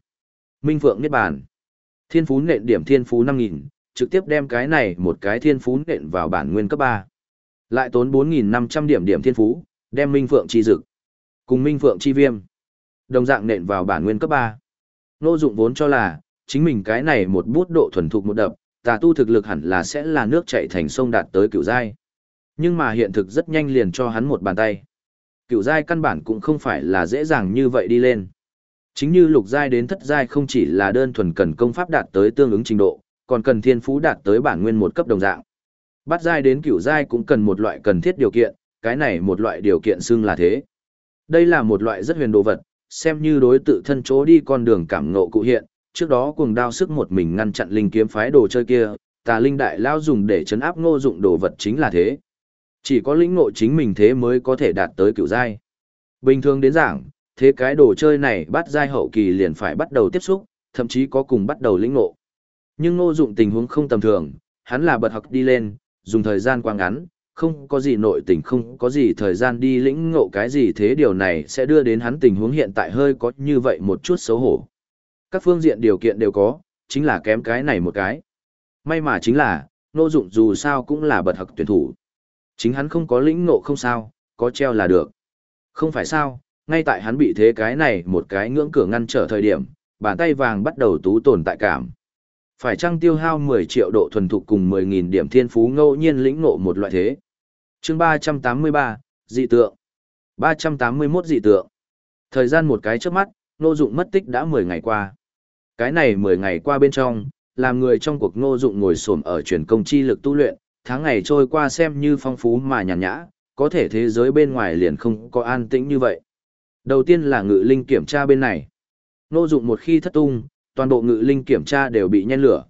Speaker 1: Minh Phượng Niết Bàn. Thiên phú nện điểm thiên phú 5000, trực tiếp đem cái này một cái thiên phú nện vào bản nguyên cấp 3. Lại tốn 4.500 điểm điểm thiên phú, đem Minh Phượng chi dực. Cùng Minh Phượng chi viêm. Đồng dạng nện vào bản nguyên cấp 3. Nô dụng vốn cho là, chính mình cái này một bút độ thuần thục một đập, tà tu thực lực hẳn là sẽ là nước chảy thành sông đạt tới cửu giai. Nhưng mà hiện thực rất nhanh liền cho hắn một bàn tay. Cựu giai căn bản cũng không phải là dễ dàng như vậy đi lên. Chính như lục giai đến thất giai không chỉ là đơn thuần cần công pháp đạt tới tương ứng trình độ, còn cần thiên phú đạt tới bản nguyên một cấp đồng dạng. Bắt giai đến cửu giai cũng cần một loại cần thiết điều kiện, cái này một loại điều kiện xưng là thế. Đây là một loại rất huyền đồ vật, xem như đối tự thân chỗ đi con đường cảm ngộ cụ hiện, trước đó cuồng đao sức một mình ngăn chặn linh kiếm phái đồ chơi kia, tà linh đại lao dùng để chấn áp ngô dụng đồ vật chính là thế. Chỉ có lĩnh ngộ chính mình thế mới có thể đạt tới cựu giai. Bình thường đến giảng, thế cái đồ chơi này bắt giai hậu kỳ liền phải bắt đầu tiếp xúc, thậm chí có cùng bắt đầu lĩnh ngộ. Nhưng ngô dụng tình huống không tầm thường, hắn là bật học đi lên, dùng thời gian quá ngắn, không có gì nội tình không có gì thời gian đi lĩnh ngộ cái gì thế điều này sẽ đưa đến hắn tình huống hiện tại hơi có như vậy một chút xấu hổ. Các phương diện điều kiện đều có, chính là kém cái này một cái. May mà chính là, Ngô dụng dù sao cũng là bật học tuyển thủ. Chính hắn không có lĩnh ngộ không sao, có treo là được. Không phải sao, ngay tại hắn bị thế cái này một cái ngưỡng cửa ngăn trở thời điểm, bàn tay vàng bắt đầu tú tồn tại cảm. Phải chăng tiêu hao 10 triệu độ thuần thục cùng 10.000 điểm thiên phú ngẫu nhiên lĩnh ngộ một loại thế. chương 383, dị tượng. 381 dị tượng. Thời gian một cái trước mắt, ngô dụng mất tích đã 10 ngày qua. Cái này 10 ngày qua bên trong, làm người trong cuộc ngô dụng ngồi xổm ở truyền công chi lực tu luyện, tháng ngày trôi qua xem như phong phú mà nhàn nhã, có thể thế giới bên ngoài liền không có an tĩnh như vậy. Đầu tiên là ngự linh kiểm tra bên này. Nô dụng một khi thất tung, toàn bộ ngự linh kiểm tra đều bị nhen lửa,